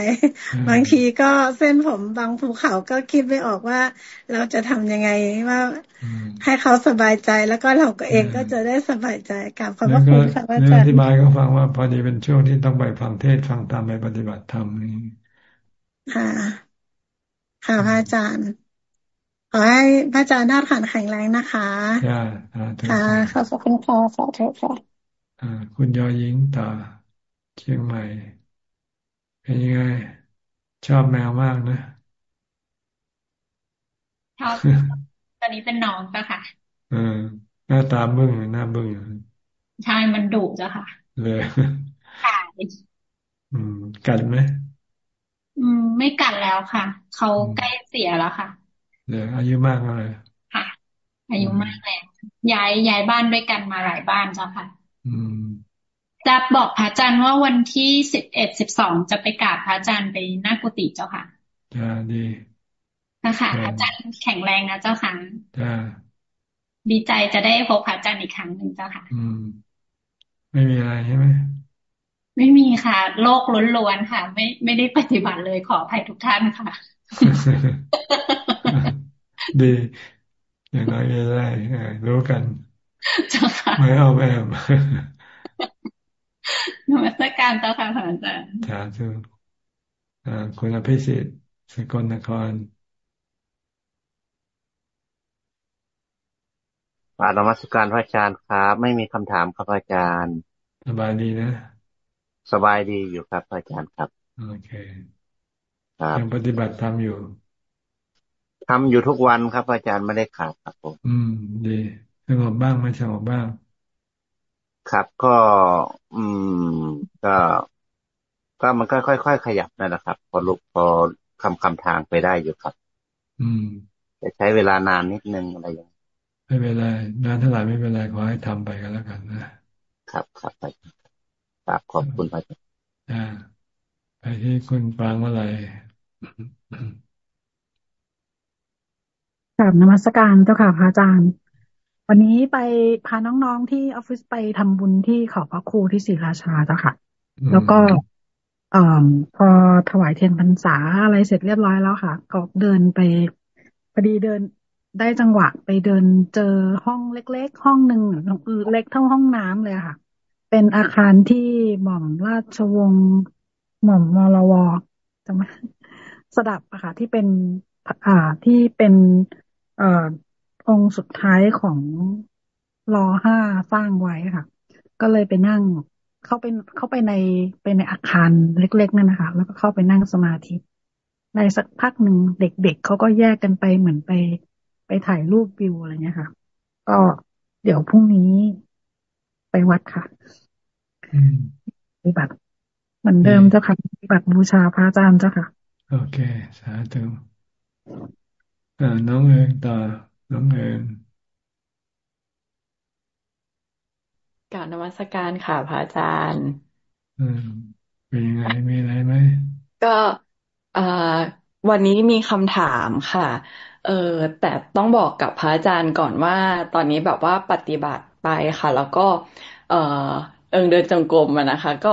บางทีก็เส้นผมบางภูเขาก็คิดไม่ออกว่า เราจะทำยังไงว่า ให้เขาสบายใจแล้วก็เราก็เองก็จะได้สบายใจกับขอบพระคุณค่ะพระอาจารย์อธิบายก็ฟังว่าพอดีเป็นช่วงที่ต้องไปฟังเทศฟังธรรมไปปฏิบัติธรรมนี่ค่ะค่ะพระอาจารย์ ขอให้พระอาจารย์น่าขันแข็งแรงนะคะค่ะขอบคุณค่ะสาธุค่ะคุณยอยิงต่อเชียงใหม่ เป็นยังไง ชอบแมวมากนะชอบตอนนี้เป็นน้องก็ค่ะเออหน้าตาบึ้งหน้าบึ้งใช่มันดุจ้ะค่ะ เลยค่ะอืมกัดไหมอืม ไม่กัดแล้วค่ะ เขาใกล้เสียแล้วค่ะ เลยอายุมากเลยค่ะ อายุมากแล้วย้ายย้ายบ้านด้วยกันมาหลายบ้านจ้ะค่ะจะบอกพระอาจารย์ว่าวันที่สิบเอ็ดสิบสองจะไปกราบพระอาจารย์ไปหน้ากุฏิเจ้าค่ะจ้าดีนะคะอาจารย์แข็งแรงนะเจ้าค่ะจ้าดีใจจะได้พบพระอาจารย์อีกครั้งหนึ่งเจ้าค่ะ อืม ไม่มีอะไรใช่ไหมไม่มีค่ะ โลกล้วนๆค่ะ ไม่ไม่ได้ปฏิบัติเลยขออภัยทุกท่านค่ะ ดีอย่างน้อยได้รู้กันไม่เอาแอมนมัสการเจ้าค่ะอาจารย์สาธุคุณอภิสิทธิ์สกลนครกราบนมัสการพระอาจารย์ครับ ไม่มีคำถามครับอาจารย์ สบายดีนะ สบายดีอยู่ครับอาจารย์ครับ โอเคครับยังปฏิบัติทำอยู่ ทำอยู่ทุกวันครับอาจารย์ไม่ได้ขาดครับผมอืม ดีสงบบ้างไม่สงบบ้าง ครับก็ อืม ก็ ก็มันก็ค่อยๆขยับนั่นแหละครับ พอลุกพอคำคำทางไปได้อยู่ครับ อืมจะใช้เวลานานนิดนึงอะไรอย่างไม่เป็นไรนานเท่าไหร่ไม่เป็นไรขอให้ทำไปกันแล้วกันนะครับครับไปครับขอบคุณพระอาจารย์ไปที่คุณปางว่าอะไร กราบนมัสการเจ้าค่ะพระอาจารย์ วันนี้ไปพาน้องๆที่ออฟฟิศไปทำบุญที่เขาพระครูที่ศรีราชาเจ้าค่ะ แล้วก็เอ่อพอถวายเทียนพรรษาอะไรเสร็จเรียบร้อยแล้วค่ะ ก็เดินไปพอดีเดินได้จังหวะไปเดินเจอห้องเล็กๆ ห้องหนึ่งเล็กเท่าห้องน้ำเลยค่ะ เป็นอาคารที่หม่อมราชวงศ์หม่อมมรวจำไหมสดับอะค่ะที่เป็นอ่าที่เป็น เอ่อองค์สุดท้ายของรอห้าสร้างไว้ค่ะ ก็เลยไปนั่งเข้าไปเข้าไปในไปในอาคารเล็กๆนั่นนะคะ แล้วก็เข้าไปนั่งสมาธิในสักพักหนึ่งเด็กๆเเขาก็แยกกันไปเหมือนไปไปถ่ายรูปวิวอะไรเงี้ยค่ะ ก็เดี๋ยวพรุ่งนี้ไปวัดค่ะปฏิบัติเหมือนเดิมเจ้าค่ะปฏิบัติบูชาพระอาจารย์เจ้าค่ะ โอเค สาธุ อ่าน้องเองต่อน้องเอิญกาบนมัสการค่ะพระอาจารย์ อืมเป็นยังไงมีอะไรไหมก็อ่าวันนี้มีคำถามค่ะ เออแต่ต้องบอกกับพระอาจารย์ก่อนว่า ตอนนี้แบบว่าปฏิบัติไปค่ะ แล้วก็ เออเอิงเดินจงกรมนะคะ ก็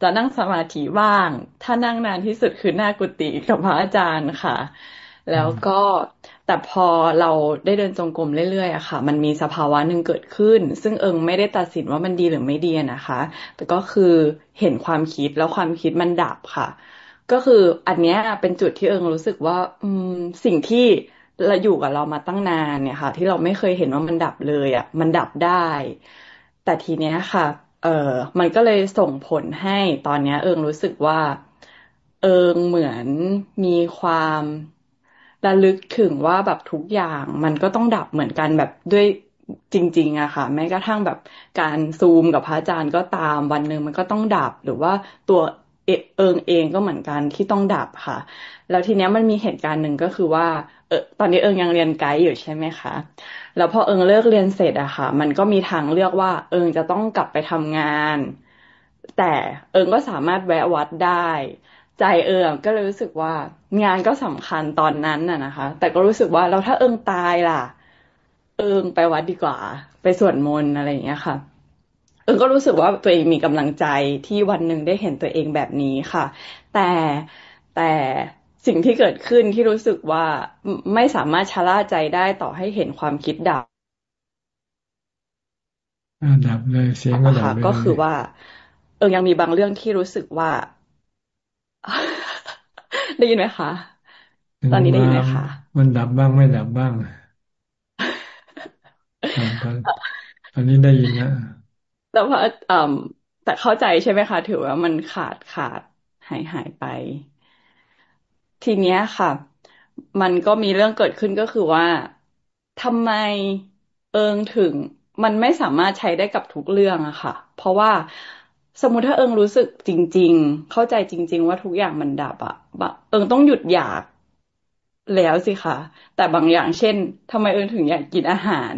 จะนั่งสมาธิว่าง ถ้านั่งนานที่สุดคือหน้ากุฏิกับพระอาจารย์ค่ะ แล้วก็ แต่พอเราได้เดินจงกรมเรื่อยๆอะค่ะ มันมีสภาวะหนึ่งเกิดขึ้น ซึ่งเอิงไม่ได้ตัดสินว่ามันดีหรือไม่ดีนะคะ แต่ก็คือเห็นความคิดแล้วความคิดมันดับค่ะ ก็คืออันเนี้ยเป็นจุดที่เอิงรู้สึกว่า อืมสิ่งที่เราอยู่กับเรามาตั้งนานเนี่ยค่ะ ที่เราไม่เคยเห็นว่ามันดับเลยอะมันดับได้ แต่ทีเนี้ยค่ะ เออมันก็เลยส่งผลให้ตอนเนี้ย เอิงรู้สึกว่า เอิงเหมือนมีความ ระลึกถึงว่าแบบทุกอย่างมันก็ต้องดับเหมือนกันแบบด้วยจริง ๆอะค่ะ แม้กระทั่งแบบการซูมกับพระอาจารย์ก็ตามวันหนึ่งมันก็ต้องดับหรือว่าตัวเอิงเองก็เหมือนกันที่ต้องดับค่ะ แล้วทีเนี้ยมันมีเหตุการณ์หนึ่งก็คือว่า เออตอนนี้เอิงยังเรียนไกด์อยู่ใช่ไหมคะ แล้วพอเอิงเลิกเรียนเสร็จอะค่ะ มันก็มีทางเลือกว่า เอิงจะต้องกลับไปทำงาน แต่เอิงก็สามารถแวะวัดได้ ใจเอิงก็เลยรู้สึกว่างานก็สำคัญตอนนั้นน่ะนะคะ แต่ก็รู้สึกว่าเราถ้าเอิงตายล่ะ เอิงไปวัดดีกว่า ไปสวดมนต์อะไรอย่างเงี้ยค่ะ เอิงก็รู้สึกว่าตัวเองมีกำลังใจที่วันหนึ่งได้เห็นตัวเองแบบนี้ค่ะ แต่แต่สิ่งที่เกิดขึ้นที่รู้สึกว่าไม่สามารถชะล่าใจได้ต่อให้เห็นความคิดดับดับเลยเสียงก็ดับก็คือว่า เออยังมีบางเรื่องที่รู้สึกว่า ได้ยินไหมคะ ตอนนี้ได้ยินไหมคะมันดับบ้างไม่ดับบ้างตอนนี้ได้ยินนะแต่ว่าแต่เข้าใจใช่ไหมคะ ถือว่ามันขาดขาดหายหายไป ทีเนี้ยค่ะ มันก็มีเรื่องเกิดขึ้นก็คือว่าทำไมเอิงถึงมันไม่สามารถใช้ได้กับทุกเรื่องอะค่ะ เพราะว่า สมมุติถ้าเอิงรู้สึกจริง ๆ เข้าใจจริง ๆ ว่าทุกอย่างมันดับอะเอิงต้องหยุดอยากแล้วสิคะแต่บางอย่างเช่นทำไมเอิงถึงอยากกินอาหาร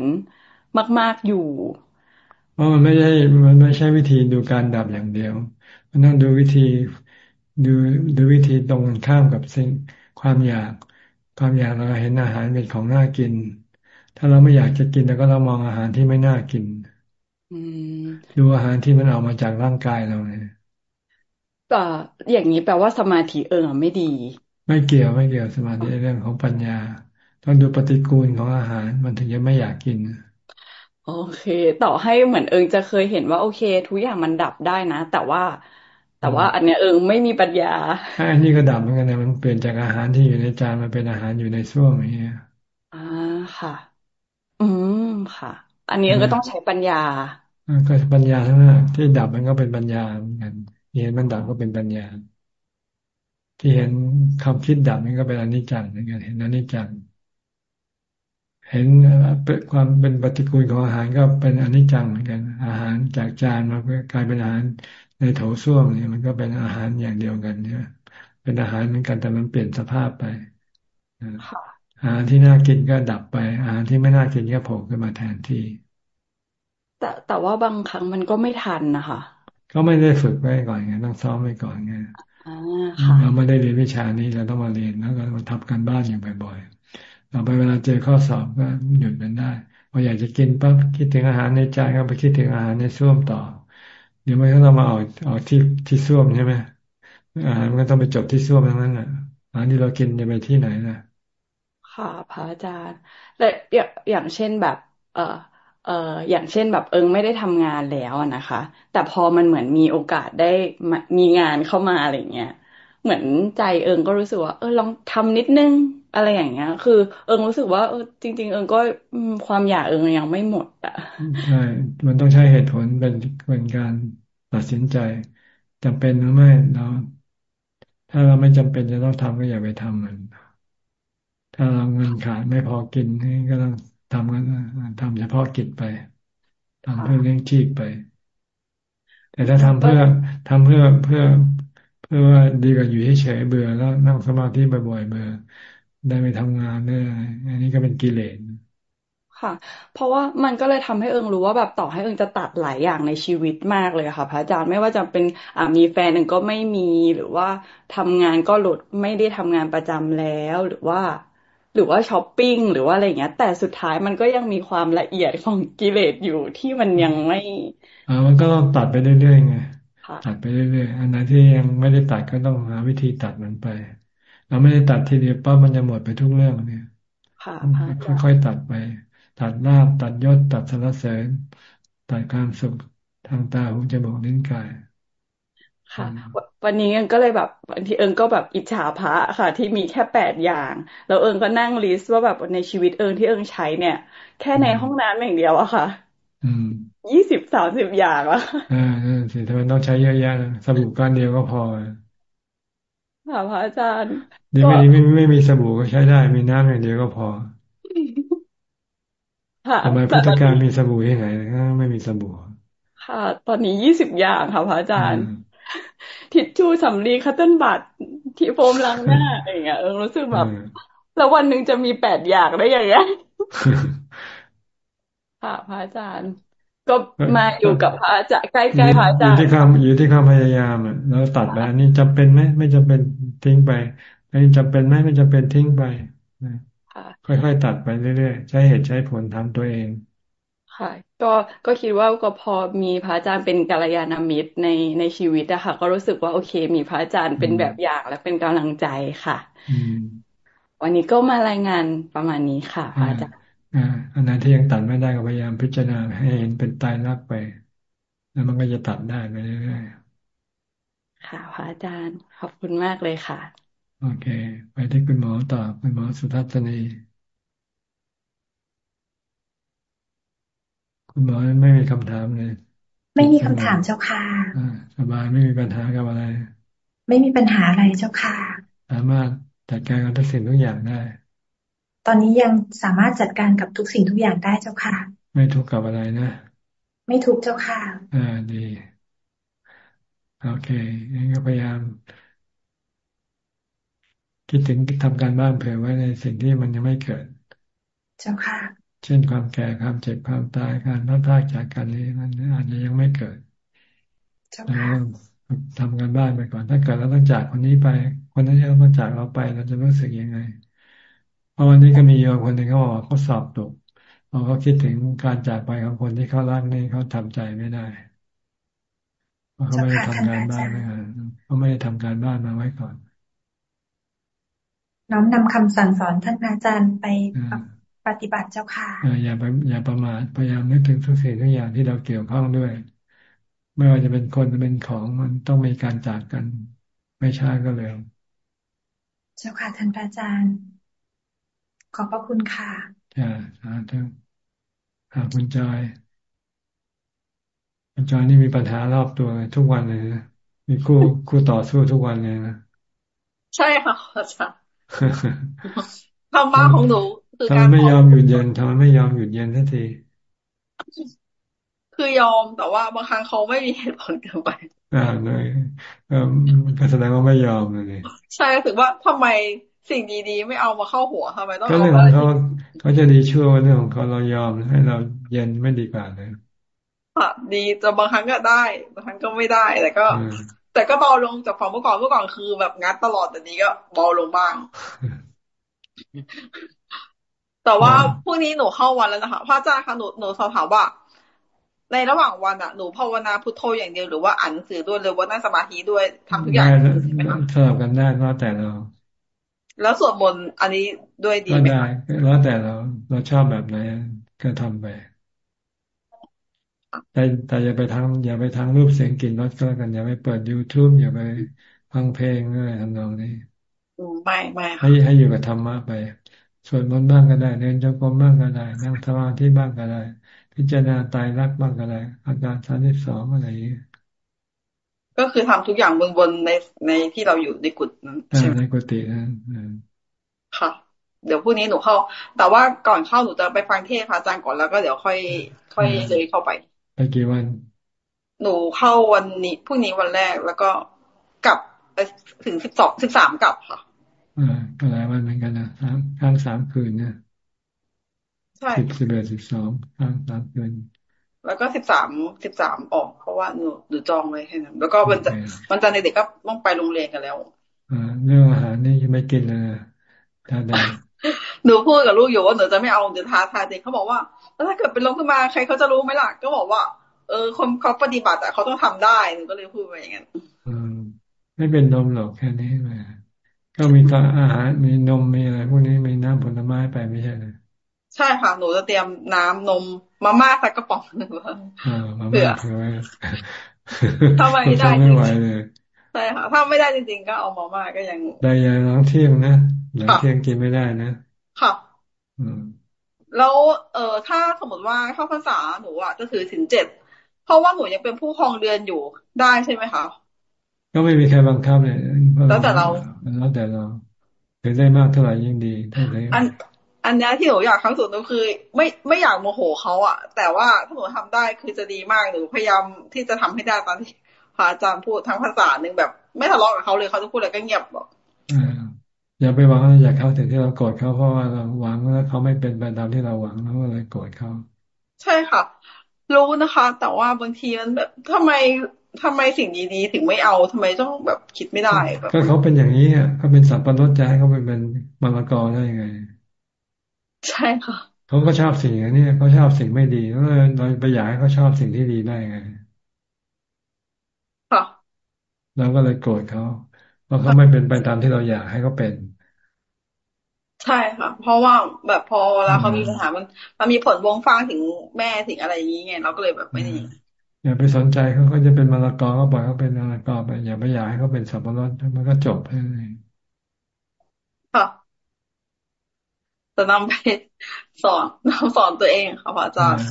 มาก ๆอยู่เพราะมันไม่ใช่มันไม่ใช่วิธีดูการดับอย่างเดียว มันต้องดูวิธีดูดูวิธีตรงข้ามกับสิ่งความอยาก ความอยากเราเห็นอาหารเป็นของน่ากิน ถ้าเราไม่อยากจะกินเราก็เรามองอาหารที่ไม่น่ากิน ดูอาหารที่มันออกมาจากร่างกายเราเนี่ยก็อย่างนี้แปลว่าสมาธิเออไม่ดี ไม่เกี่ยวไม่เกี่ยวสมาธิเรื่องของปัญญา ต้องดูปฏิกูลของอาหาร มันถึงจะไม่อยากกินโอเค ต่อให้เหมือนเอิงจะเคยเห็นว่าโอเค ทุกอย่างมันดับได้นะ แต่ว่า แต่ว่าอันเนี้ยเอิงไม่มีปัญญาอันนี้ก็ดับเหมือนกันนะมันเปลี่ยนจากอาหารที่อยู่ในจานมาเป็นอาหารอยู่ในส้วมอย่างเงี้ยอ่าค่ะ อืมค่ะ อันนี้ก็ต้องใช้ปัญญาก็ปัญญาทั้งนั้นที่ดับมันก็เป็นปัญญาเหมือนกันเห็นมันดับก็เป็นปัญญา ที่เห็นคำคิดดับมันก็เป็นอนิจจังเหมือนกันเห็นอนิจจังเห็นความเป็นปฏิกูลของอาหารก็เป็นอนิจจังเหมือนกัน อาหารจากจานมากลายเป็นอาหารในโถส้วมเนี่ยมันก็เป็นอาหารอย่างเดียวกันเนี่ยเป็นอาหารเหมือนกันแต่มันเปลี่ยนสภาพไป อาหารที่น่ากินก็ดับไป อาหารที่ไม่น่ากินก็โผล่ขึ้นมาแทนที่ แต่แต่ว่าบางครั้งมันก็ไม่ทันนะคะก็ไม่ได้ฝึกไว้ก่อนไงต้องซ้อมไว้ก่อนไงเราไม่ได้เรียนวิชานี้เราต้องมาเรียนแล้วก็มาทำการบ้านอยู่บ่อยๆต่อไปเวลาเจอข้อสอบก็หยุดมันได้พออยากจะกินปั๊บคิดถึงอาหารในใจก็ไปคิดถึงอาหารในส้วมต่อ เดี๋ยวมันก็ต้องมาออกออกที่ที่ส้วมใช่ไหมอาหารมันก็ต้องไปจบที่ส้วมทั้งนั้นแหละอาหารที่เรากินจะไปที่ไหนนะ ค่ะพระอาจารย์แต่อย่างอย่างเช่นแบบ เออเอออย่างเช่นแบบเอิงไม่ได้ทำงานแล้วนะคะ แต่พอมันเหมือนมีโอกาสได้มีงานเข้ามาอะไรเงี้ยเหมือนใจเอิงก็รู้สึกว่า เออลองทำนิดนึงอะไรอย่างเงี้ย คือ เอิงรู้สึกว่าเออจริง ๆ เอิงก็ความอยากเอิงยังไม่หมดอะใช่ มันต้องใช้เหตุผลเป็นเป็นการตัดสินใจจำเป็นหรือไม่เราถ้าเราไม่จำเป็นจะต้องทำก็อย่าไปทำมัน ถ้าเราเงินขาดไม่พอกินนี่ก็ต้องทำกันทำเฉพาะกิจไปทำเพื่อเลี้ยงชีพไป แต่ถ้าทำเพื่อทำเพื่อเพื่อเพื่อว่าดีกว่าอยู่เฉยเบื่อแล้วนั่งสมาธิบ่อยๆเบื่อได้ไปทำงานเนี่ยอันนี้ก็เป็นกิเลสค่ะ เพราะว่ามันก็เลยทำให้เอิงรู้ว่าแบบต่อให้เอิงจะตัดหลายอย่างในชีวิตมากเลยค่ะ พระอาจารย์ไม่ว่าจะเป็นอ่ามีแฟนหนึ่งก็ไม่มีหรือว่าทำงานก็หลุดไม่ได้ทำงานประจำแล้วหรือว่า หรือว่าช้อปปิ้งหรือว่าอะไรเงี้ย แต่สุดท้ายมันก็ยังมีความละเอียดของกิเลสอยู่ที่มันยังไม่อ่ามันก็ต้องตัดไปเรื่อยๆไงตัดไปเรื่อยๆอันไหนที่ยังไม่ได้ตัดก็ต้องหาวิธีตัดมันไป เราไม่ได้ตัดทีเดียวปั๊บมันจะหมดไปทุกเรื่องเนี่ยค่อยๆตัดไป ตัดลาบตัดยศตัดสรรเสริญ ตัดความสุขทางตาหูจมูกลิ้นกาย ค่ะ วันนี้เอิงก็เลยแบบบางทีเอิงก็แบบอิจฉาพระค่ะ ที่มีแค่แปดอย่าง แล้วเอิงก็นั่งลิสต์ว่าแบบในชีวิตเอิงที่เอิงใช้เนี่ย แค่ในห้องน้ำอย่างเดียวอะค่ะยี่สิบสามสิบอย่างละอ่าสิทำไมต้องใช้เยอะแยะสบู่ก้อนเดียวก็พอค่ะพระอาจารย์ดีไม่ดีไม่ไม่มีสบู่ก็ใช้ได้ มีน้ำอย่างเดียวก็พอทำไมพุทธกาลมีสบู่ที่ไหนไม่มีสบู่ค่ะ ตอนนี้ยี่สิบอย่างค่ะพระอาจารย์ ทิชชู่สำลี cotton bud ที่โฟมล้างหน้าอะไรเงี้ยเออรู้สึกแบบแล้ววันหนึ่งจะมีแปดอย่างได้ยังไงค่ะพระอาจารย์ ก็มาอยู่กับพระอาจารย์ใกล้ๆพระอาจารย์อยู่ที่ความอยู่ที่ความพยายามอะเราตัดไปอันนี้จำเป็นไหมไม่จำเป็นทิ้งไปอันนี้จำเป็นไหมไม่จำเป็นทิ้งไปค่อยๆตัดไปเรื่อยๆใช้เหตุใช้ผลทำตัวเอง ค่ะ ก็ก็คิดว่าก็พอมีพระอาจารย์เป็นกัลยาณมิตรในในชีวิตอะค่ะ ก็รู้สึกว่าโอเค มีพระอาจารย์เป็นแบบอย่างและเป็นกำลังใจค่ะวันนี้ก็มารายงานประมาณนี้ค่ะพระอาจารย์อ่าอันนั้นที่ยังตัดไม่ได้ก็พยายามพิจารณาให้เห็นเป็นตายรักไป แล้วมันก็จะตัดได้ไปเรื่อยๆค่ะพระอาจารย์ขอบคุณมากเลยค่ะ โอเค ไปที่คุณหมอต่อคุณหมอสุทัศนี คุณหมอไม่มีคำถามเลย ไม่มีคำถามเจ้าค่ะสบายไม่มีปัญหากับอะไร ไม่มีปัญหาอะไรเจ้าค่ะ สามารถจัดการกับทุกสิ่งทุกอย่างได้ ตอนนี้ยังสามารถจัดการกับทุกสิ่งทุกอย่างได้เจ้าค่ะ ไม่ทุกข์กับอะไรนะ ไม่ทุกข์เจ้าค่ะ อ่าดีโอเคงั้นก็พยายาม คิดถึงทำการบ้านเผื่อไว้ในสิ่งที่มันยังไม่เกิด เจ้าค่ะ เช่นความแก่ความเจ็บความตายการพัดพากจากกันนี้มันอาจจะยังไม่เกิดเราทำงานบ้านไปก่อน ถ้าเกิดเราต้องจากคนนี้ไป คนนั้นจะต้องจากเราไปเราจะรู้สึกยังไง เพราะวันนี้ก็มีโยมคนหนึ่งเขาบอกเขาสอบตกพอเขาคิดถึงการจากไปของคนที่เขารักนี่เขาทำใจไม่ได้เพราะเขาไม่ได้ทำงานบ้านไม่เขาไม่ได้ทำการบ้านมาไว้ก่อนน้อมนำคำสั่งสอนท่านอาจารย์ไปป ฏิบัติเจ้าค่ะอย่าไปอย่าประมาทพยายามนึกถึงทุกสิ่งทุกอย่างที่เราเกี่ยวข้องด้วย ไม่ว่าจะเป็นคนจะเป็นของมันต้องมีการจากกัน ไม่ช้าก็เร็วเจ้าค่ะท่านอาจารย์ ขอบพระคุณค่ะจ้าสาธุค่ะคุณจอยคุณจอยนี่มีปัญหารอบตัวทุกวันเลยนะมีคู่คู่ต่อสู้ทุกวันเลยนะใช่ค่ะอาจารย์ธรรมะของหนู คือการไม่ยอมหยุดเย็นทำไมไม่ยอมหยุดเย็นทันที คือยอมแต่ว่าบางครั้งเขาไม่มีเหตุผลเกินไปอ่าเลยก็แสดงว่าไม่ยอมเลยใช่ถึงว่าทำไมสิ่งดีๆ ไม่เอามาเข้าหัวทำไมต้องก็เรื่องของเขาเขาจะดีชั่วเรื่องของเขาเรายอมให้เราเย็นไม่ดีกว่าเลยค่ะดีแต่บางครั้งก็ได้ บางครั้งก็ไม่ได้แต่ก็ แต่ก็เบาลงจากฝั่งเมื่อก่อนเมื่อก่อนคือแบบงัดตลอดแต่นี้ก็เบาลงบ้าง แต่ว่าพรุ่งนี้หนูเข้าวันแล้วนะคะพระอาจารย์คะหนูหนูสอบถามว่า ในระหว่างวันอะหนูภาวนาพุทโธอย่างเดียวหรือว่าอ่านหนังสือด้วยหรือว่านั่งสมาธิด้วยทำทุกอย่างใช่ไหมคะสลับกันได้แล้วแต่เรา แล้วสวดมนต์อันนี้ด้วยดีไหมได้แล้วแต่เราเราชอบแบบไหนก็ทำไปแต่แต่อย่าไปทางอย่าไปทางรูปเสียงกลิ่นรสก็แล้วกันอย่าไปเปิด youtube อย่าไปฟังเพลงอะไรทำนองนี้ไม่ไม่ให้ให้อยู่กับธรรมะไป สวดมนต์บ้างก็ได้เดินจงกรมบ้างก็ได้นั่งสมาธิบ้างก็ได้ พิจารณาตายรักบ้างก็ได้อาการสามสิบสองอะไรอย่างนี้ก็คือทำทุกอย่างเบื้องบนในในที่เราอยู่ในกุฏินั้นใช่ในกุฏินั้นค่ะ เดี๋ยวพรุ่งนี้หนูเข้า แต่ว่าก่อนเข้าหนูจะไปฟังเทศพระอาจารย์ก่อนแล้วก็เดี๋ยวค่อย ค่อยเลยเข้าไปไปกี่วัน หนูเข้าวันนี้พรุ่งนี้วันแรกแล้วก็กลับถึงสิบสองสิบสามกลับค่ะอ่าก็หลายวันเหมือนกันนะสาม ค้างสามคืนเนี่ยสิบสิบเอ็ดสิบสองค้างสามคืนแล้วก็สิบสามสิบสามออก เพราะว่าหนูหนูจองไว้แค่นั้นแล้วก็วันจะวันจันทร์เด็กก็ต้องไปโรงเรียนกันแล้วอ่าเรื่องอาหารนี่ยังไม่กินเลยทานได้หนูพูดกับลูกอยู่ว่าหนูจะไม่เอาเดี๋ยวท้าทายเด็กเขาบอกว่าแล้วถ้าเกิดเป็นลงขึ้นมาใครเขาจะรู้ไหมล่ะก็บอกว่า เออ คนเขาปฏิบัติอะเขาต้องทำได้หนูก็เลยพูดไปอย่างนั้นอืมไม่เป็นนมหรอกแค่นี้มา ก็มีตอาหารมีนมมีอะไรพวกนี้มีน้ำผลไม้ไปไม่ใช่เลยใช่ค่ะหนูจะเตรียมน้ำนมมาม่าใส่กระป๋องหนึ่งเผื่อถ้าไม่ได้ไม่ไหวเลยใช่ค่ะถ้าไม่ได้จริงๆก็เอามาม่าก็ยังได้ยังหลังเที่ยงนะหลังเที่ยงกินไม่ได้นะค่ะแล้วเออถ้าสมมติว่าเข้าภาษาหนูอะจะถือถึงเจ็ดเพราะว่าหนูยังเป็นผู้ครองเรือนอยู่ได้ใช่ไหมคะ ก็ไม่มีใครบังคับเลยแล้วแต่เราแล้วแต่เราถึงได้มากเท่าไหร่ยิ่งดีเท่าไหร่อันอันนี้ที่หนูอยากครั้งสุดก็คือ ไม่ไม่อยากโมโหเขาอะ แต่ว่าถ้าหนูทำได้คือจะดีมากหนูพยายามที่จะทำให้ได้ตอนที่พระอาจารย์พูดทั้งภาษาหนึ่งแบบ ไม่ทะเลาะกับเขาเลยเขาจะพูดอะไรก็เงียบบอกอย่าไปหวังว่าอยากเขาถึงที่เราโกรธเขาเพราะว่าเราหวังแล้วเขาไม่เป็นไปตามที่เราหวังแล้วก็เลยโกรธเขาใช่ค่ะ รู้นะคะ แต่ว่าบางทีมันแบบทำไม ทำไมสิ่งดีๆถึงไม่เอาทำไมต้องแบบคิดไม่ได้แบบก็เขาเป็นอย่างนี้อะเขาเป็นสับปะรดใจเขาเป็นเป็นมะละกอได้ยังไง ใช่ค่ะเขาก็ชอบสิ่งนี้เขาชอบสิ่งไม่ดีแล้วเราไปอยากให้เขาชอบสิ่งที่ดีได้ไงค่ะเราก็เลยโกรธเขาเพราะเขาไม่เป็นไปตามที่เราอยากให้เขาเป็น ใช่ค่ะ เพราะว่าแบบพอเวลาเขามีปัญหามัน มันมีผลวงฟ้างถึงแม่ถึงอะไรอย่างนี้ไงเราก็เลยแบบไม่ดี อย่าไปสนใจเขาเขาจะเป็นมะละกอก็ปล่อยเขาเป็นมะละกอไปอย่าไปอยากให้เขาเป็นสับปะรดมันก็จบแค่นั้นค่ะจะนำไปสอนนำสอนตัวเองค่ะพระอาจารย์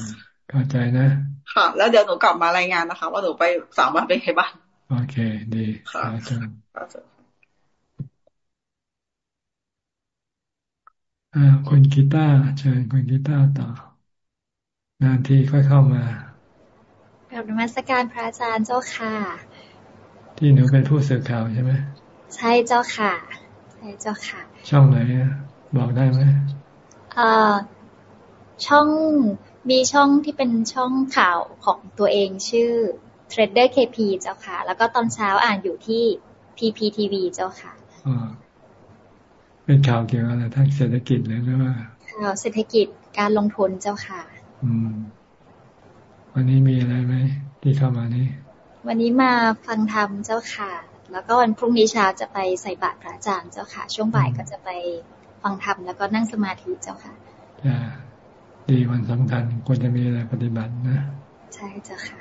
เข้าใจนะ ค่ะ แล้วเดี๋ยวหนูกลับมารายงานนะคะ ว่าหนูไปสามวันเป็นไงบ้างโอเค ดีค่ะอ่าคุณกีตาร์เชิญคุณกีตาร์ต่อนานที่ค่อยเข้ามา กับนมัสการพระอาจารย์เจ้าค่ะ ที่หนูเป็นผู้สื่อข่าวใช่ไหมใช่เจ้าค่ะใช่เจ้าค่ะ ช่องไหนบอกได้ไหมเอ่อช่องมีช่องที่เป็นช่องข่าวของตัวเองชื่อ Trader KP เจ้าค่ะ แล้วก็ตอนเช้าอ่านอยู่ที่ PPTV เจ้าค่ะเป็นข่าวเกี่ยวกับอะไรทางเศรษฐกิจเลยหรือว่าข่าวเศรษฐกิจการลงทุนเจ้าค่ะ อืม วันนี้มีอะไรไหมที่เข้ามานี้ วันนี้มาฟังธรรมเจ้าค่ะ แล้วก็วันพรุ่งนี้เช้าจะไปใส่บาตรพระอาจารย์เจ้าค่ะ ช่วงบ่ายก็จะไปฟังธรรมแล้วก็นั่งสมาธิเจ้าค่ะจ้าดีวันสำคัญควรจะมีอะไรปฏิบัตินะ ใช่เจ้าค่ะ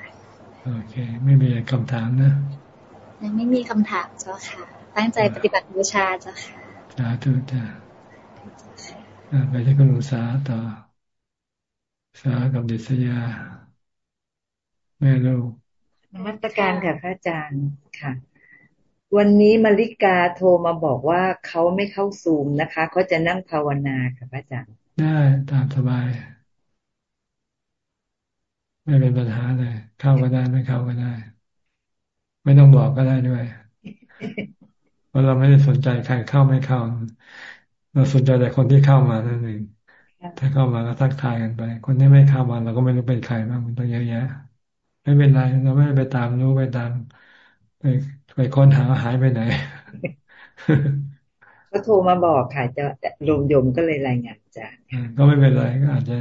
โอเค ไม่มีคำถามนะยังไม่มีคำถามเจ้าค่ะ ตั้งใจปฏิบัติบูชาเจ้าค่ะสาธุจ้าไปที่คุณอุษาต่อสากับดิษยา แม่ลูกนมัตการค่ะพระอาจารย์ค่ะ วันนี้มาริกาโทรมาบอกว่าเขาไม่เข้าซูมนะคะเขาจะนั่งภาวนาค่ะพระอาจารย์ได้ตามสบาย ไม่เป็นปัญหาเลยเข้าก็ได้ไม่เข้าก็ได้ ไม่ต้องบอกก็ได้ด้วยเพราะเราไม่ได้สนใจใครเข้าไม่เข้า เราสนใจแต่คนที่เข้ามานั่นเองถ้าเข้ามาก็ทักทายกันไป คนที่ไม่เข้ามาเราก็ไม่รู้เป็นใครบ้างมันต้องเยอะแยะ ไม่เป็นไรเราไม่ไปตามรู้ไปตาม ไปไปค้นหาหายไปไหนก็โทรมาบอกค่ะจะลมยมก็เลยรายงานจ้ะก็ไม่เป็นไรก็อาจจะ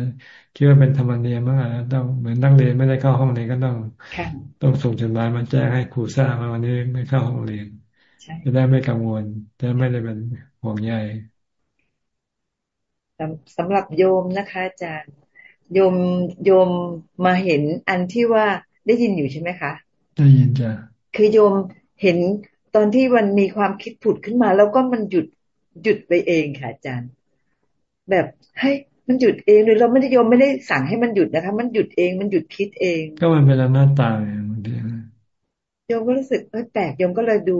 คิดว่าเป็นธรรมเนียมมากแล้วต้องเหมือนนักเรียนไม่ได้เข้าห้องเรียนก็ต้องต้องส่งจดหมายมาแจ้งให้ครูทราบว่าวันนี้ไม่เข้าห้องเรียนจะได้ไม่กังวลจะไม่ได้เป็นห่วงใยสำหรับโยมนะคะอาจารย์โยมโยมมาเห็นอันที่ว่า ได้ยินอยู่ใช่ไหมคะ ได้ยินจ้ะคือโยมเห็นตอนที่มันมีความคิดผุดขึ้นมา แล้วก็มันหยุดหยุดไปเองค่ะอาจารย์ แบบให้มันหยุดเองเลยเราไม่ได้โยมไม่ได้สั่งให้มันหยุดนะคะ มันหยุดเองมันหยุดคิดเอง ก็มันเป็นหน้าตาอย่างเดียวโยมก็รู้สึกแปลกโยมก็เลยดู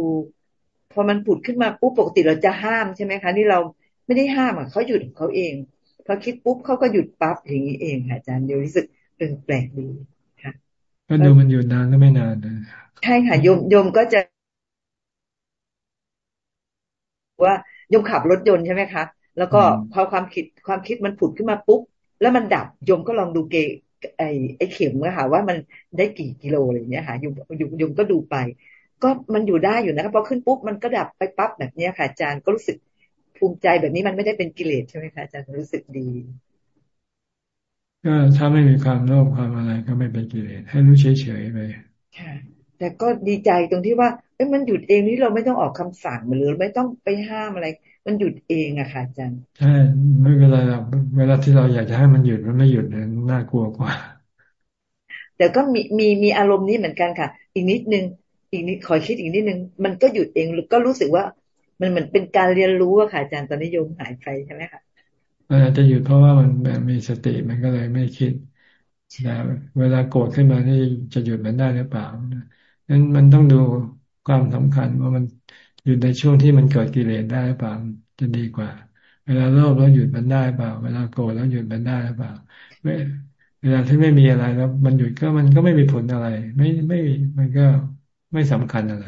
พอมันผุดขึ้นมาปุ๊บปกติเราจะห้ามใช่ไหมคะ นี่เราไม่ได้ห้ามอะเขาหยุดของเขาเองพอคิดปุ๊บเขาก็หยุดปั๊บอย่างนี้เองค่ะอาจารย์โยมรู้สึกเป็นแปลกดีค่ะ ก็ดูมันหยุดนานก็ไม่นานนะใช่ค่ะโยมโยมก็จะ ว่าโยมขับรถยนต์ใช่ไหมคะแล้วก็พอความคิดความคิดมันผุดขึ้นมาปุ๊บแล้วมันดับโยมก็ลองดูเกไอไอเข็มอะค่ะว่ามันได้กี่กิโลอะไรเงี้ยค่ะโยมโยมก็ดูไป ก็มันอยู่ได้อยู่นะคะพอขึ้นปุ๊บมันก็ดับไปปั๊บแบบนี้ค่ะอาจารย์ก็รู้สึกภูมิใจแบบนี้มันไม่ได้เป็นกิเลสใช่ไหมคะอาจารย์รู้สึกดี ก็ถ้าไม่มีความโลภความอะไรก็ไม่เป็นกิเลสให้รู้เฉยๆไปค่ะแต่ก็ดีใจตรงที่ว่าเอ้ยมันหยุดเองนี่เราไม่ต้องออกคำสั่งหรือไม่ต้องไปห้ามอะไร มันหยุดเองอะค่ะอาจารย์ใช่ไม่เป็นไรหรอกเวลาที่เราอยากจะให้มันหยุดมันไม่หยุดเนี่ยน่ากลัวกว่า แต่ก็มีมีมีอารมณ์นี้เหมือนกันค่ะ อีกนิดนึงอีกนิดขอคิดอีกนิดนึงมันก็หยุดเองก็รู้สึกว่า มันเหมือนเป็นการเรียนรู้อะค่ะอาจารย์ตอนนี้โยมหายไปใช่ไหมคะ มันอาจจะหยุดเพราะว่ามันแบบมีสติมันก็เลยไม่คิดแต่เวลาโกรธขึ้นมานี่จะหยุดมันได้หรือเปล่านั้นมันต้องดูความสำคัญว่ามันอยู่ในช่วงที่มันเกิดกิเลสได้หรือเปล่าจะดีกว่า เวลาโลภแล้วหยุดมันได้เปล่า เวลาโกรธแล้วหยุดมันได้หรือเปล่าเวลาที่ไม่มีอะไรแล้ว มันหยุดก็มันก็ไม่มีผลอะไร ไม่ไม่มันก็ไม่สำคัญอะไร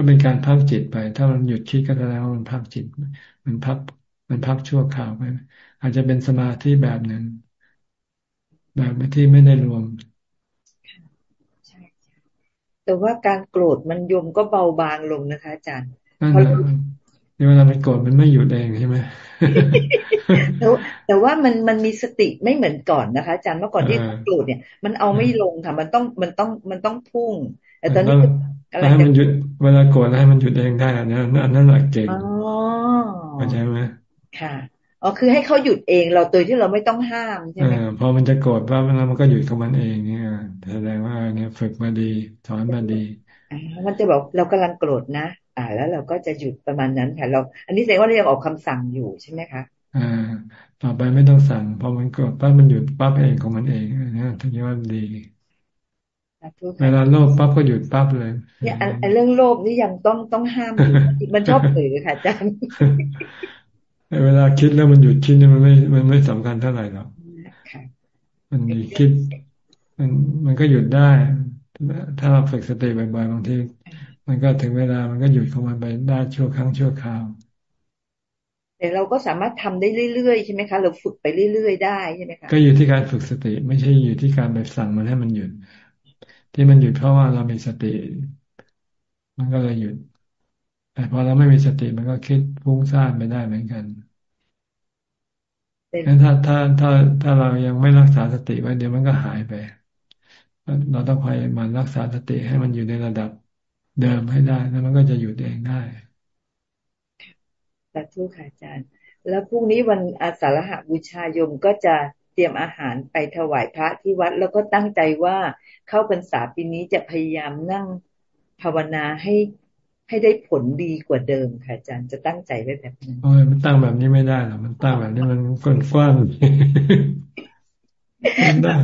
ก็เป็นการพักจิตไป ถ้ามันหยุดคิดก็แสดงว่ามันพักจิต มันพัก มันพักชั่วคราวไป อาจจะเป็นสมาธิแบบหนึ่งแบบที่ไม่ได้รวมแต่ว่าการโกรธมันยมก็เบาบางลงนะคะอาจารย์เพราะเวลามันโกรธมันไม่อยู่เองใช่ไหมแต่ว่ามันมันมีสติไม่เหมือนก่อนนะคะอาจารย์เมื่อก่อนที่โกรธเนี่ย มันเอาไม่ลงค่ะ มันต้องมันต้องมันต้องพุ่ง แต่ตอนนี้อะไรให้มันหยุดเวลาโกรธให้มันหยุดเองได้อันนั้นอันนั้นหลักเก่งเข้าใจไหมค่ะอ๋อคือให้เขาหยุดเองเราโดยที่เราไม่ต้องห้ามใช่ไหมพอมันจะโกรธว่าแล้วมันก็หยุดของมันเองเนี่ยแสดงว่าเนี่ยฝึกมาดีสอนมาดีมันจะบอกเรากำลังโกรธนะอ่า แล้วเราก็จะหยุดประมาณนั้นค่ะ เรา อันนี้แสดงว่าเรายังออกคำสั่งอยู่ใช่ไหมคะอ่า ต่อไปไม่ต้องสั่งพอมันโกรธปั๊บมันหยุดปั๊บเองของมันเองนะถึงจะว่าดี เวลาโลภปั๊บก็หยุดปั๊บเลยเนี่ยอันเรื่องโลภนี่ยังต้องต้องห้ามมันชอบเผลอค่ะอาจารย์เวลาคิดแล้วมันหยุดคิดเนี่ยมันไม่มันไม่สำคัญเท่าไหร่หรอกมันมีคิด มันมันก็หยุดได้ ถ้าเราฝึกสติบ่อยๆบางทีมันก็ถึงเวลามันก็หยุดของมันไปได้ชั่วครั้งชั่วคราวแต่เราก็สามารถทำได้เรื่อยๆใช่ไหมคะ เราฝึกไปเรื่อยๆได้ใช่ไหมคะก็อยู่ที่การฝึกสติ ไม่ใช่อยู่ที่การไปสั่งมันให้มันหยุด ที่มันหยุดเพราะว่าเรามีสติ มันก็เลยหยุด แต่พอเราไม่มีสติมันก็คิดฟุ้งซ่านไปได้เหมือนกันงั้นถ้าถ้าถ้าถ้าเรายังไม่รักษาสติไว้เดี๋ยวมันก็หายไป เราต้องคอยมันรักษาสติให้มันอยู่ในระดับเดิมให้ได้แล้วมันก็จะหยุดเองได้สาธุค่ะอาจารย์ แล้วพรุ่งนี้วันอาสาฬหบูชายมก็จะเต รียมอาหารไปถวายพระที่วัด แล้วก็ตั้งใจว่าเข้าพรรษาปีนี้จะพยายามนั่งภาวนาให้ให้ได้ผลดีกว่าเดิมค่ะอาจารย์จะตั้งใจไว้แบบนั้นโอ้ยมันตั้งแบบนี้ไม่ได้หรอกมันตั้งแบบนี้มันกว้างกว้างมันได้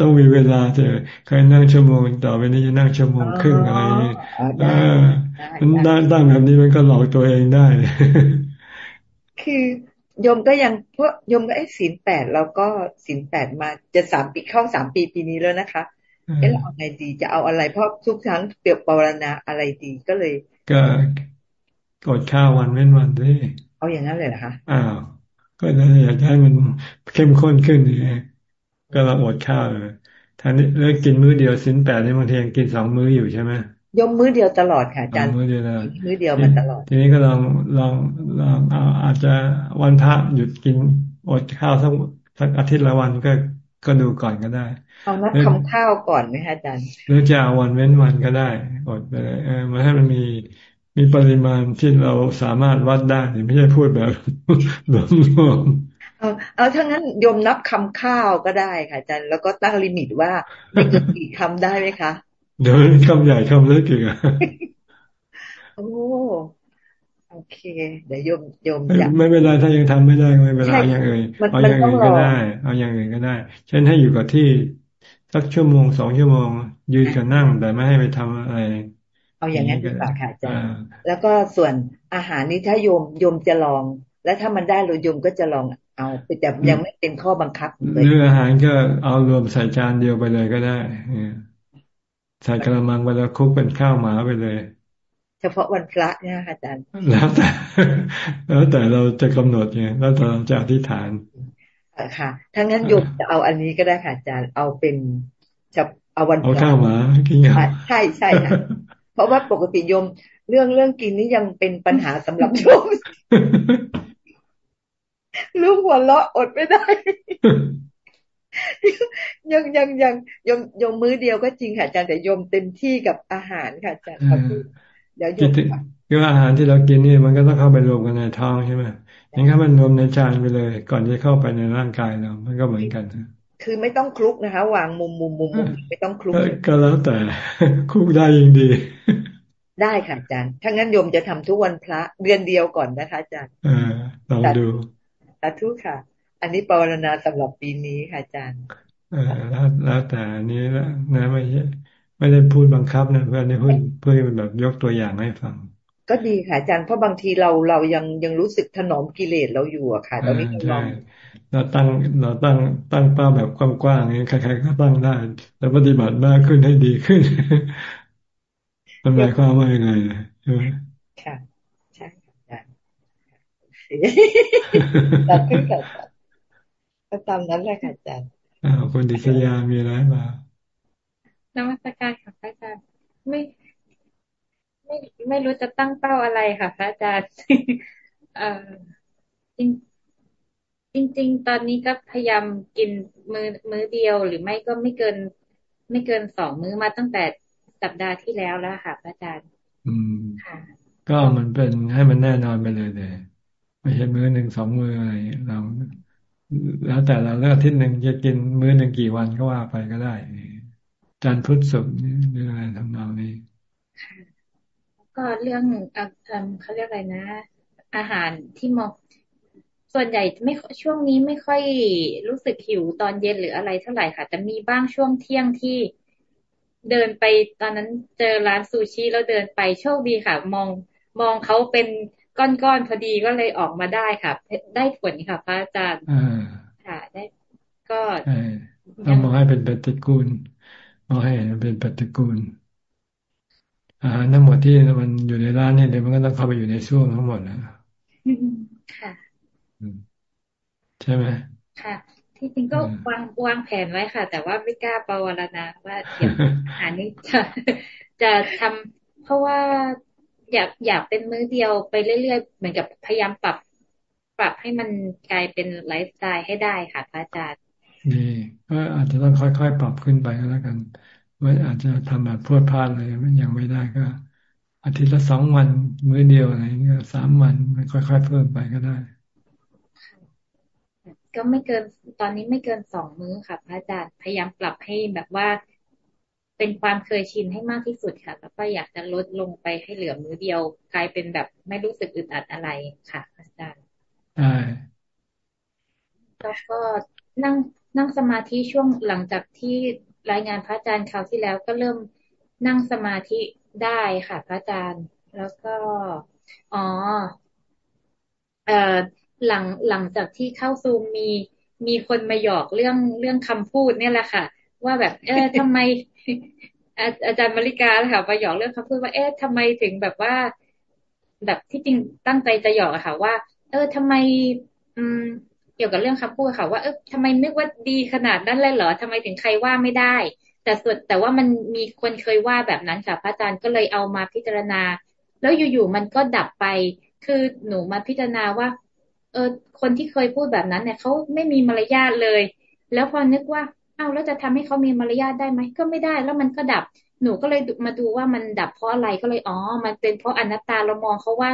ต้องมีเวลาเถอะเคยนั่งชั่วโมง ต่อไปนี้จะนั่งชั่วโมงครึ่งอะไรนี้มันได้ตั้งแบบนี้มันก็หลอกตัวเองได้ คือ โยมก็ยังพวกโยมก็ไอ้ศีลแปดแล้วก็ศีลแปดมาจะสามปีเข้าสามปีปีนี้แล้วนะคะเอ๊ะเราเอาไงดีจะเอาอะไร เพราะทุกครั้งเปรียบปรณาอะไรดีก็เลย ก็กดข้าววันเว้นวันด้วยเอาอย่างนั้นเลยเหรอคะอ้าวก็เลยอยากให้มันเข้มข้นขึ้นไงก็เราอดข้าวเลยท่านนี้เลิกกินมื้อเดียวสินแปดในบางทียังกินสองมื้ออยู่ใช่ไหม ยมมื้อเดียวตลอดค่ะอาจารย์มื้อเดียวนะมื้อเดียวมันตลอด ทีนี้ก็ลองลองลองเอาอาจจะวันพระหยุดกินอดข้าวสักสักอาทิตย์ละวันก็ก็ดูก่อนก็ได้เอานัดทำข้าวก่อนไหมคะอาจารย์หรือจะเอาวันเว้นวันก็ได้ อดไปเลยเออมาให้มันมีมีปริมาณที่เราสามารถวัดได้ไม่ใช่พูดแบบรวมเอาเอาถ้างั้นยมนับคำข้าวก็ได้ค่ะอาจารย์แล้วก็ตั้งลิมิตว่าไม่เกินกี่คำได้ไหมคะ เดี๋ยวคำใหญ่คำเล็กอีกอะโอ้โอเค เดี๋ยวยมยมจะไม่เป็นไรถ้ายังทำไม่ได้ไม่เป็นไรเอาอย่างอื่นเอาอย่างอื่นก็ได้ เอาอย่างอื่นก็ได้ เช่นให้อยู่กับที่สักชั่วโมงสองชั่วโมง ยืนกับนั่งแต่ไม่ให้ไปทำอะไรเอาอย่างนั้นดีกว่าค่ะอาจารย์แล้วก็ส่วนอาหารนี้ถ้าโยมโยมจะลอง แล้วถ้ามันได้เราโยมก็จะลองเอาแต่ยังไม่เป็นข้อบังคับเรื่องอาหารก็เอารวมใส่จานเดียวไปเลยก็ได้ ใส่กระมังไปแล้วคุกเป็นข้าวหมาไปเลย เฉพาะวันพระเนี่ยค่ะอาจารย์ แล้วแต่ แล้วแต่เราจะกำหนดไงแล้วแต่เราจะอธิษฐานค่ะถ้างั้นโยมจะเอาอันนี้ก็ได้ค่ะอาจารย์เอาเป็นจะเอาวันเอาข้าวหมากินใช่ใช่ค่ะเพราะว่าปกติโยมเรื่องเรื่องกินนี่ยังเป็นปัญหาสำหรับโยมลูกหัวเราะอดไม่ได้ ยังยังยังยมยมมื้อเดียวก็จริงค่ะอาจารย์แต่ยมเต็มที่กับอาหารค่ะอาจารย์เดี๋ยวยมคืออาหารที่เรากินนี่มันก็ต้องเข้าไปรวมกันในท้องใช่ไหมอย่างถ้ามันรวมในจานไปเลย ก่อนจะเข้าไปในร่างกายเรามันก็เหมือนกันคือไม่ต้องคลุกนะคะวางมุมมุมมุมมุมไม่ต้องคลุกก็แล้วแต่คลุกได้ยิ่งดี ได้ค่ะอาจารย์ถ้างั้นโยมจะทำทุกวันพระเดือนเดียวก่อนนะคะอาจารย์อ่าลองดูสาธุค่ะ อันนี้ปรนนาสำหรับปีนี้ค่ะอาจารย์เออแล้วแล้วแต่นี้แล้วนะไม่ใช่ไม่ได้พูดบังคับนะเพื่อนได้พูดเพื่อแบบยกตัวอย่างให้ฟัง ก็ดีค่ะอาจารย์เพราะบางทีเราเรายังยังรู้สึกถนอมกิเลสเราอยู่อะค่ะตอนนี้เราลองเราตั้งเราตั้งตั้งเป้าแบบกว้างๆนี้ใครๆก็ตั้งได้แล้วปฏิบัติมากขึ้นให้ดีขึ้นมันหมายความว่ายังไงใช่ไหมค่ะใช่ค่ะอาจารย์ตัดขึ้นค่ะ ก็ตามนั้นแหละค่ะอาจารย์อ้าวคุณดิษยามีอะไรมานมัสการค่ะพระอาจารย์ไม่ไม่ไม่รู้จะตั้งเป้าอะไรค่ะพระอาจารย์เออจริงจริง ๆ ตอนนี้ก็พยายามกินมือมื้อเดียวหรือไม่ก็ไม่เกิน ไม่เกินสองมื้อมาตั้งแต่สัปดาห์ที่แล้วแล้วค่ะพระอาจารย์ อืมค่ะก็มันเป็นให้มันแน่นอนไปเลยเลยไม่ใช่มื้อหนึ่งสองมื้ออะไรเรา แล้วแต่เราเลือกที่หนึ่งจะกินมื้อหนึ่งกี่วันก็ว่าไปก็ได้จันทร์พุธศุกร์นี่เรื่องอะไรทำนองนี้ก็เรื่องอ่เขาเรียกอะไรนะ อาหารที่มองส่วนใหญ่ไม่ช่วงนี้ไม่ค่อยรู้สึกหิวตอนเย็นหรืออะไรเท่าไหร่ค่ะ แต่มีบ้างช่วงเที่ยงที่เดินไปตอนนั้นเจอร้านซูชิแล้วเดินไปโชคดีค่ะ มองมองเขาเป็น ก้อนๆพอดีก็เลยออกมาได้ค่ะ ได้ผลค่ะ พระอาจารย์ค่ะ ได้ก็ต้องมองให้เป็นปฏิกูลมองให้เป็นปฏิกูลอาหารทั้งหมดที่มันอยู่ในร้านเนี่ยเดี๋ยวมันก็ต้องเข้าไปอยู่ในช่วงทั้งหมดนะค่ะใช่ไหมค่ะ ที่จริงก็วางวางแผนไว้ค่ะ แต่ว่าไม่กล้าปวารณาว่าเดี๋ยวอาหารนี้จะจะทำเพราะว่า อยากอยากเป็นมื้อเดียวไปเรื่อยๆ เหมือนกับพยายามปรับ ปรับให้มันกลายเป็นไลฟ์สไตล์ให้ได้ค่ะพระอาจารย์นี่ก็อาจจะต้องค่อยๆ ปรับขึ้นไปก็แล้วกันว่าอาจจะทำแบบพรวดพลาดเลยมันยังไม่ได้ก็ อาทิตย์ละสองวันมื้อเดียวอะไรเงี้ยสามวันมันค่อย ๆ เพิ่มไปก็ได้ ก็ไม่เกินตอนนี้ไม่เกินสองมื้อค่ะพระอาจารย์พยายามปรับให้แบบว่า เป็นความเคยชินให้มากที่สุดค่ะแล้วก็อยากจะลดลงไปให้เหลือมื้อเดียว กลายเป็นแบบไม่รู้สึกอึดอัดอะไรค่ะอาจารย์ใช่แล้วก็นั่งนั่งสมาธิช่วงหลังจากที่รายงานพระอาจารย์คราวที่แล้วก็เริ่มนั่งสมาธิได้ค่ะ พระอาจารย์ แล้วก็ อ๋อ เอ่อหลังหลังจากที่เข้าซูมมีมีคนมาหยอกเรื่องเรื่องคำพูดเนี่ยแหละค่ะ ว่าแบบ เออทำไม อาจารย์มริกาค่ะมาหยอกเรื่องคำพูดว่าเอ๊ะทำไมถึงแบบว่า แบบที่จริงตั้งใจจะหยอกอะค่ะ ว่า เออทำไม อืม เกี่ยวกับเรื่องคำพูดค่ะ ว่าเออทำไมนึกว่าดีขนาดนั้นเลยเหรอทำไมถึงใครว่าไม่ได้ แต่ส่วนแต่ว่ามันมีคนเคยว่าแบบนั้นค่ะพระอาจารย์ก็เลยเอามาพิจารณา แล้วอยู่ๆมันก็ดับไป คือหนูมาพิจารณาว่า เออคนที่เคยพูดแบบนั้นเนี่ยเขาไม่มีมารยาทเลย แล้วพอนึกว่า อ้าแล้วจะทำให้เขามีมารยาทได้ไหมก็ไม่ได้ แล้วมันก็ดับ หนูก็เลยมาดูว่ามันดับเพราะอะไรก็เลยอ๋อ มันเป็นเพราะอนัตตาเรามองเขาว่า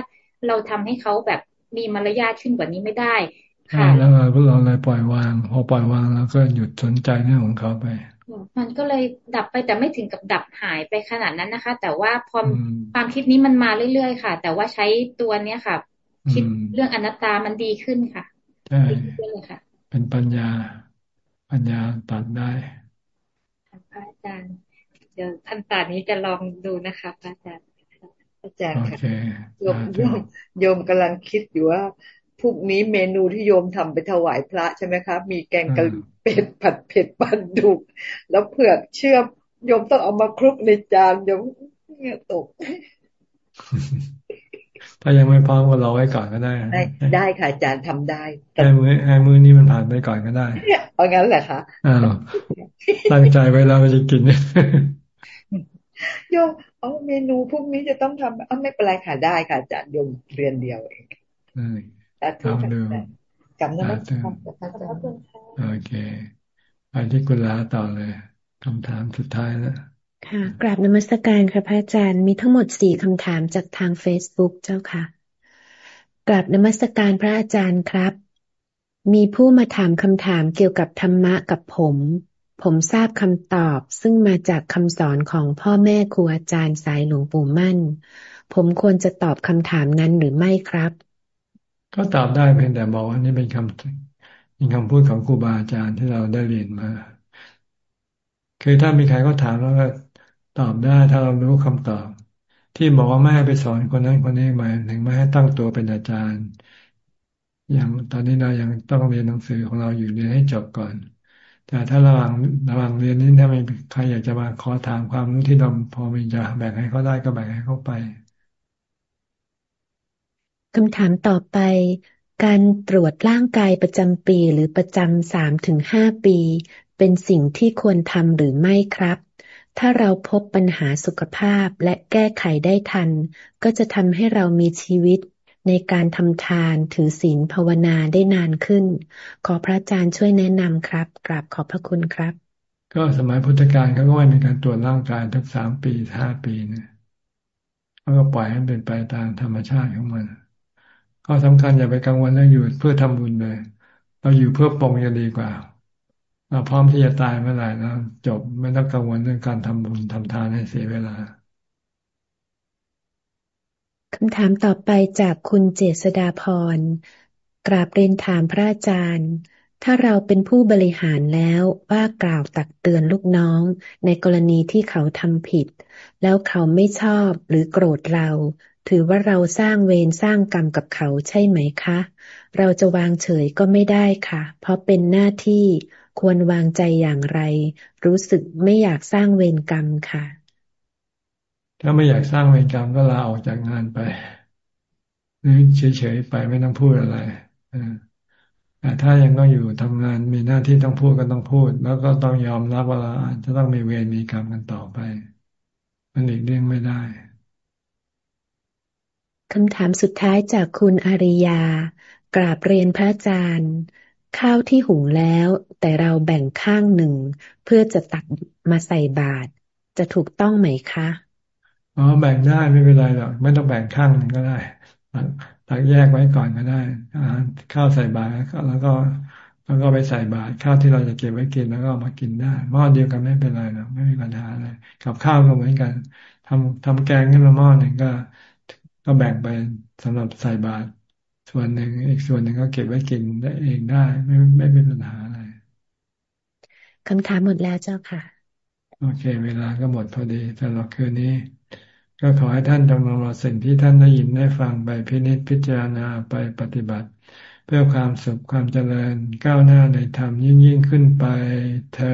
เราทำให้เขาแบบมีมารยาทขึ้นกว่านี้ไม่ได้ค่ะแล้วเราเราเลยปล่อยวาง พอปล่อยวางแล้วก็หยุดสนใจเรื่องของเขาไป มันก็เลยดับไปแต่ไม่ถึงกับดับหายไปขนาดนั้นนะคะ แต่ว่าพอความคิดนี้มันมาเรื่อยๆค่ะ แต่ว่าใช้ตัวเนี้ยค่ะ คิดเรื่องอนัตตามันดีขึ้นค่ะใช่เป็นปัญญา ปัญญาตัดได้พระอาจารย์เดี๋ยวท่านตานี้จะลองดูนะคะพระอาจารย์อาจารย์ค่ะโยมโยมกำลังคิดอยู่ว่าพรุ่งนี้เมนูที่โยมทำไปถวายพระใช่ไหมครับมีแกงกะหรี่เป็ดผัดเผ็ดปันดุก แล้วเผือกเชื่อมโยมต้องเอามาคลุกในจานโยมเงี้ยตก ถ้ายังไม่พร้อมก็รอไว้ก่อนก็ได้ ได้ได้ค่ะอาจารย์ทำได้ไอ้มือไอ้มือนี้มันผ่านไปก่อนก็ได้เอางั้นแหละค่ะอ้าวตั้งใจไว้แล้วจะกินโยมเอาเมนูพรุ่งนี้จะต้องทำเอาไม่เป็นไรค่ะได้ค่ะอาจารย์โยมเรียนเดียวเองทำดูกำนันโอเคไปที่กุลาต่อเลยคำถามสุดท้ายแล้ว ค่ะกราบนมัสการค่ะพระอาจารย์มีทั้งหมดสี่คำถามจากทางเฟซบุ๊กเจ้าค่ะกราบนมัสการพระอาจารย์ครับ มีผู้มาถามคำถามเกี่ยวกับธรรมะกับผม ผมทราบคำตอบซึ่งมาจากคำสอนของพ่อแม่ครูอาจารย์สายหลวงปู่มั่น ผมควรจะตอบคำถามนั้นหรือไม่ครับ ก็ตอบได้เพียงแต่บอกว่านี่เป็นคำเป็นคำพูดของครูบาอาจารย์ที่เราได้เรียนมา คือถ้ามีใครก็ถามแล้วก็ ตอบได้ถ้าเรารู้คำตอบ ที่บอกว่าไม่ให้ไปสอนคนนั้นคนนี้หมายถึงไม่ให้ตั้งตัวเป็นอาจารย์ อย่างตอนนี้เรายังต้องเรียนหนังสือของเราอยู่เรียนให้จบก่อน แต่ถ้าระหว่างระหว่างเรียนนี้ถ้าม่ใครอยากจะมาขอถามความรู้ที่เราพอมีจะแบ่งให้เขาได้ก็แบ่งให้เขาไปคำถามต่อไป การตรวจร่างกายประจำปีหรือประจำสามถึงห้าปี เป็นสิ่งที่ควรทำหรือไม่ครับ ถ้าเราพบปัญหาสุขภาพและแก้ไขได้ทัน ก็จะทำให้เรามีชีวิตในการทำทานถือศีลภาวนาได้นานขึ้น ขอพระอาจารย์ช่วยแนะนำครับ กราบขอบพระคุณครับ ก็สมัยพุทธกาลเขาก็ไม่มีการตรวจร่างกายทุกสามปีห้าปีเนี่ยเขาก็ปล่อยให้เป็นไปตามธรรมชาติของมันข้อสำคัญอย่าไปกังวลเรื่องอยู่เพื่อทำบุญเลย เราอยู่เพื่อปองจะดีกว่า เราพร้อมที่จะตายเมื่อไหร่แล้วจบไม่ต้องกังวลเรื่องการทำบุญทำทานให้เสียเวลาคำถามต่อไปจากคุณเจษดาพร กราบเรียนถามพระอาจารย์ ถ้าเราเป็นผู้บริหารแล้วว่ากล่าวตักเตือนลูกน้อง ในกรณีที่เขาทำผิด แล้วเขาไม่ชอบหรือโกรธเรา ถือว่าเราสร้างเวรสร้างกรรมกับเขาใช่ไหมคะ เราจะวางเฉยก็ไม่ได้ค่ะ เพราะเป็นหน้าที่ ควรวางใจอย่างไร รู้สึกไม่อยากสร้างเวรกรรมค่ะ ถ้าไม่อยากสร้างเวรกรรมก็ลาออกจากงานไปหรือเฉยๆไปไม่ต้องพูดอะไรแต่ถ้ายังต้องอยู่ทำงานมีหน้าที่ต้องพูดก็ต้องพูด แล้วก็ต้องยอมรับว่าเราอาจจะต้องมีเวรมีกรรมกันต่อไป มันหลีกเลี่ยงไม่ได้คำถามสุดท้ายจากคุณอาริยากราบเรียนพระอาจารย์ ข้าวที่หุงแล้ว แต่เราแบ่งข้างหนึ่ง เพื่อจะตักมาใส่บาตรจะถูกต้องไหมคะอ๋อแบ่งได้ไม่เป็นไรหรอกไม่ต้องแบ่งข้างหนึ่งก็ได้ตักแยกไว้ก่อนก็ได้อาหารข้าวใส่บาตรแล้วก็แล้วก็ไปใส่บาตรข้าวที่เราจะเก็บไว้กินแล้วก็มากินได้หม้อเดียวกันไม่เป็นไรหรอกไม่มีปัญหาอะไรกับข้าวก็เหมือนกันทำทำแกงขึ้นมาหม้อหนึ่งก็ ก็แบ่งไปสำหรับใส่บาตร ส่วนหนึ่งอีกส่วนหนึ่งก็เก็บไว้กินได้เองได้ ไม่ไม่เป็นปัญหาอะไรคำถามหมดแล้วเจ้าค่ะ โอเค เวลาก็หมดพอดีสำหรับคืนนี้ ก็ขอให้ท่านจงนำเอาสิ่งที่ท่านได้ยินได้ฟังไปพินิจพิจารณาไปปฏิบัติ เพื่อความสุขความเจริญก้าวหน้าในธรรมยิ่งยิ่งขึ้นไปเธอ